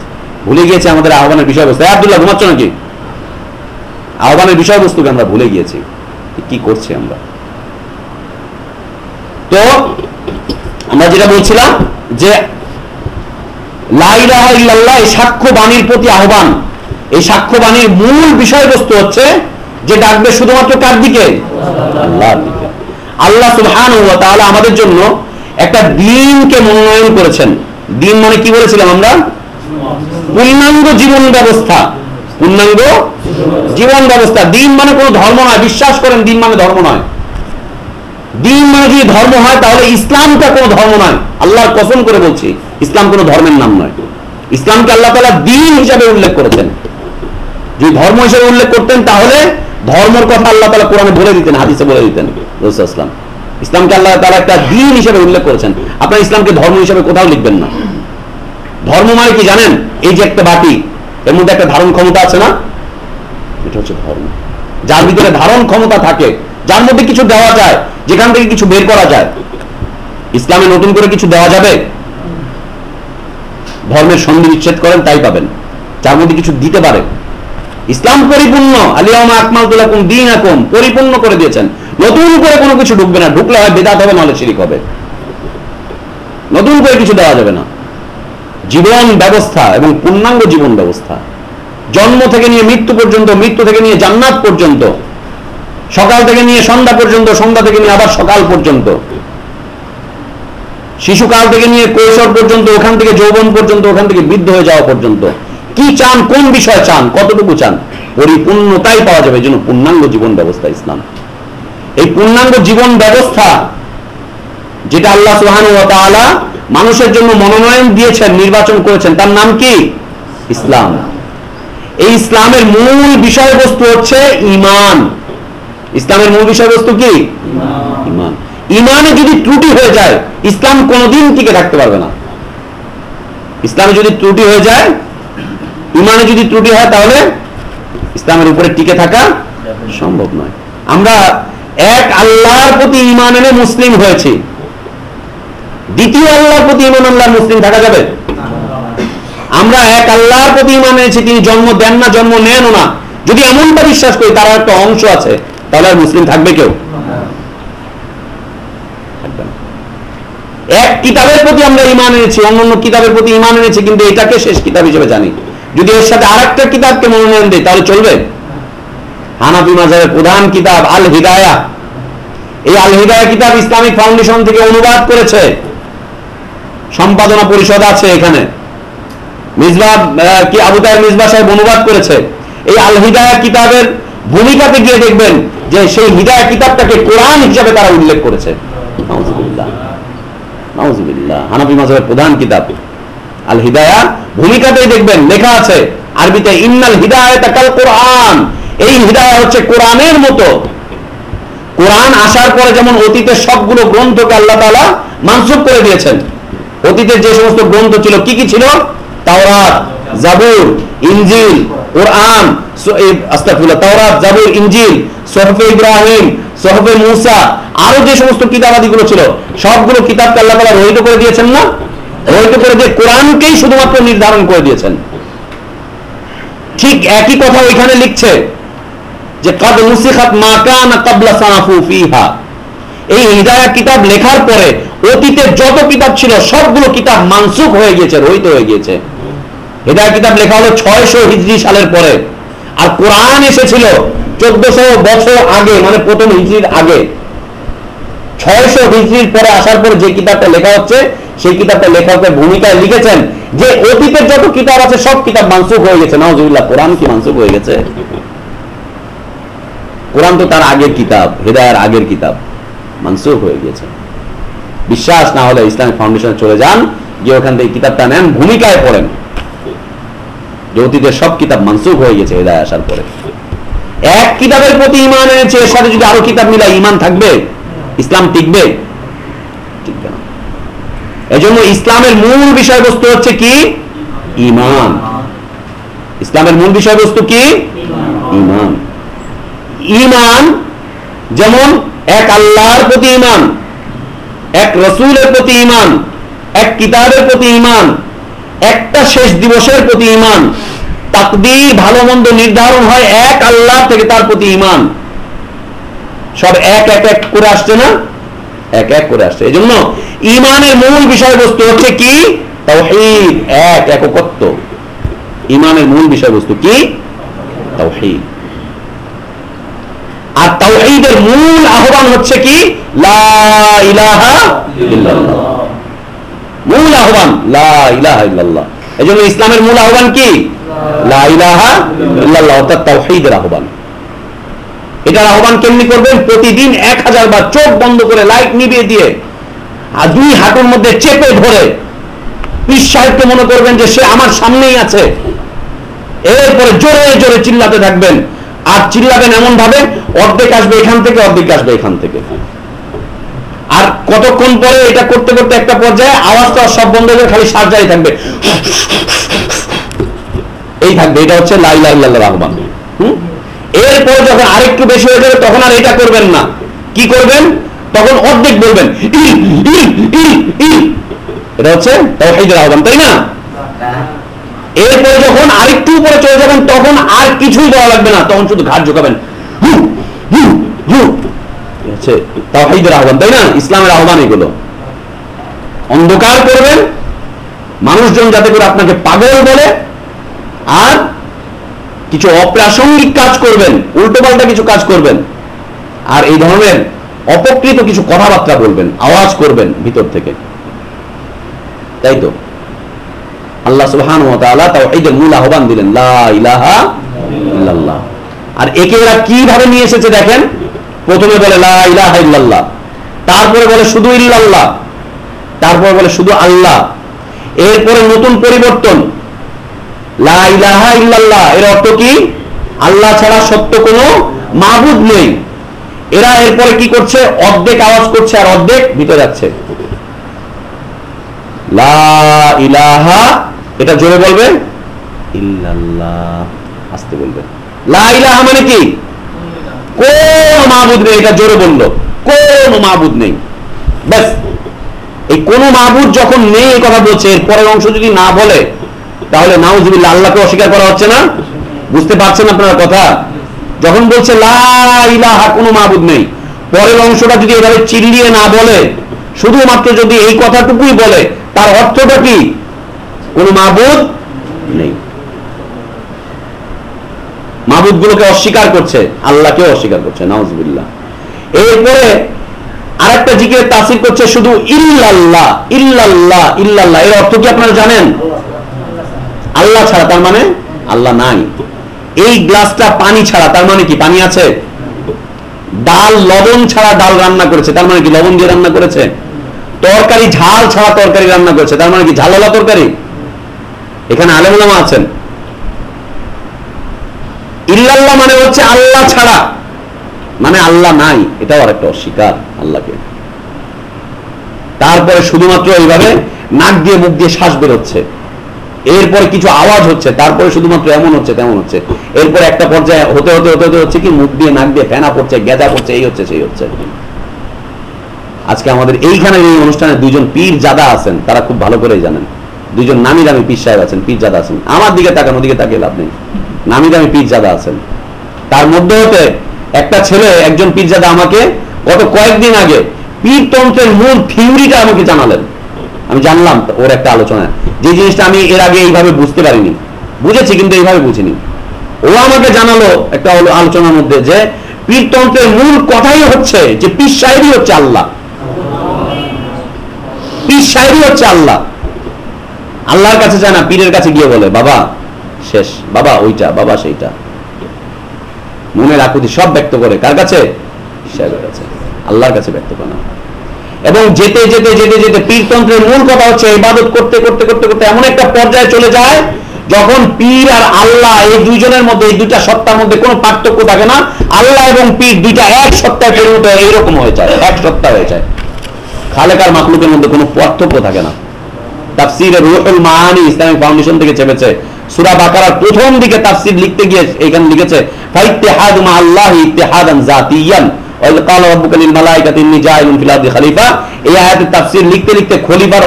ভুলে গিয়েছে আমাদের আহ্বানের বিষয়বস্তু। আব্দুল্লাহ, ঘুমাচ্ছ নাকি? আহ্বানের বিষয়বস্তুকে আমরা ভুলে গিয়েছি। কি করছি আমরা? তো আমরা যেটা বলছিলাম যে লাইলাহ এই সাক্ষ্য বাণীর প্রতি আহ্বান। এই সাক্ষ্য বাণীর মূল বিষয়বস্তু হচ্ছে যে ডাকবে শুধুমাত্র কার দিকে? আল্লাহ তাহলে আমাদের জন্য একটা দিনকে মনোনয়ন করেছেন। দিন মানে কি বলেছিলাম আমরা? পূর্ণাঙ্গ জীবন ব্যবস্থা। পূর্ণাঙ্গ জীবন ব্যবস্থা। দিন মানে কোনো ধর্ম নয়। বিশ্বাস করেন, দিন মানে ধর্ম নয়। দিন মানে যদি ধর্ম হয়, তাহলে ইসলামটা কোনো ধর্ম নয়। আল্লাহর কসম করে বলছি, ইসলাম কোনো ধর্মের নাম নয়। ইসলামকে আল্লাহ তালা দিন হিসাবে উল্লেখ করেছেন। যদি ধর্ম হিসেবে উল্লেখ করতেন, তাহলে ধর্মের কথা আল্লাহ তালা কোরআনে বলে দিতেন, হাদিসে বলে দিতেন। রসুল ইসলাম ইসলামকে আল্লাহ তালা একটা দিন হিসেবে উল্লেখ করেছেন। আপনার ইসলামকে ধর্ম হিসেবে কোথাও লিখবেন না। ধর্ম মানে কি জানেন? এই যে একটা বাটি, এর মধ্যে একটা ধারণ ক্ষমতা আছে না? এটা হচ্ছে ধর্ম। যার ভিতরে ধারণ ক্ষমতা থাকে, যার মধ্যে কিছু দেওয়া যায়, যেখান থেকে কিছু বের করা যায়। ইসলামে নতুন করে কিছু দেওয়া যাবে? ধর্মের সন্ধি বিচ্ছেদ করেন, তাই পাবেন। যার মধ্যে কিছু দিতে পারে ইসলাম পরিপূর্ণ আলিয়ামা আকমাল তুলাকুম দিন আকুম পরিপূর্ণ করে দিয়েছেন। নতুন করে কোনো কিছু ঢুকবে না, ঢুকলে হয় বেদাত হবে, নাহলে শিরিক হবে। নতুন করে কিছু দেওয়া যাবে না। জীবন ব্যবস্থা এবং পূর্ণাঙ্গ জীবন ব্যবস্থা। জন্ম থেকে নিয়ে মৃত্যু পর্যন্ত, মৃত্যু থেকে নিয়ে জান্নাত পর্যন্ত, সকাল থেকে নিয়ে সন্ধ্যা পর্যন্ত, সন্ধ্যা থেকে নিয়ে আবার সকাল পর্যন্ত। শিশুকাল থেকে নিয়ে কৈশোর পর্যন্ত, ওখান থেকে যৌবন পর্যন্ত, ওখান থেকে বৃদ্ধ হয়ে যাওয়া পর্যন্ত। কি চান, কোন বিষয় চান, কতটুকু চান পরিপূর্ণতাই পাওয়া যাবে জন্য পূর্ণাঙ্গ জীবন ব্যবস্থা ইসলাম। এই পূর্ণাঙ্গ জীবন ব্যবস্থা, যেটা আল্লাহ সুহান মানুষের জন্য মনোনয়ন দিয়েছেন, নির্বাচন করেছেন, তার নাম কি? ইসলাম। এই ইসলামের মূল বিষয়বস্তু হচ্ছে ইমান ইসলামের মূল বিষয়বস্তু কি? ইমান ইমানে যদি ত্রুটি হয়ে যায়, ইসলাম কোনোদিন টিকে থাকতে পারবে না। ইসলামে যদি ত্রুটি হয়ে যায় ইমানে যদি ত্রুটি হয় তাহলে ইসলামের উপরে টিকে থাকা সম্ভব নয়। আমরা এক আল্লাহর প্রতি ইমান এনে মুসলিম হয়েছি। দ্বিতীয় আল্লাহর প্রতি ইমান আল্লাহর মুসলিম থাকা যাবে? আমরা এক আল্লাহর প্রতি ইমান এনেছি, তিনি জন্ম দেন না, জন্ম নেন না। যদি এমনটা বিশ্বাস করি, তার একটা অংশ আছে, তাহলে আর মুসলিম থাকবে কেউ? এক কিতাবের প্রতি আমরা ইমান এনেছি অন্য অন্য কিতাবের প্রতি ইমান এনেছি, কিন্তু এটাকে শেষ কিতাব হিসেবে জানি। যদি এর সাথে আর একটা কিতাবকে মনোনয়ন দেয়, তাহলে চলবে? হানাফি মাজারের প্রধান কিতাব আল হিদায়া এই আল হিদায়া কিতাব ইসলামিক ফাউন্ডেশন থেকে অনুবাদ করেছে। সম্পাদনা পরিষদ আছে এখানে। কি আবু তাহের সাহেব অনুবাদ করেছে। এই আল কিতাবের ভূমিকাতে গিয়ে দেখবেন যে সেই হিদায়া কিতাবটাকে কোরআন হিসাবে তারা উল্লেখ করেছে। প্রধান কিতাব। আল হিদায়া ভূমিকাতেই দেখবেন লেখা আছে আরবিতে, ইন্নাল হিদায়াতা কাল কোরআন। এই হিদায়া হচ্ছে কোরআনের মতো। কোরআন আসার পরে যেমন অতীতের সবগুলো গ্রন্থকে আল্লাহ তাআলা মানসুখ করে দিয়েছেন, অতীতের যে সমস্ত গ্রন্থ ছিল, কি কি ছিল? তাওরাত, জাবুর, ইনজিল, কোরআন আস্তাগফিরুল্লাহ, তাওরাত, জাবুর, ইনজিল, সোহফে ইব্রাহিম, সোহফে মুসা, আরও যে সমস্ত কিতাবাদিগুলো ছিল, সবগুলো কিতাবকে আল্লাহ তাআলা রহিত করে দিয়েছেন না? রহিত করে দিয়ে কোরআনকেই শুধুমাত্র নির্ধারণ করে দিয়েছেন। ঠিক একই কথা ওইখানে লিখছে যে, কাদ মুসিখাত মা কানা ক্বাবলা সানাফু ফিহা। এই হিদায়া কিতাব লেখার পরে অতীতের যত কিতাব ছিল, সবগুলো কিতাব মানসুখ হয়ে গিয়েছে, রহিত হয়ে গিয়েছে। হিদায়া কিতাব লেখা হলো ছয়শো হিজরি সালের পরে। আর কোরআন এসেছিল চোদ্দশো বছর আগে মানে প্রথম হিজরির আগে। ছয়শো হিজরির পরে আসার পর যে কিতাবটা লেখা হচ্ছে সেই কিতাবটা লেখকের ভূমিকায় লিখেছেন যে অতীতের যত কিতাব আছে, সব কিতাব মানসুখ হয়ে গেছে। নাউজুবিল্লাহ, কোরআন কি মানসুখ হয়ে গেছে? কোরআন তো তার আগের কিতাব, হৃদয়ের আগের কিতাব, মানসুখ হয়ে গিয়েছে। বিশ্বাস না হলে ইসলামিক ফাউন্ডেশনে চলে যান, গিয়ে ওখান থেকে কিতাবটা নেন, ভূমিকায় পড়েন। যে অতীতের সব কিতাব মানসুখ হয়ে গেছে হৃদয় আসার পরে। এক কিতাবের প্রতি ইমান এনেছে, এর সাথে যদি আরও কিতাব মিলাই ইমান থাকবে, ইসলাম টিকবে। এজন্য ইসলামের মূল বিষয়বস্তু হচ্ছে কি? ইমান ইসলামের মূল বিষয়বস্তু কি? ইমান ইমান যেমন এক আল্লাহর প্রতি ইমান এক রসুলের প্রতি ইমান এক কিতাবের প্রতি ইমান একটা শেষ দিবসের প্রতি ইমান তাকদীর ভালো মন্দ নির্ধারণ হয় এক আল্লাহ থেকে তার প্রতি ইমান সব এক এক এক করে আসছে না? এক এক করে আসছে। এই জন্য ইমানের মূল বিষয়বস্তু হচ্ছে কি? তাওহীদ, এক একত্ব ইমানের মূল বিষয়বস্তু কি? তাওহীদ। আর তাওহীদের মূল আহ্বান হচ্ছে কি? মূল আহ্বান, লা ইলাহা ইল্লাল্লাহ। ইসলামের মূল আহ্বান কি? আহ্বান। এটার আহ্বান কেমনি করবেন? প্রতিদিন এক হাজার বার চোখ বন্ধ করে লাইট নিভিয়ে দিয়ে আর দুই হাঁটুর মধ্যে চেপে ধরে পীর মনে করবেন যে সে আমার সামনেই আছে। এরপরে জোরে জোরে চিল্লাতে থাকবেন। আর চিল্লাবেন এমন ভাবে অর্ধেক আসবে এখান থেকে, অর্ধেক আসবে এখান থেকে। আর কতক্ষণ পরে এটা করতে করতে একটা পর্যায়ে আওয়াজ আওয়াজটা সব বন্ধ হয়ে খালি সার্জারি থাকবে। এই থাকবে, এটা হচ্ছে লাইলা ইল্লাল্লাহ আহ্বান হুম? এরপরে যখন আরেকটু বেশি হয়ে যাবে, তখন আর এটা করবেন না। কি করবেন? তখন অর্ধেক বলবেন। এটা হচ্ছে তাওহীদের আহ্বান, তাই না? এরপরে যখন আরেকটু উপরে চলে যাবেন, তখন আর কিছুই দেওয়া লাগবে না, তখন শুধু ঘাট ঝোকাবেন। তাওহীদের আহ্বান, তাই না? ইসলামের আহ্বান এগুলো। অন্ধকার করবেন, মানুষজন যাতে করে আপনাকে পাগল বলে, আর কিছু অপ্রাসঙ্গিক কাজ করবেন উল্টো পাল্টা কিছু কাজ করবেন। আর এই ধরনের অপকৃত কিছু কথাবার্তা বলবেন, আওয়াজ করবেন ভিতর থেকে। তাই তো? আল্লাহ তাআলা তাওহীদের মূল আহ্বান দিলেন ইলাহা ইল্লাল্লাহ। আর একে এরা কীভাবে নিয়ে এসেছে দেখেন? প্রথমে বলে, লা ইলাহা ইল্লাল্লাহ। তারপরে বলে, শুধু ইল্লাল্লাহ। তারপরে বলে, শুধু আল্লাহ। এরপরে নতুন পরিবর্তন। লা ইলাহা ইল্লাল্লাহ। এর অর্থ কি? আল্লাহ ছাড়া সত্য কোনো মাবুদ নেই। এরা এরপরে কি করছে? অর্ধেক আওয়াজ করছে আর অর্ধেক ভিতরে যাচ্ছে। ইলাহা, এটা জোরে বলবে? আসতে বলবে। লা মানে কি? কোন মাবুদ নেই, এটা জোরে বলল। কোন মাবুদ নেই। ব্যাস। এই কোন মাহবুদ যখন নেই, এই কথা বলছে, এর পরের অংশ যদি না বলে, তাহলে নাউজুবিল্লাহ, আল্লাহকে অস্বীকার করা হচ্ছে না? বুঝতে পারছেন আপনার কথা? যখন বলছে, লা ইলাহা, কোনো মাহবুদ নেই। পরের অংশটা যদি এভাবে চিল্লিয়ে না বলে, শুধুমাত্র যদি এই কথাটুকুই বলে, তার অর্থটা কি? কোন মাহবুদ নেই। মাহবুদ গুলোকে অস্বীকার করছে, আল্লাহকেও অস্বীকার করছে, নাউজুবিল্লাহ। এরপরে আরেকটা জিকিরের তাসির করছে শুধু ইল্লাল্লাহ ইল্লাল্লাহ ইল্লাল্লাহ। এর অর্থ কি আপনারা জানেন? আল্লাহ ছাড়া, তার মানে আল্লাহ নাই। এই গ্লাসটা পানি ছাড়া, তার মানে কি? পানি আছে? ডাল, লবণ ছাড়া ডাল রান্না করেছে, তার মানে কি? লবণ দিয়ে রান্না করেছে? তরকারি, ঝাল ছাড়া তরকারি রান্না করেছে, তার মানে কি? ঝালালা তরকারি? এখানে আলেমুলামা আছেন। ইল্লাল্লাহ মানে হচ্ছে আল্লাহ ছাড়া। মানে আল্লাহ নাই, এটাও আরেকটা অস্বীকার আল্লাহকে। তারপরে শুধুমাত্র এইভাবে নাক দিয়ে মুখ দিয়ে শ্বাস বেরোচ্ছে। এরপরে কিছু আওয়াজ হচ্ছে, তারপরে শুধুমাত্র এমন হচ্ছে, তেমন হচ্ছে। এরপর একটা পর্যায়ে হতে হতে হতে হতে হচ্ছে কি, মুখ দিয়ে নাক দিয়ে ফেনা পড়ছে গেঁদা পড়ছে, এই হচ্ছে, সেই হচ্ছে। আজকে আমাদের এইখানে এই অনুষ্ঠানে দুইজন পীর জাদা আছেন, তারা খুব ভালো করেই জানেন। দুইজন নামি দামি পীর সাহেব আছেন, পীর জাদা আছেন। আমার দিকে তাকান, ওদিকে তাকিয়ে লাভ নেই। নামি দামি পীর জাদা আছেন। তার মধ্যে হতে একটা ছেলে, একজন পীরজাদা আমাকে, গত কয়েকদিন আগে পীরতন্ত্রের মূল থিওরিটা আমাকে জানালেন। আমি জানলাম ওর একটা আলোচনা। যে জিনিসটা আমি এর আগে এইভাবে বুঝতে পারিনি। বুঝেছি কিন্তু এইভাবে বুঝিনি। ও আমাকে জানালো একটা আলোচনার মধ্যে যে পীরতন্ত্রের মূল কথাই হচ্ছে যে পীর সাহেবই হচ্ছে আল্লাহ। পীর সাহেবই হচ্ছে আল্লাহ। আল্লাহর কাছে যায় না, পীরের কাছে গিয়ে বলে, বাবা, শেষ। বাবা, ওইটা, বাবা, সেইটা। মনের আকুতি সব ব্যক্ত করে। কার কাছে? সাহেবের কাছে। আল্লাহর কাছে ব্যক্ত করে না। এবং যেতে যেতে যেতে যেতে পীরতন্ত্রের মূল কথা হচ্ছে ইবাদত করতে করতে করতে করতে এমন একটা পর্যায়ে চলে যায়, যখন পীর আর আল্লাহ এই দুইজনের মধ্যে, এই দুইটা সত্তার মধ্যে কোনো পার্থক্য থাকে না। আল্লাহ এবং পীর দুইটা এক সত্তায় পরিণত এইরকম হয়ে যায়, এক সত্তা হয়ে যায়। খালেকার মাকলুকের মধ্যে কোনো পার্থক্য থাকে না। তাফসিরে রুহুল মাআনি ইসলামিক ফাউন্ডেশন থেকে চেপেছে। সূরা বাকারার প্রথম দিকে তাফসির লিখতে গিয়ে এখানে লিখেছে, ফাইত্তিহাদ মা আল্লাহ ইত্তিহাদান জাতিয়ান।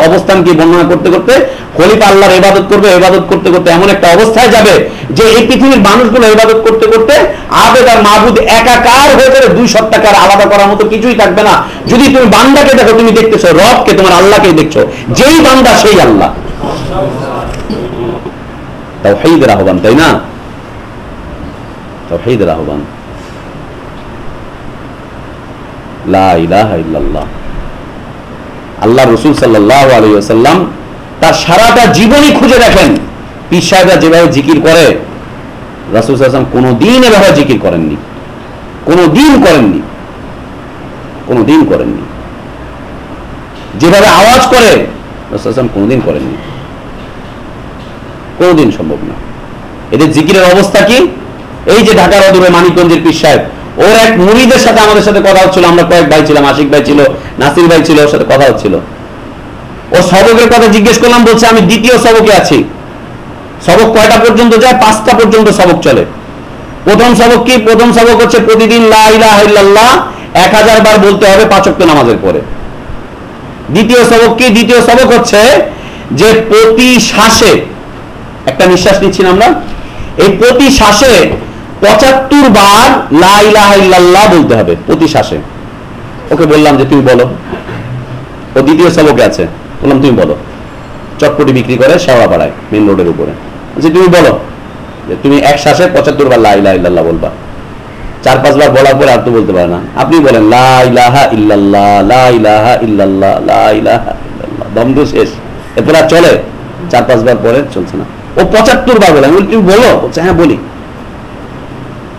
অবস্থানকে বর্ণনা করতে করতে খলিফা আল্লাহর করবে করতে করতে এমন একটা অবস্থায় যাবে যে এই পৃথিবীর মানুষগুলো করতে করতে আবেদ আর মাহবুদ একাকার হয়ে যাবে, দুই আলাদা করার মতো কিছুই থাকবে না। যদি তুমি বান্দাকে দেখো, তুমি দেখতেছো রবকে, তোমার আল্লাহকে দেখছ। যেই বান্দা সেই আল্লাহ। তাওহীদের আহ্বান, তাই না? তাওহীদের আহ্বান। আল্লাহ রসুল সাল্লাল্লাহু আলাইহি তার সারাটা জীবনই খুঁজে দেখেন। পীর সাহেবরা যেভাবে জিকির করে, রাসূল সাল্লাল্লাহু কোনো দিন এভাবে জিকির করেননি। কোনো দিন করেননি। কোনো দিন করেননি। যেভাবে আওয়াজ করে, রাসূল সাল্লাল্লাহু কোনোদিন করেননি। কোনোদিন সম্ভব না। এদের জিকিরের অবস্থা কি? এই যে ঢাকার অদূরে মানিকগঞ্জের পীর সাহেব ওর এক মুড়িদের সাথে আমাদের সাথে কথা হচ্ছিল, আমরা কয়েক ভাই ছিলাম, আশিক ভাই ছিল, নাসির ভাই ছিল, ওর সাথে কথা হচ্ছিল। ও সবকের কথা জিজ্ঞেস করলাম, বলছে, আমি দ্বিতীয় সবকে আছি। সবক কয়টা পর্যন্ত যায়? পাঁচটা পর্যন্ত সবক চলে। প্রথম সবক কি? প্রথম সবক হচ্ছে প্রতিদিন এক হাজার বার বলতে হবে পাঁচক্ত নামাজের পরে। দ্বিতীয় সবক কি? দ্বিতীয় সবক হচ্ছে যে প্রতি শ্বাসে একটা নিঃশ্বাস নিচ্ছি আমরা, এই প্রতি শ্বাসে পঁচাত্তর বার লা ইলাহা বলতে হবে প্রতি শ্বাসে। ওকে বললাম যে, তুমি বলো। ও দ্বিতীয় সবকে আছে। বললাম, তুমি বলো। চটপটি বিক্রি করে শেওড়া পাড়ায় মেন রোডের উপরে। যে তুমি বলো। যে, তুমি এক শ্বাসে পঁচাত্তর বার লা ইলাহা ইল্লাল্লাহ বলবা। চার পাঁচবার বলার পরে আর তো বলতে পারে না। আপনি বলেন, লা ইলাহা ইল্লাল্লাহ, লা ইলাহা ইল্লাল্লাহ শেষ। এরপর আর চলে। চার পাঁচবার পরে চলছে না। ও পঁচাত্তর বার বলে, আমি তুমি বলো? হ্যাঁ বলি।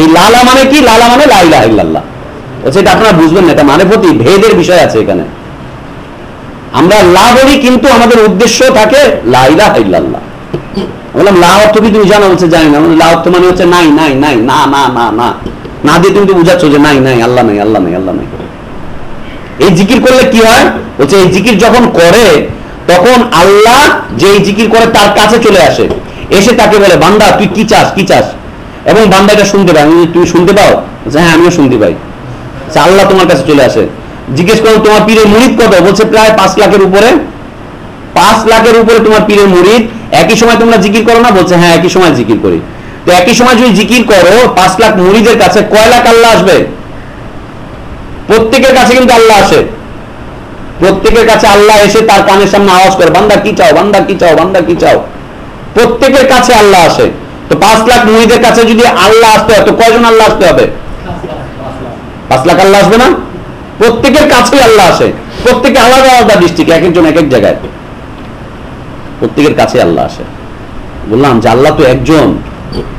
এই লালা মানে কি? লালা মানে লা ইলাহা ইল্লাল্লাহ। বলছে আপনারা বুঝবেন না, এটা মানে প্রতি ভেদের বিষয় আছে এখানে। আমরা লা বলি কিন্তু আমাদের উদ্দেশ্য থাকে লা ইলাহা ইল্লাল্লাহ। বললাম, লা অর্থ কি তুমি জানো? জানি না। লা অর্থ মানে হচ্ছে নাই নাই নাই, না না না না। না দিয়ে তুমি তো বুঝাচ্ছ যে নাই নাই, আল্লাহ নাই আল্লাহ নাই আল্লাহ নাই। এই জিকির করলে কি হয়? এই জিকির যখন করে, তখন আল্লাহ যে জিকির করে তার কাছে চলে আসে। এসে তাকে বলে, বান্দা, তুই কি চাস? কি চাস? এবং বান্দা এটা শুনতে পায়। আমি তুমি শুনতে পাও? হ্যাঁ আমিও শুনতে পাই। আল্লাহ তোমার কাছে চলে আসে। জিজ্ঞেস করো তোমার পীরের মুরিদ কত? বলছে, প্রায় পাঁচ লাখের উপরে। পাঁচ লাখের উপরে তোমার পীরের মুরিদ। একই সময় তোমরা জিকির করো না? বলছে হ্যাঁ একই সময় জিকির করি। তো একই সময় যদি জিকির করো, পাঁচ লাখ মুরিদের কাছে কয় লাখ আল্লাহ আসবে? প্রত্যেকের কাছে কিন্তু আল্লাহ আসে। প্রত্যেকের কাছে আল্লাহ এসে তার কানের সামনে আওয়াজ করে, বান্দা, কি চাও? বান্দা, কি চাও? বান্দা, কি চাও? প্রত্যেকের কাছে আল্লাহ আসে। তো পাঁচ লাখ মুরিদের কাছে যদি আল্লাহ আসতে হয়, তো কয়জন আল্লাহ আসতে হবে? পাঁচ লাখ আল্লাহ আসবে না? প্রত্যেকের কাছেই আল্লাহ আসে। প্রত্যেকে আলাদা আলাদা ডিস্ট্রিক্ট এক একজন এক এক জায়গায়। প্রত্যেকের কাছে আল্লাহ আসে। বললাম যে আল্লাহ তো একজন।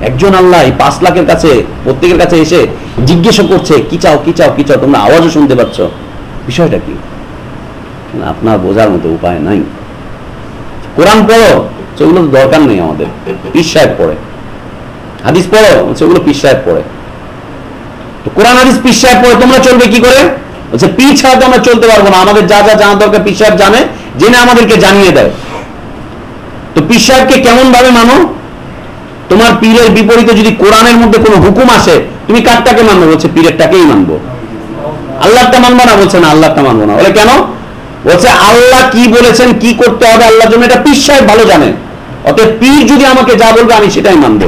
একজন আল্লাহ এই পাঁচ লাখের কাছে, প্রত্যেকের কাছে এসে জিজ্ঞেস করছে, কি চাও কি চাও কি চাও, তোমরা আওয়াজও শুনতে পাচ্ছ? বিষয়টা কি? আপনার বোঝার মতো উপায় নাই। কোরআন পড়ো, সেগুলো তো দরকার নেই আমাদের। সাহেব পড়ে। হাদিস পড়ো সেগুলো পীর সাহেব পড়ে। তো কোরআন হাদিস পীর সাহেব পড়ে, তোমরা চলবে কি করে? বলছে, পীর তো আমরা চলতে পারব না। আমাদের যা যা জানা দরকার পীর সাহেব জানে, জেনে আমাদেরকে জানিয়ে দেয়। তো পীর সাহেবকে কেমন ভাবে মানো? তোমার পীরের বিপরীতে যদি কোরআনের মধ্যে কোনো হুকুম আসে, তুমি কারটাকে মানবো? বলছে, পীরেরটাকেই মানবো। আল্লাহটা মানবো না? বলছে, না আল্লাহটা মানবো না। বলে, কেন? বলছে, আল্লাহ কি বলেছেন, কি করতে হবে আল্লাহর জন্য, এটা পীর সাহেব ভালো জানেন অতএব পীর যদি আমাকে যা বলবে, আমি সেটাই মানবো।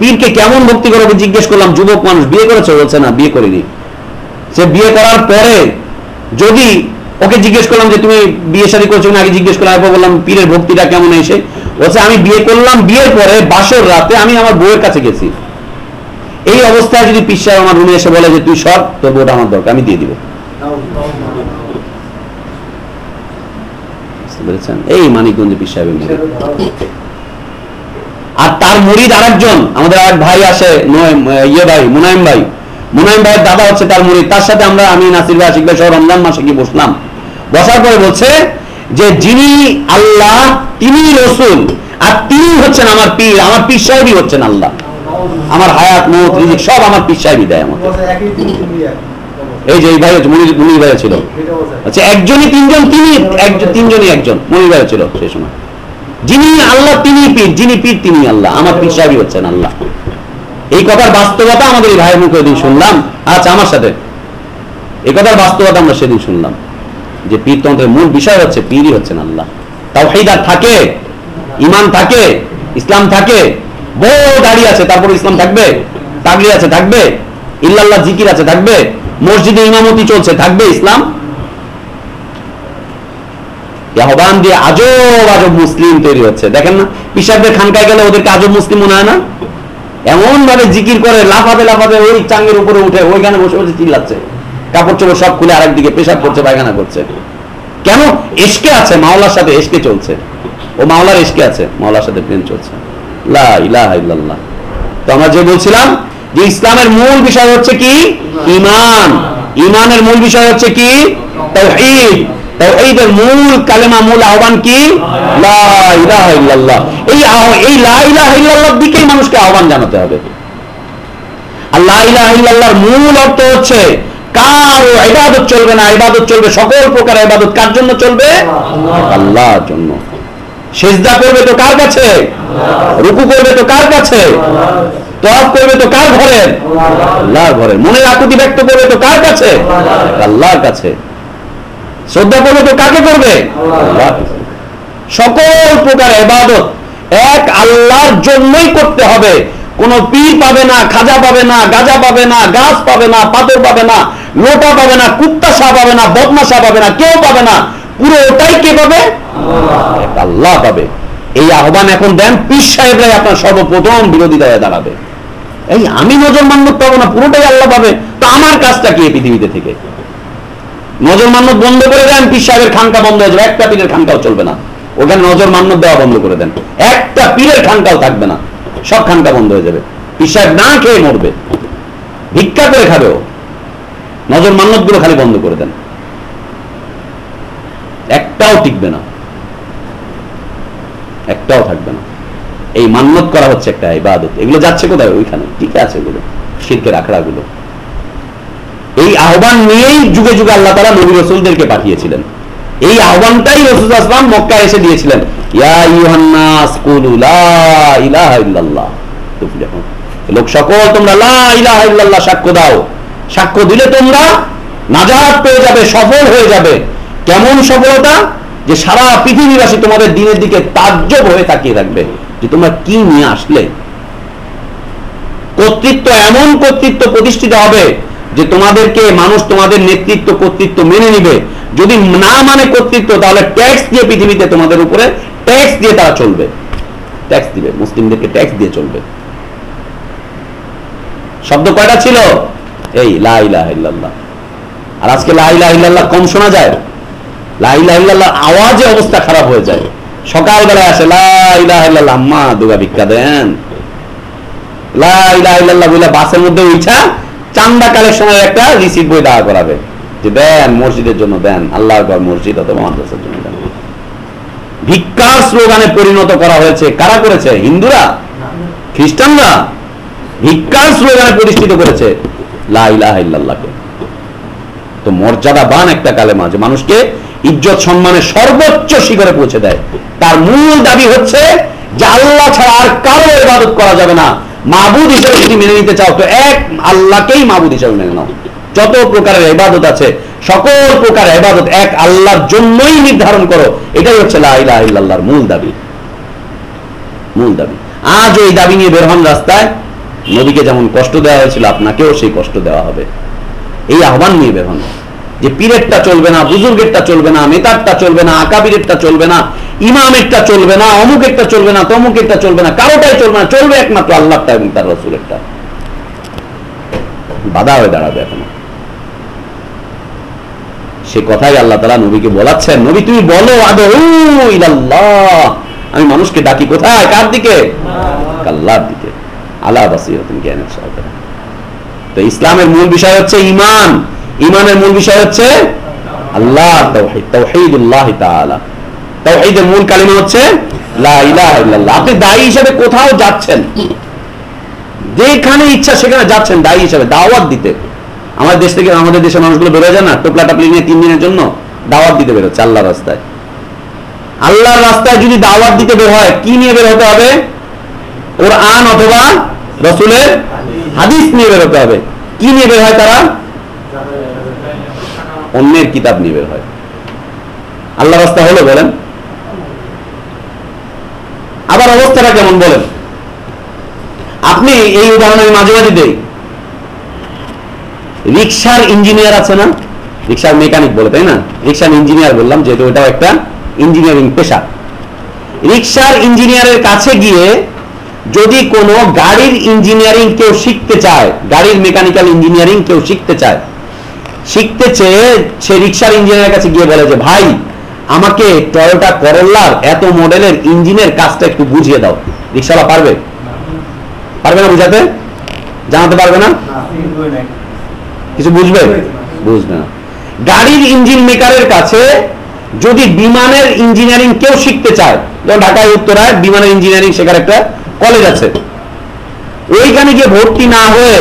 পীরকে কেমন ভক্তি করবে জিজ্ঞেস করলাম, যুবক মানুষ, বিয়ে করেছে? বলছে, না, বিয়ে করিনি। সে বিয়ে করার পরে যদি ওকে জিজ্ঞেস করলাম যে, তুমি বিয়ে শাদী করছ কিনা? আগে জিজ্ঞেস করলাম বললাম, পীরের ভক্তিটা কেমন এসে? বলছে, আমি বিয়ে করলাম, বিয়ের পরে বাসর রাতে আমি আমার বউয়ের কাছে গেছি। এই অবস্থায় যদি সাহেব আমার রুমে এসে বলে যে, তুই সর, তোর বউটা আমার দরকার, আমি দিয়ে দিব। এই মানিকগঞ্জ পীর সাহেবের মুরিদ। আর তার মুরিদ আরেকজন আমাদের আরেক ভাই আসে নয়- ইয়ে ভাই মুনাইম ভাই। মুনাইম ভাইয়ের দাদা হচ্ছে তার মুরিদ তার সাথে আমরা আমি নাসির ভাই আশিক ভাই সহ রমজান মাসে গিয়ে বসলাম। বসার পরে বলছে যে যিনি আল্লাহ তিনি রসুল আর তিনি হচ্ছেন আমার পীর আমার পীর সাহেবই হচ্ছেন আল্লাহ। আমার হায়াত মত রিজিক সব আমার পীর সাহেবই দেয় আমাকে। এই যে এই ভাই হচ্ছে মুনির মুনির ভাই ছিল। আচ্ছা একজনই তিনজন তিনি একজন তিনজনই একজন মনির ভাই ছিল সেই সময়। যিনি আল্লাহ তিনি পীর। যিনি পীর তিনি আল্লাহ। আমার পীর সাহেবই হচ্ছেন আল্লাহ। এই কথার বাস্তবতা আমাদের এই ভাইয়ের মুখে ওইদিন শুনলাম। আচ্ছা আমার সাথে। এই কথার বাস্তবতা আমরা সেদিন শুনলাম। যে পীরতন্ত্রের মূল বিষয় হচ্ছে পীরই হচ্ছেন আল্লাহ। তাও হেদার থাকে ইমান থাকে, ইসলাম থাকে বড় গাড়ি আছে, তারপর ইসলাম থাকবে তাগড়ি আছে, থাকবে, ইল্লাল্লাহ জিকির আছে, থাকবে, মসজিদে ইমামতি চলছে, থাকবে ইসলাম। এই আহ্বান দিয়ে আজব আজব মুসলিম তৈরি হচ্ছে। দেখেন না? পিসাবদের খানকায় গেলে ওদেরকে আজব মুসলিম মনে হয় না? এমন ভাবে জিকির করে লাফাতে লাফাতে ওই চাঙ্গের উপরে উঠে ওইখানে বসে বসে চিল্লাচ্ছে। কাপড় চোপড় সব খুলে আরেক দিকে পেশাব করছে, পায়খানা করছে। কেন? এসকে আছে, মাওলার সাথে এসকে চলছে। ও মাওলার এসকে আছে, মাওলার সাথে প্রেম চলছে। তো আমরা যে বলছিলাম যে ইসলামের মূল বিষয় হচ্ছে কি? ইমান। ইমানের মূল বিষয় হচ্ছে কি? তাওহীদ। তাওহীদের মূল কালেমা মূল আহ্বান কি? লা ইলাহা ইল্লাল্লাহ। এই এই লা দিকেই মানুষকে আহ্বান জানাতে হবে। আর মূল অর্থ হচ্ছে কার ইবাদত চলবে না ইবাদত চলবে সকল প্রকার ইবাদত। কার জন্য চলবে? আল্লাহর জন্য। সেজদা করবে তো কার কাছে? রুকু করবে তো কার কাছে? তফ করবে তো কার ঘরের আল্লাহর ঘরের মনের আকুতি ব্যক্ত করবে তো কার কাছে? আল্লাহর কাছে। শ্রদ্ধা করবে তো কাকে করবে? সকল প্রকার এবাদত এক আল্লাহর জন্যই করতে হবে। কোন পীর পাবে না খাজা পাবে না গাজা পাবে না গাছ পাবে না পাথর পাবে না লোটা পাবে না কুত্তা শাহ পাবে না বদমা শাহ পাবে না কেউ পাবে না। পুরো ওটাই কে পাবে? আল্লাহ। পাবে। এই আহ্বান এখন দেন পীর সাহেবরাই আপনার সর্বপ্রথম বিরোধিতায় দাঁড়াবে। এই আমি নজর মান্যত পাবো না পুরোটাই আল্লাহ পাবে। তো আমার কাজটা কি এই পৃথিবীতে থেকে? নজর মান্যত বন্ধ করে দেন, পীর সাহেবের খানকা বন্ধ হয়ে যাবে, একটা পীরের খানকাও চলবে না। ওখানে নজর মান্যত দেওয়া বন্ধ করে দেন। একটা পীরের খানকাও থাকবে না, সব খানকা বন্ধ হয়ে যাবে। পীর সাহেব না খেয়ে মরবে, ভিক্ষা করে খাবে ও। নজর মান্যতগুলো খালি বন্ধ করে দেন। একটাও টিকবে না। একটাও থাকবে না। এই মান্যত করা হচ্ছে একটা ইবাদত। এগুলো যাচ্ছে কোথায়? ওইখানে। ঠিক আছে এগুলো। শিল্পের আখড়া গুলো এই আহ্বান নিয়েই যুগে যুগে আল্লাহ তালা নবী রসুলদেরকে পাঠিয়েছিলেন। এই আহ্বানটাই রসুল আসলাম মক্কা এসে দিয়েছিলেন। লোক সকল, তোমরা সাক্ষ্য দাও। সাক্ষ্য দিলে তোমরা নাজাত পেয়ে যাবে, সফল হয়ে যাবে। কেমন সফলতা? যে সারা পৃথিবীবাসী তোমাদের দিনের দিকে তাজ্জব হয়ে তাকিয়ে থাকবে যে তোমরা কি নিয়ে আসলে? কর্তৃত্ব, এমন কর্তৃত্ব প্রতিষ্ঠিত হবে যে তোমাদেরকে মানুষ তোমাদের নেতৃত্ব, কর্তৃত্ব মেনে নিবে। যদি না মানে কর্তৃত্ব, তাহলে ট্যাক্স দিয়ে পৃথিবীতে তোমাদের উপরে ট্যাক্স দিয়ে তারা চলবে। ট্যাক্স দিবে, মুসলিমদেরকে ট্যাক্স দিয়ে চলবে। শব্দ কয়টা ছিল? এই, লা আর আজকে লা ইলাহা কম শোনা যায়? লা ইলাহা আওয়াজে অবস্থা খারাপ হয়ে যায়। সকালবেলায় আসে, লা ইলাহা ইল্লাল্লাহ, আম্মা দুগা ভিক্ষা দেন। লা ইলাহা ইল্লাল্লাহ বলে বাসের মধ্যে উঠা চান্দা কালেকশনের একটা রিসিপ্ট বই দাঁড়া করাবে। যে দেন মসজিদের জন্য দেন আল্লাহর ঘর, মসজিদ অথবা মাদ্রাসার জন্য দেন ভিক্ষার স্লোগানে পরিণত করা হয়েছে, কারা করেছে? হিন্দুরা? খ্রিস্টানরা? ভিক্ষার স্লোগানে প্রতিষ্ঠিত করেছে, লা ইলাহা ইল্লাল্লাহকে। তো মর্যাদাবান একটা কালেমা, যে মানুষকে ইজ্জত সম্মানের সর্বোচ্চ শিখরে পৌঁছে দেয়। তার মূল দাবি হচ্ছে যে আল্লাহ ছাড়া আর কারও ইবাদত করা যাবে না। মাহবুদ হিসেবে যদি মেনে নিতে চাও, তো এক, আল্লাহকেই মাহবুদ হিসেবে মেনে নাও। যত প্রকারের ইবাদত আছে, সকল প্রকার ইবাদত এক, আল্লাহর জন্যই নির্ধারণ করো। এটাই হচ্ছে লা ইলাহা মূল দাবি। মূল দাবি। আজ ওই দাবি নিয়ে বের হন রাস্তায়। নবীকে যেমন কষ্ট দেওয়া হয়েছিল, আপনাকেও সেই কষ্ট দেওয়া হবে। এই আহ্বান নিয়ে বের হন। যে পীরেরটা চলবে না, বুজুর্গেরটা চলবে না, নেতারটা চলবে না, আকাবিরেরটা চলবে না, ইমামেরটা চলবে না, অমুকেরটা চলবে না, তমুকেরটা চলবে না, কারোটাই চলবে না, চলবে একমাত্র আল্লাহটা এবং তার রসুলেরটা। বাধা হয়ে দাঁড়াবে এখন। সে কথাই আল্লাহ তালা নবীকে বলাচ্ছেন, নবী, তুমি বলো, আদৌ ইলাল্লাহ। আমি মানুষকে ডাকি কোথায়? কার দিকে? আল্লাহর দিকে। আল্লাহ বাসিরতিন জ্ঞানের সহকারে। তো ইসলামের মূল বিষয় হচ্ছে ইমান। ইমানের মূল বিষয় হচ্ছে আল্লাহ তাওহীদ তাওহীদুল্লাহ তাআলা। তাওহীদের মূল কালিমা হচ্ছে আপনি দায়ী হিসেবে কোথাও যাচ্ছেন। যেখানে ইচ্ছা সেখানে যাচ্ছেন দায়ী হিসেবে, দাওয়াত দিতে। আমাদের দেশ থেকে আমাদের দেশের মানুষগুলো বেরোয় যায় না, টোপলা টাপলি নিয়ে তিন দিনের জন্য দাওয়াত দিতে বেরোচ্ছে আল্লাহ রাস্তায়। আল্লাহর রাস্তায় যদি দাওয়াত দিতে বের হয়, কি নিয়ে বের হতে হবে? কোরআন অথবা রসুলের হাদিস নিয়ে বের হতে হবে। কি নিয়ে বের হয় তারা? অন্যের কিতাব নিয়ে বের হয়। আল্লাহ রাস্তা হলো বলেন। আবার অবস্থাটা কেমন বলেন? আপনি এই উদাহরণ আমি মাঝে মাঝে দেই। রিক্সার ইঞ্জিনিয়ার আছে না? রিক্সার মেকানিক বলে, তাই না? রিক্সার ইঞ্জিনিয়ার বললাম, যেহেতু ওটাও একটা ইঞ্জিনিয়ারিং পেশা। রিক্সার ইঞ্জিনিয়ারের কাছে গিয়ে যদি কোনো গাড়ির ইঞ্জিনিয়ারিং কেউ শিখতে চায়, গাড়ির মেকানিক্যাল ইঞ্জিনিয়ারিং কেউ শিখতে চায় শিখতে চেয়ে সে রিক্সার ইঞ্জিনিয়ারের কাছে গিয়ে বলে যে ভাই আমাকে টয়োটা করোলার এত মডেলের ইঞ্জিনের কাজটা একটু বুঝিয়ে দাও। রিক্সাওয়ালা পারবে? পারবে না বুঝাতে? জানাতে পারবে না? কিছু বুঝবে? বুঝবে। না। গাড়ির ইঞ্জিন মেকারের কাছে যদি বিমানের ইঞ্জিনিয়ারিং কেউ শিখতে চায় যেমন ঢাকায় উত্তরায় বিমানের ইঞ্জিনিয়ারিং শেখার একটা কলেজ আছে। ওইখানে গিয়ে ভর্তি না হয়ে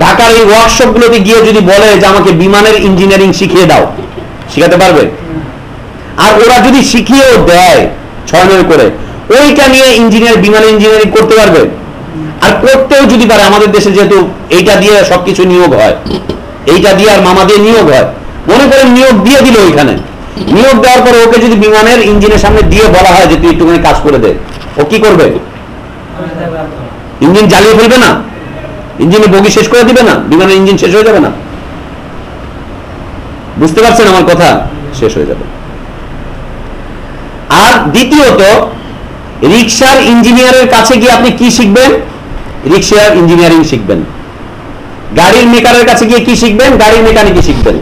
ঢাকার এই ওয়ার্কশপ গুলোতে গিয়ে যদি বলে যে আমাকে বিমানের ইঞ্জিনিয়ারিং শিখিয়ে দাও, শিখাতে পারবে? আর ওরা যদি শিখিয়েও দেয় ছয় করে, ওইটা নিয়ে ইঞ্জিনিয়ার বিমান ইঞ্জিনিয়ারিং করতে পারবে? আর করতেও যদি পারে, আমাদের দেশে যেহেতু এইটা দিয়ে সবকিছু নিয়োগ হয়, এইটা দিয়ে আর মামা দিয়ে নিয়োগ হয়, মনে করেন নিয়োগ দিয়ে দিল ওইখানে। নিয়োগ দেওয়ার পরে ওকে যদি বিমানের ইঞ্জিনের সামনে দিয়ে বলা হয় যে তুই একটুখানি কাজ করে দে, ও কি করবে? ইঞ্জিন জ্বালিয়ে ফেলবে না? ইঞ্জিনে বগি শেষ করে দিবে না, বিমানের ইঞ্জিন শেষ হয়ে যাবে না। বুঝতে পারছেন আমার কথা? শেষ হয়ে যাবে। আর দ্বিতীয়ত রিক্সার ইঞ্জিনিয়ারের কাছে গিয়ে আপনি কি শিখবেন? রিক্সার ইঞ্জিনিয়ারিং শিখবেন। গাড়ির মেকারের কাছে গিয়ে কি শিখবেন? গাড়ির মেকানিকই শিখবেন।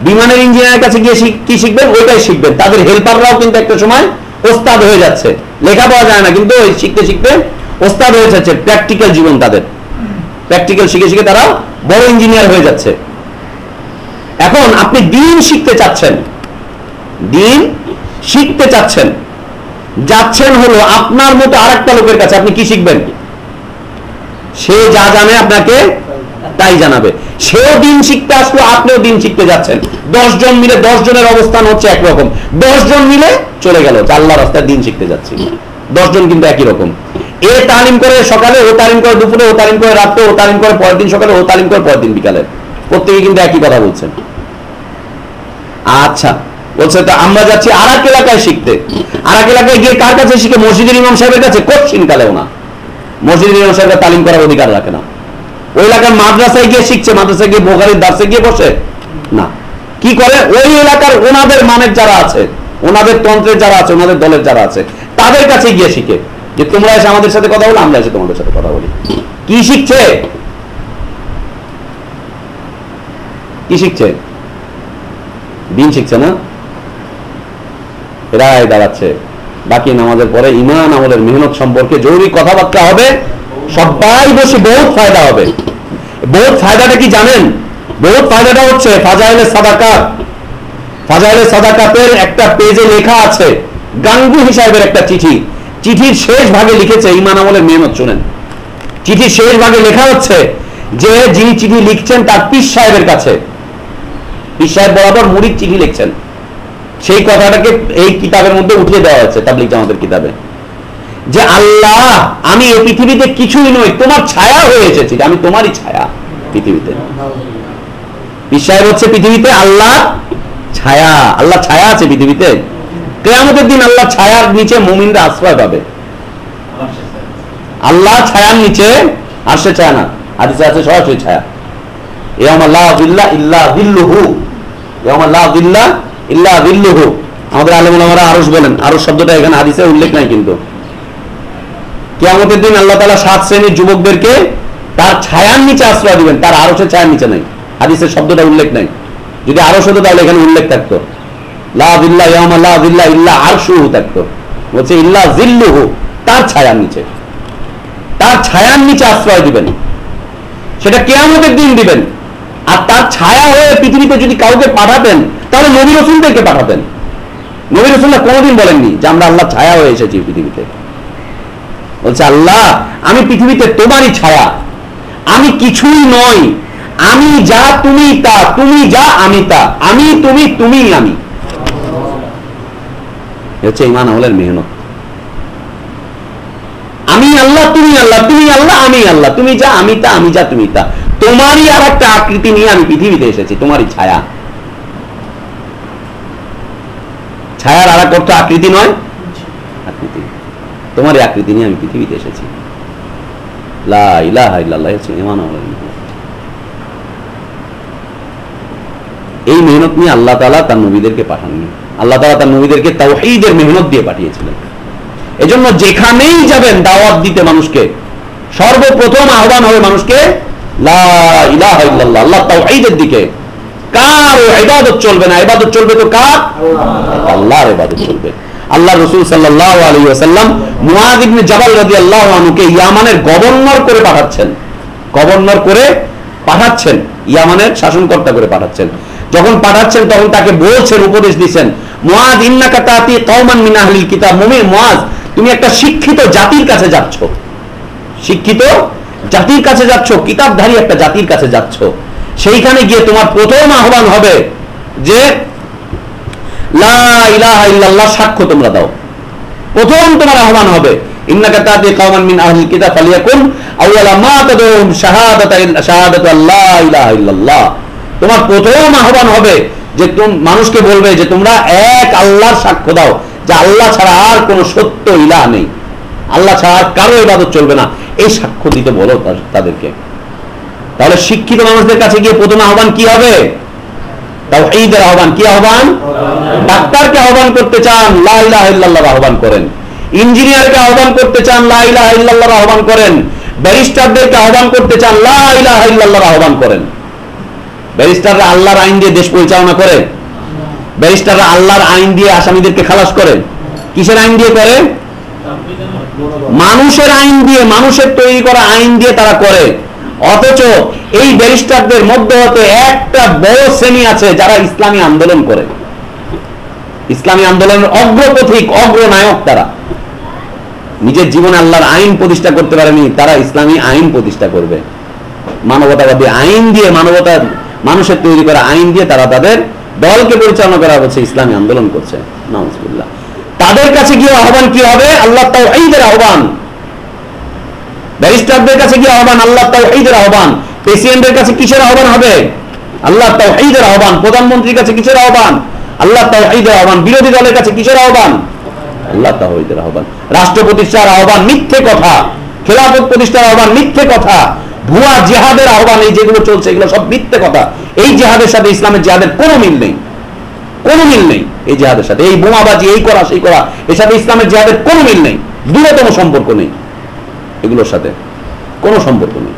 বিমানের ইঞ্জিনিয়ারের কাছে গিয়ে কি শিখবেন? ওইটাই শিখবেন। তাদের হেল্পাররাও কিন্তু একটা সময় ওস্তাদ হয়ে যাচ্ছে। লেখা পাওয়া যায় না, কিন্তু ওই শিখতে শিখতে ওস্তাদ হয়ে যাচ্ছে। প্র্যাকটিক্যাল জীবন তাদের। প্র্যাকটিক্যাল শিখে শিখে তারা বড় ইঞ্জিনিয়ার হয়ে যাচ্ছে। এখন আপনি দিন শিখতে চাচ্ছেন। দিন শিখতে চাচ্ছেন। যাচ্ছেন হলো আপনার মতো আরেকটা লোকের কাছে। আপনি কি শিখবেন? সে যা জানে আপনাকে তাই জানাবে। সেও দিন শিখতে আসলো, আপনিও দিন শিখতে যাচ্ছেন। দশ জন মিলে দশ জনের অবস্থান হচ্ছে একরকম। দশ জন মিলে চলে গেল আল্লাহ রাস্তায় দিন শিখতে যাচ্ছি। দশ জন কিন্তু একই রকম। এ তালিম করে সকালে, ও তালিম করে দুপুরে, ও তালিম করে রাত্রে, ও তালিম করে পরের দিন সকালে, ও তালিম করে পরের দিন বিকালে। প্রত্যেকে কিন্তু একই কথা বলছেন। আচ্ছা বলছে তো আমরা যাচ্ছি আর এক এলাকায় শিখতে। আর এক এলাকায় গিয়ে কার কাছে শিখে? মসজিদের ইমাম সাহেবের কাছে? কোশ্চিন কালেও না। মসজিদের ইমাম সাহেবের তালিম করার অধিকার রাখে না। ওই এলাকার মাদ্রাসায় গিয়ে শিখছে, মাদ্রাসায় গিয়ে বোখারির দাসে গিয়ে বসে? না। কি করে? ওই এলাকার ওনাদের মানের যারা আছে, ওনাদের তন্ত্রের যারা আছে, ওনাদের দলের যারা আছে, তাদের কাছে গিয়ে শিখে। যে তোমরা এসে আমাদের সাথে কথা বলো, আমরা এসে তোমাদের সাথে কথা বলি। কি শিখছে? কি শিখছে? দিন শিখছে না? এরাই দাঁড়াচ্ছে। বাকি নামাজের পরে ইমান আমাদের মেহনত সম্পর্কে জরুরি কথাবার্তা হবে, সবাই বসে বহুত ফায়দা হবে। বহুত ফায়দাটা কি জানেন? বহুত ফায়দাটা হচ্ছে ফাজাইলে সাদাকাত ফাজাইলে সাদাকাতের একটা পেজে লেখা আছে গাঙ্গু হিসাবের একটা চিঠি। চিঠির শেষ ভাগে লিখেছে, ইমান আমলের মেহনত শুনেন। চিঠির শেষ ভাগে লেখা হচ্ছে যে, যিনি চিঠি লিখছেন তার পীর সাহেবের কাছে। পীর সাহেব বরাবর মুড়ির চিঠি লিখছেন। সেই কথাটাকে এই কিতাবের মধ্যে উঠিয়ে দেওয়া হয়েছে তাবলিক জামাতের কিতাবে। যে আল্লাহ, আমি এই পৃথিবীতে কিছুই নই, তোমার ছায়া হয়ে এসেছি, আমি তোমারই ছায়া পৃথিবীতে। পীর সাহেব হচ্ছে পৃথিবীতে আল্লাহ ছায়া আল্লাহ ছায়া আছে পৃথিবীতে। কেয়ামতের দিন আল্লাহ ছায়ার নিচে মুমিনরা আশ্রয় পাবে। আল্লাহ ছায়ার নিচে আসে ছায়া না। হাদিসে আছে সরাসরি ছায়া। আমাদের আরশ বলেন। আরশ শব্দটা এখানে উল্লেখ নাই কিন্তু। কিয়ামতের দিন আল্লাহ তাআলা সাত শ্রেণির যুবকদেরকে তার ছায়ার নিচে আশ্রয় দিবেন। তার ছায়ার নিচে নাই। হাদিসের শব্দটা উল্লেখ নাই। যদি আরশ হতো তাহলে এখানে উল্লেখ থাকতো। সেটা কেয়ামতের দিন দিবেন। আর তার ছায়া হয়ে পৃথিবীতে যদি কাউকে পাঠাতেন, তাহলে রসুলদেরকে পাঠাতেন। রসুল্লাহ কোনোদিন বলেননি যে আমরা আল্লাহ ছায়া হয়ে এসেছি পৃথিবীতে। বলছে, আল্লাহ, আমি পৃথিবীতে তোমারই ছায়া। আমি কিছুই নই আমি যা তুমি তা, তুমি যা আমি তা। আমি, তুমি তুমি আমি। হচ্ছে ইমান আমলের মেহনত। আমি আল্লাহ, তুমি আল্লাহ তুমি আল্লাহ, আমি আল্লাহ, তুমি যা, আমি তা, আমি যা, তুমি তা। তোমারই আর একটা আকৃতি নিয়ে আমি পৃথিবীতে এসেছি, তোমারই ছায়া। ছায়ার আর এক অর্থ আকৃতি নয়, আকৃতি। তোমারই আকৃতি নিয়ে আমি পৃথিবীতে এসেছি। লা ইলাহা ইল্লাল্লাহ, হচ্ছে। এই মেহনত নিয়ে আল্লাহ তাআলা তার নবীদেরকে পাঠাননি। আল্লাহ তাআলা তার নবীদেরকে তাওহীদের মেহনত দিয়ে পাঠিয়েছিলেন। এজন্য যেখানেই যাবেন দাওয়াত দিতে মানুষকে, সর্বপ্রথম আহ্বান হবে মানুষকে আল্লাহ দিকে। কার চলবে না? চলবে তো কার? আল্লাহর চলবে। আল্লাহ রাসূল জাবাল রাদিয়াল্লাহু আনহুকে ইয়ামানের গভর্নর করে পাঠাচ্ছেন। গভর্নর করে পাঠাচ্ছেন। ইয়ামানের শাসনকর্তা করে পাঠাচ্ছেন। যখন পাঠাচ্ছেন, তখন তাকে বলছেন, উপদেশ দিচ্ছেন মুআদ ইন্নাকা তাতি কওমান মিন কিতাব। মুমিন, মুআজ, তুমি একটা শিক্ষিত জাতির কাছে যাচ্ছ। শিক্ষিত জাতির কাছে যাচ্ছ, কিতাবধারী একটা জাতির কাছে যাচ্ছ। সেইখানে গিয়ে তোমার প্রথম আহ্বান হবে যে, লা সাক্ষ্য তোমরা দাও। প্রথম তোমার আহ্বান হবে ইন্নাকা তাতি কওমান মিন কিতাব তোমার প্রথম আহ্বান হবে যে মানুষকে বলবে যে তোমরা এক আল্লাহর সাক্ষ্য দাও, যে আল্লাহ ছাড়া আর কোনো সত্য ইলাহ নেই। আল্লাহ ছাড়া আর কারও ইবাদত চলবে না। এই সাক্ষ্য দিতে বলো তাদেরকে। তাহলে শিক্ষিত মানুষদের কাছে গিয়ে প্রথম আহ্বান কি হবে? তাও ঈদের আহ্বান। কি আহ্বান? ডাক্তারকে আহ্বান করতে চান, লা ইলাহা ইল্লাল্লাহর আহ্বান করেন। ইঞ্জিনিয়ারকে আহ্বান করতে চান, লা ইলাহা ইল্লাল্লাহর আহ্বান করেন। ব্যারিস্টারদেরকে আহ্বান করতে চান, লা ইলাহা ইল্লাল্লাহর আহ্বান করেন। ব্যারিস্টাররা আল্লাহর আইন দিয়ে দেশ পরিচালনা করে। ব্যারিস্টাররা আল্লাহর আইন দিয়ে আসামিদেরকে খালাস করে। কিসের আইন দিয়ে করে? মানুষের আইন দিয়ে, মানুষের তৈরি করা আইন দিয়ে তারা করে। অথচ এই ব্যারিস্টারদের মধ্যে হতে একটা বড় শ্রেণি আছে যারা ইসলামী আন্দোলন করে। ইসলামী আন্দোলনের অগ্রপথিক, অগ্রনায়ক তারা। নিজের জীবনে আল্লাহর আইন প্রতিষ্ঠা করতে পারেনি, তারা ইসলামী আইন প্রতিষ্ঠা করবে। মানবতাবাদী আইন দিয়ে মানবতা মানুষের তৈরি করা আইন দিয়ে তারা তাদের দলকে পরিচালনা করা হচ্ছে, ইসলামী আন্দোলন করছে। নাউজুবিল্লাহ। তাদের কাছে গিয়ে আহ্বান কি হবে? আল্লাহ তাও ঈদের আহ্বান। ব্যারিস্টারদের কাছে গিয়ে আহ্বান, আল্লাহ তাও ঈদের আহ্বান। প্রেসিডেন্টের কাছে কিসের আহ্বান হবে? আল্লাহ তাও ঈদের আহ্বান। প্রধানমন্ত্রীর কাছে কিসের আহ্বান? আল্লাহ তাও ঈদের আহ্বান। বিরোধী দলের কাছে কিসের আহ্বান? আল্লাহ তাও ঈদের আহ্বান। রাষ্ট্র প্রতিষ্ঠার আহ্বান মিথ্যে কথা। খেলাফত প্রতিষ্ঠার আহ্বান মিথ্যে কথা। ভুয়া জেহাদের আহ্বান, এই যেগুলো চলছে, এগুলো সব মিথ্যে কথা। এই জেহাদের সাথে ইসলামের জেহাদের কোনো মিল নেই। কোনো মিল নেই এই জেহাদের সাথে। এই বোমাবাজি, এই করা, সেই করা, এর সাথে ইসলামের জেহাদের কোনো মিল নেই। দূরতম সম্পর্ক নেই এগুলোর সাথে। কোনো সম্পর্ক নেই।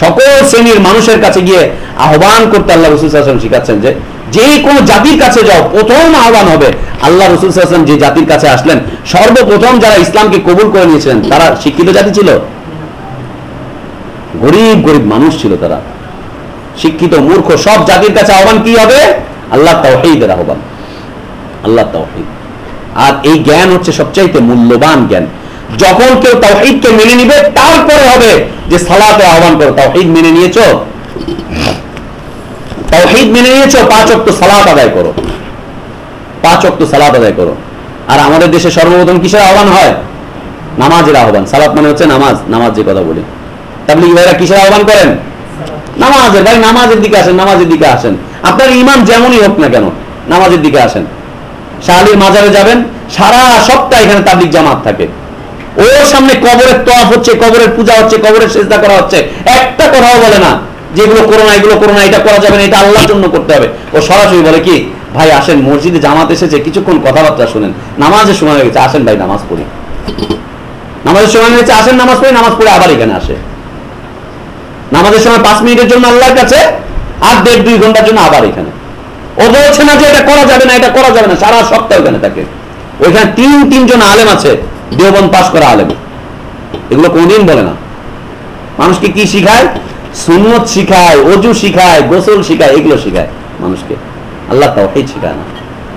সকল শ্রেণির মানুষের কাছে গিয়ে আহ্বান করতে আল্লাহ রসুল হাসান শিখাচ্ছেন যে যে কোনো জাতির কাছে যাও, প্রথম আহ্বান হবে আল্লাহ রসুল হাসান যে জাতির কাছে আসলেন। সর্বপ্রথম যারা ইসলামকে কবুল করে নিয়েছিলেন, তারা শিক্ষিত জাতি ছিল? গরিব গরিব মানুষ ছিল তারা। শিক্ষিত, মূর্খ, সব জাতির কাছে আহ্বান কি হবে? আল্লাহ তাওহীদের আহ্বান। আল্লাহ তাওহীদ। আর এই জ্ঞান হচ্ছে সবচাইতে মূল্যবান জ্ঞান। যখন কেউ তাওহীদকে মেনে নিবে, তারপরে হবে যে সালাতে আহ্বান করো। তাওহীদ মেনে নিয়েছো? তাওহীদ মেনে নিয়েছো, পাঁচ ওয়াক্ত সালাত আদায় করো। পাঁচ ওয়াক্ত সালাত আদায় করো। আর আমাদের দেশে সর্বপ্রথম কিসের আহ্বান হয়? নামাজের আহ্বান। সালাত মানে হচ্ছে নামাজ। নামাজ যে কথা বলি। তাবলিগ ভাইরা কিসের আহ্বান করেন? নামাজের। ভাই, নামাজের দিকে আসেন, নামাজের দিকে আসেন। আপনার ইমাম যেমনই হোক না কেন, নামাজের দিকে আসেন। শাহালির মাজারে যাবেন, সারা সপ্তাহ এখানে তাবলিক জামাত থাকে। ওর সামনে কবরের হচ্ছে, কবরের পূজা হচ্ছে, কবরের সেজদা করা হচ্ছে। একটা কথাও বলে না, যেগুলো করো না এগুলো করো না এটা করা যাবে না, এটা আল্লাহর জন্য করতে হবে। ও সরাসরি বলে কি, ভাই, আসেন, মসজিদে জামাত এসেছে, কিছুক্ষণ কথাবার্তা শুনেন। নামাজের সময় হয়ে গেছে, আসেন ভাই, নামাজ পড়ি। নামাজের সময় হয়েছে আসেন, নামাজ পড়ি, নামাজ পড়ে আবার এখানে আসে। নামাজের সময় পাঁচ মিনিটের জন্য আল্লাহর কাছে আর দেড় দুই ঘণ্টার জন্য আবার এখানে। ও বলছে না যে এটা করা যাবে না, এটা করা যাবে না, সারা সপ্তাহ ওখানে থাকে। ওইখানে তিন, তিনজন আলেম আছে দেওবন পাশ করা আলেম। এগুলো কোনদিন বলে না। মানুষকে কি শিখায়? সুন্নত শিখায়, অজু শিখায়, গোসল শিখায়, এগুলো শিখায় মানুষকে। আল্লাহ তাওহীদ শিখায় না।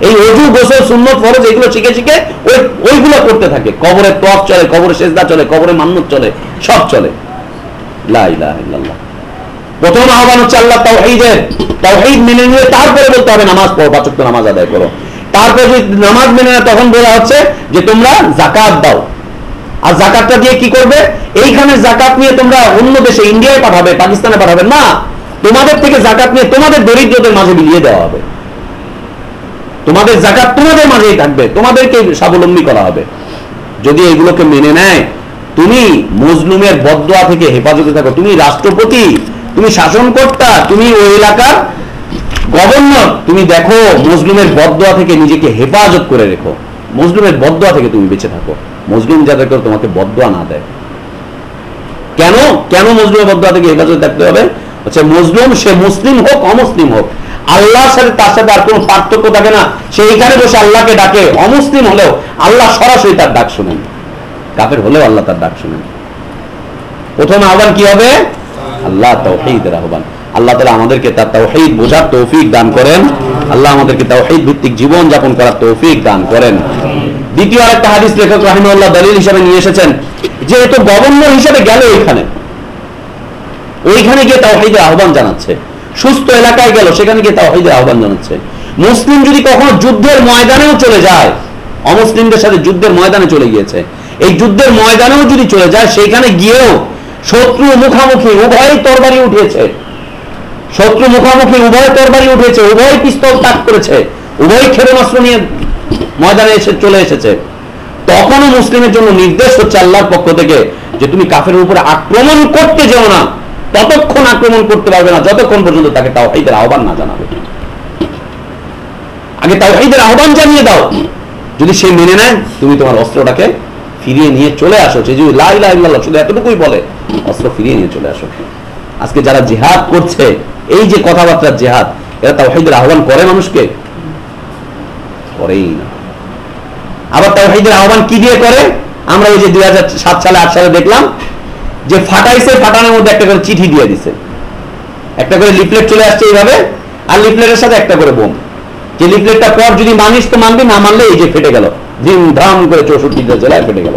এই অজু, গোসল, সুন্নত, ফরজ, এগুলো শিখে শিখে ওই ওইগুলো করতে থাকে। কবরের ত্বক চলে কবরের সেজদা চলে কবরের মান্নত চলে, সব চলে। প্রথম আহ্বান হচ্ছে আল্লাহ মেনে তারপরে বলতে হবে নামাজ পড়ো নামাজ আদায় করো। যদি নামাজ মেনে না তখন বলা হচ্ছে যে তোমরা জাকাত দাও। আর জাকাতটা দিয়ে কি করবে? এইখানে জাকাত নিয়ে তোমরা অন্য দেশে, ইন্ডিয়ায় পাঠাবে, পাকিস্তানে পাঠাবে। না, তোমাদের থেকে জাকাত নিয়ে তোমাদের দরিদ্রদের মাঝে বিলিয়ে দেওয়া হবে। তোমাদের জাকাত তোমাদের মাঝেই থাকবে। তোমাদেরকে স্বাবলম্বী করা হবে। যদি এগুলোকে মেনে নেয় তুমি মজলুমের বদোয়া থেকে হেফাজতে থাকো। তুমি রাষ্ট্রপতি, তুমি শাসনকর্তা, তুমি ওই এলাকার গভর্নর তুমি দেখো মজলুমের বদোয়া থেকে নিজেকে হেফাজত করে রেখো। মজলুমের বদোয়া থেকে তুমি বেঁচে থাকো। মজলুম যাতে করে তোমাকে বদোয়া না দেয়। কেন? কেন মজলুমের বদোয়া থেকে হেফাজত থাকতে হবে? হচ্ছে মজলুম, সে মুসলিম হোক, অমুসলিম হোক, আল্লাহর সাথে তার সাথে আর কোনো পার্থক্য থাকে না। সে এইখানে বসে আল্লাহকে ডাকে, অমুসলিম হলেও আল্লাহ সরাসরি তার ডাক শুনেন। কাফের হলেও আল্লাহ তার ডাক শুনেন। প্রথম আহ্বান কি হবে? আল্লাহ তৌহিদের আহ্বান। আল্লাহ তালা আমাদেরকে তার তৌহিদ বোঝার তৌফিক দান করেন। আল্লাহ আমাদেরকে তৌহিদ ভিত্তিক জীবন যাপন করার তৌফিক দান করেন। দ্বিতীয় আরেকটা হাদিস লেখক রাহিমাল্লাহ দলিল হিসাবে নিয়ে এসেছেন যে এ তো গভর্নর হিসেবে গেল ওইখানে। ওইখানে গিয়ে তাওহীদের আহ্বান জানাচ্ছে। সুস্থ এলাকায় গেল, সেখানে গিয়ে তাওহীদের আহ্বান জানাচ্ছে। মুসলিম যদি কখনো যুদ্ধের ময়দানেও চলে যায়, অমুসলিমদের সাথে যুদ্ধের ময়দানে চলে গিয়েছে। এই যুদ্ধের ময়দানেও যদি চলে যায়, সেইখানে গিয়েও শত্রু মুখামুখি উভয় তরবারি উঠেছে শত্রু মুখামুখি উভয় তরবারি উঠেছে উভয় পিস্তল তাক করেছে, উভয় ক্ষেপণাস্ত্র নিয়ে ময়দানে এসে চলে এসেছে। তখনও মুসলিমের জন্য নির্দেশ হচ্ছে আল্লাহর পক্ষ থেকে যে তুমি কাফের উপরে আক্রমণ করতে যেও না, ততক্ষণ আক্রমণ করতে পারবে না, যতক্ষণ পর্যন্ত তাকে তাওহীদের আহ্বান না জানাবে। আগে তাওহীদের আহ্বান জানিয়ে দাও। যদি সে মেনে নেয়, তুমি তোমার অস্ত্রটাকে ফিরিয়ে নিয়ে চলে আসো। সে যদি লা ইলাহা ইল্লাল্লাহ, শুধু এতটুকুই বলে, অস্ত্র ফিরিয়ে নিয়ে চলে আসো। আজকে যারা জিহাদ করছে, এই যে কথাবার্তার জিহাদ, এরা তাওহীদের আহ্বান করে মানুষকে? করেই না। আবার তাওহীদের আহ্বান কি দিয়ে করে? আমরা ওই যে দুই হাজার সাত সালে, আট সালে দেখলাম যে ফাটাইছে, ফাটানোর মধ্যে একটা করে চিঠি দিয়ে দিছে। একটা করে লিফলেট চলে আসছে এইভাবে, আর লিফলেটের সাথে একটা করে বোম। যে লিফলেটটা পর যদি মানিস তো মানবি, না মানলে এই যে ফেটে গেল। ধিম করে চৌষট্টিটা জেলায় ফেটে গেল।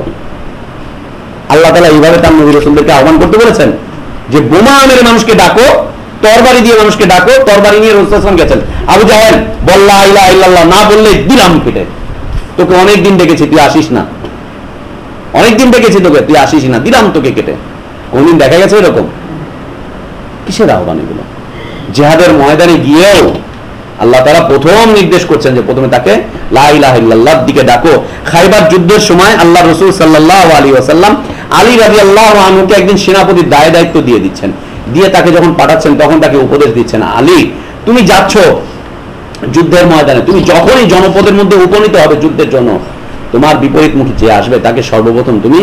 আল্লাহ তালা এইভাবে তার নবী রসুলদেরকে আহ্বান করতে বলেছেন যে, বোমা আমের মানুষকে ডাকো, তরবারি দিয়ে মানুষকে ডাকো, তরবারি নিয়ে রসুলাম গেছেন। আবু জাহেল বল্লা ইলা ইল্লাল্লাহ না বললে দিলাম ফেটে। তোকে অনেক দিন ডেকেছি, তুই আসিস না। অনেক দিন ডেকেছি তোকে, তুই আসিস না, দিলাম তোকে কেটে। কোনদিন দেখা গেছে এরকম? কিসের আহ্বান এগুলো? জেহাদের ময়দানে গিয়েও আল্লাহ তারা প্রথম নির্দেশ করছেন যে প্রথমে তাকে লাহ দিকে ডাকো। খাইবার যুদ্ধের সময় আল্লাহ রসুল সাল্লাহ আলী ওসাল্লাম আলী রাজি আল্লাহ আনুকে একদিন সেনাপতির দায় দায়িত্ব দিয়ে দিচ্ছেন। দিয়ে তাকে যখন পাঠাচ্ছেন, তখন তাকে উপদেশ দিচ্ছেন, আলী, তুমি যাচ্ছ যুদ্ধের ময়দানে। তুমি যখনই জনপদের মধ্যে উপনীত হবে যুদ্ধের জন্য, তোমার বিপরীত বিপরীতমুখী যে আসবে, তাকে সর্বপ্রথম তুমি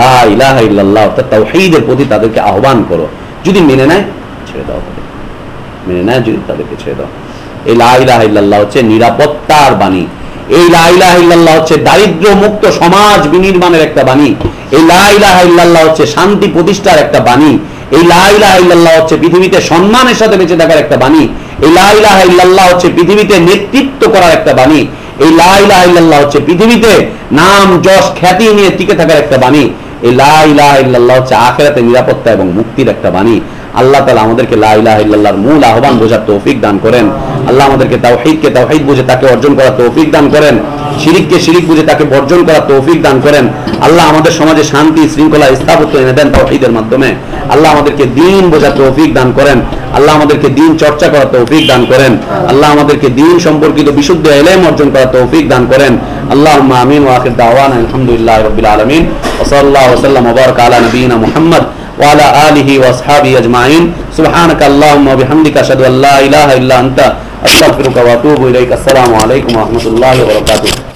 লা ইল্লাল্লাহ প্রতি তাদেরকে আহ্বান করো। যদি মেনে নেয়, ছেড়ে দাও মেনে নেয়, যদি তাদেরকে ছেড়ে দাও। এই লা ইলাহা হচ্ছে নিরাপত্তার বাণী। এই লা ইলাহা হচ্ছে দারিদ্র মুক্ত সমাজ বিনির্মাণের একটা বাণী। এই লা ইলাহা হচ্ছে শান্তি প্রতিষ্ঠার একটা বাণী। এই লা ইলাহা হচ্ছে পৃথিবীতে সম্মানের সাথে বেঁচে থাকার একটা বাণী। এই লা ইলাহা ইল্লাল্লাহ হচ্ছে পৃথিবীতে নেতৃত্ব করার একটা বাণী। এই লা ইলাহা হচ্ছে পৃথিবীতে নাম, যশ, খ্যাতি নিয়ে টিকে থাকার একটা বাণী। এই লা ইলাহা ইল্লাল্লাহ হচ্ছে আখেরাতে নিরাপত্তা এবং মুক্তির একটা বাণী। আল্লাহ তালা আমাদেরকে লা ইলাহা মূল আহ্বান বোঝার তৌফিক দান করেন। আল্লাহ আমাদেরকে তাওহীদকে তাওহীদ বুঝে তাকে অর্জন করার তৌফিক দান করেন। শিরিককে শিরিক বুঝে তাকে বর্জন করার তৌফিক দান করেন। আল্লাহ আমাদের সমাজে শান্তি, শৃঙ্খলা স্থাপত্য এনে দেন তাওহীদের মাধ্যমে। আল্লাহ আমাদেরকে দিন বোঝার তৌফিক দান করেন। আল্লাহ আমাদেরকে দিন চর্চা করার তৌফিক দান করেন। আল্লাহ আমাদেরকে দিন সম্পর্কিত বিশুদ্ধ এলেম অর্জন করার তৌফিক দান করেন। আল্লাহ আমিন ওয়াখির দাওয়ান আলহামদুলিল্লাহ রবিল আলমিন। ওসল্লাহ ওসাল্লাম ওবরক আলা নবীনা মুহাম্মদ। ওয়ালা আলিহি ওয়াসহাবি আজমাইন। সুবহানাক আল্লাহুম্মা বিহামদিকা আশহাদু আল্লা ইলাহা ইল্লা আনতা। আস্তাগফিরুকা ওয়া আতুবু ইলাইক। আসসালামু আলাইকুম ওয়া রাহমাতুল্লাহি ওয়া বারাকাতুহু।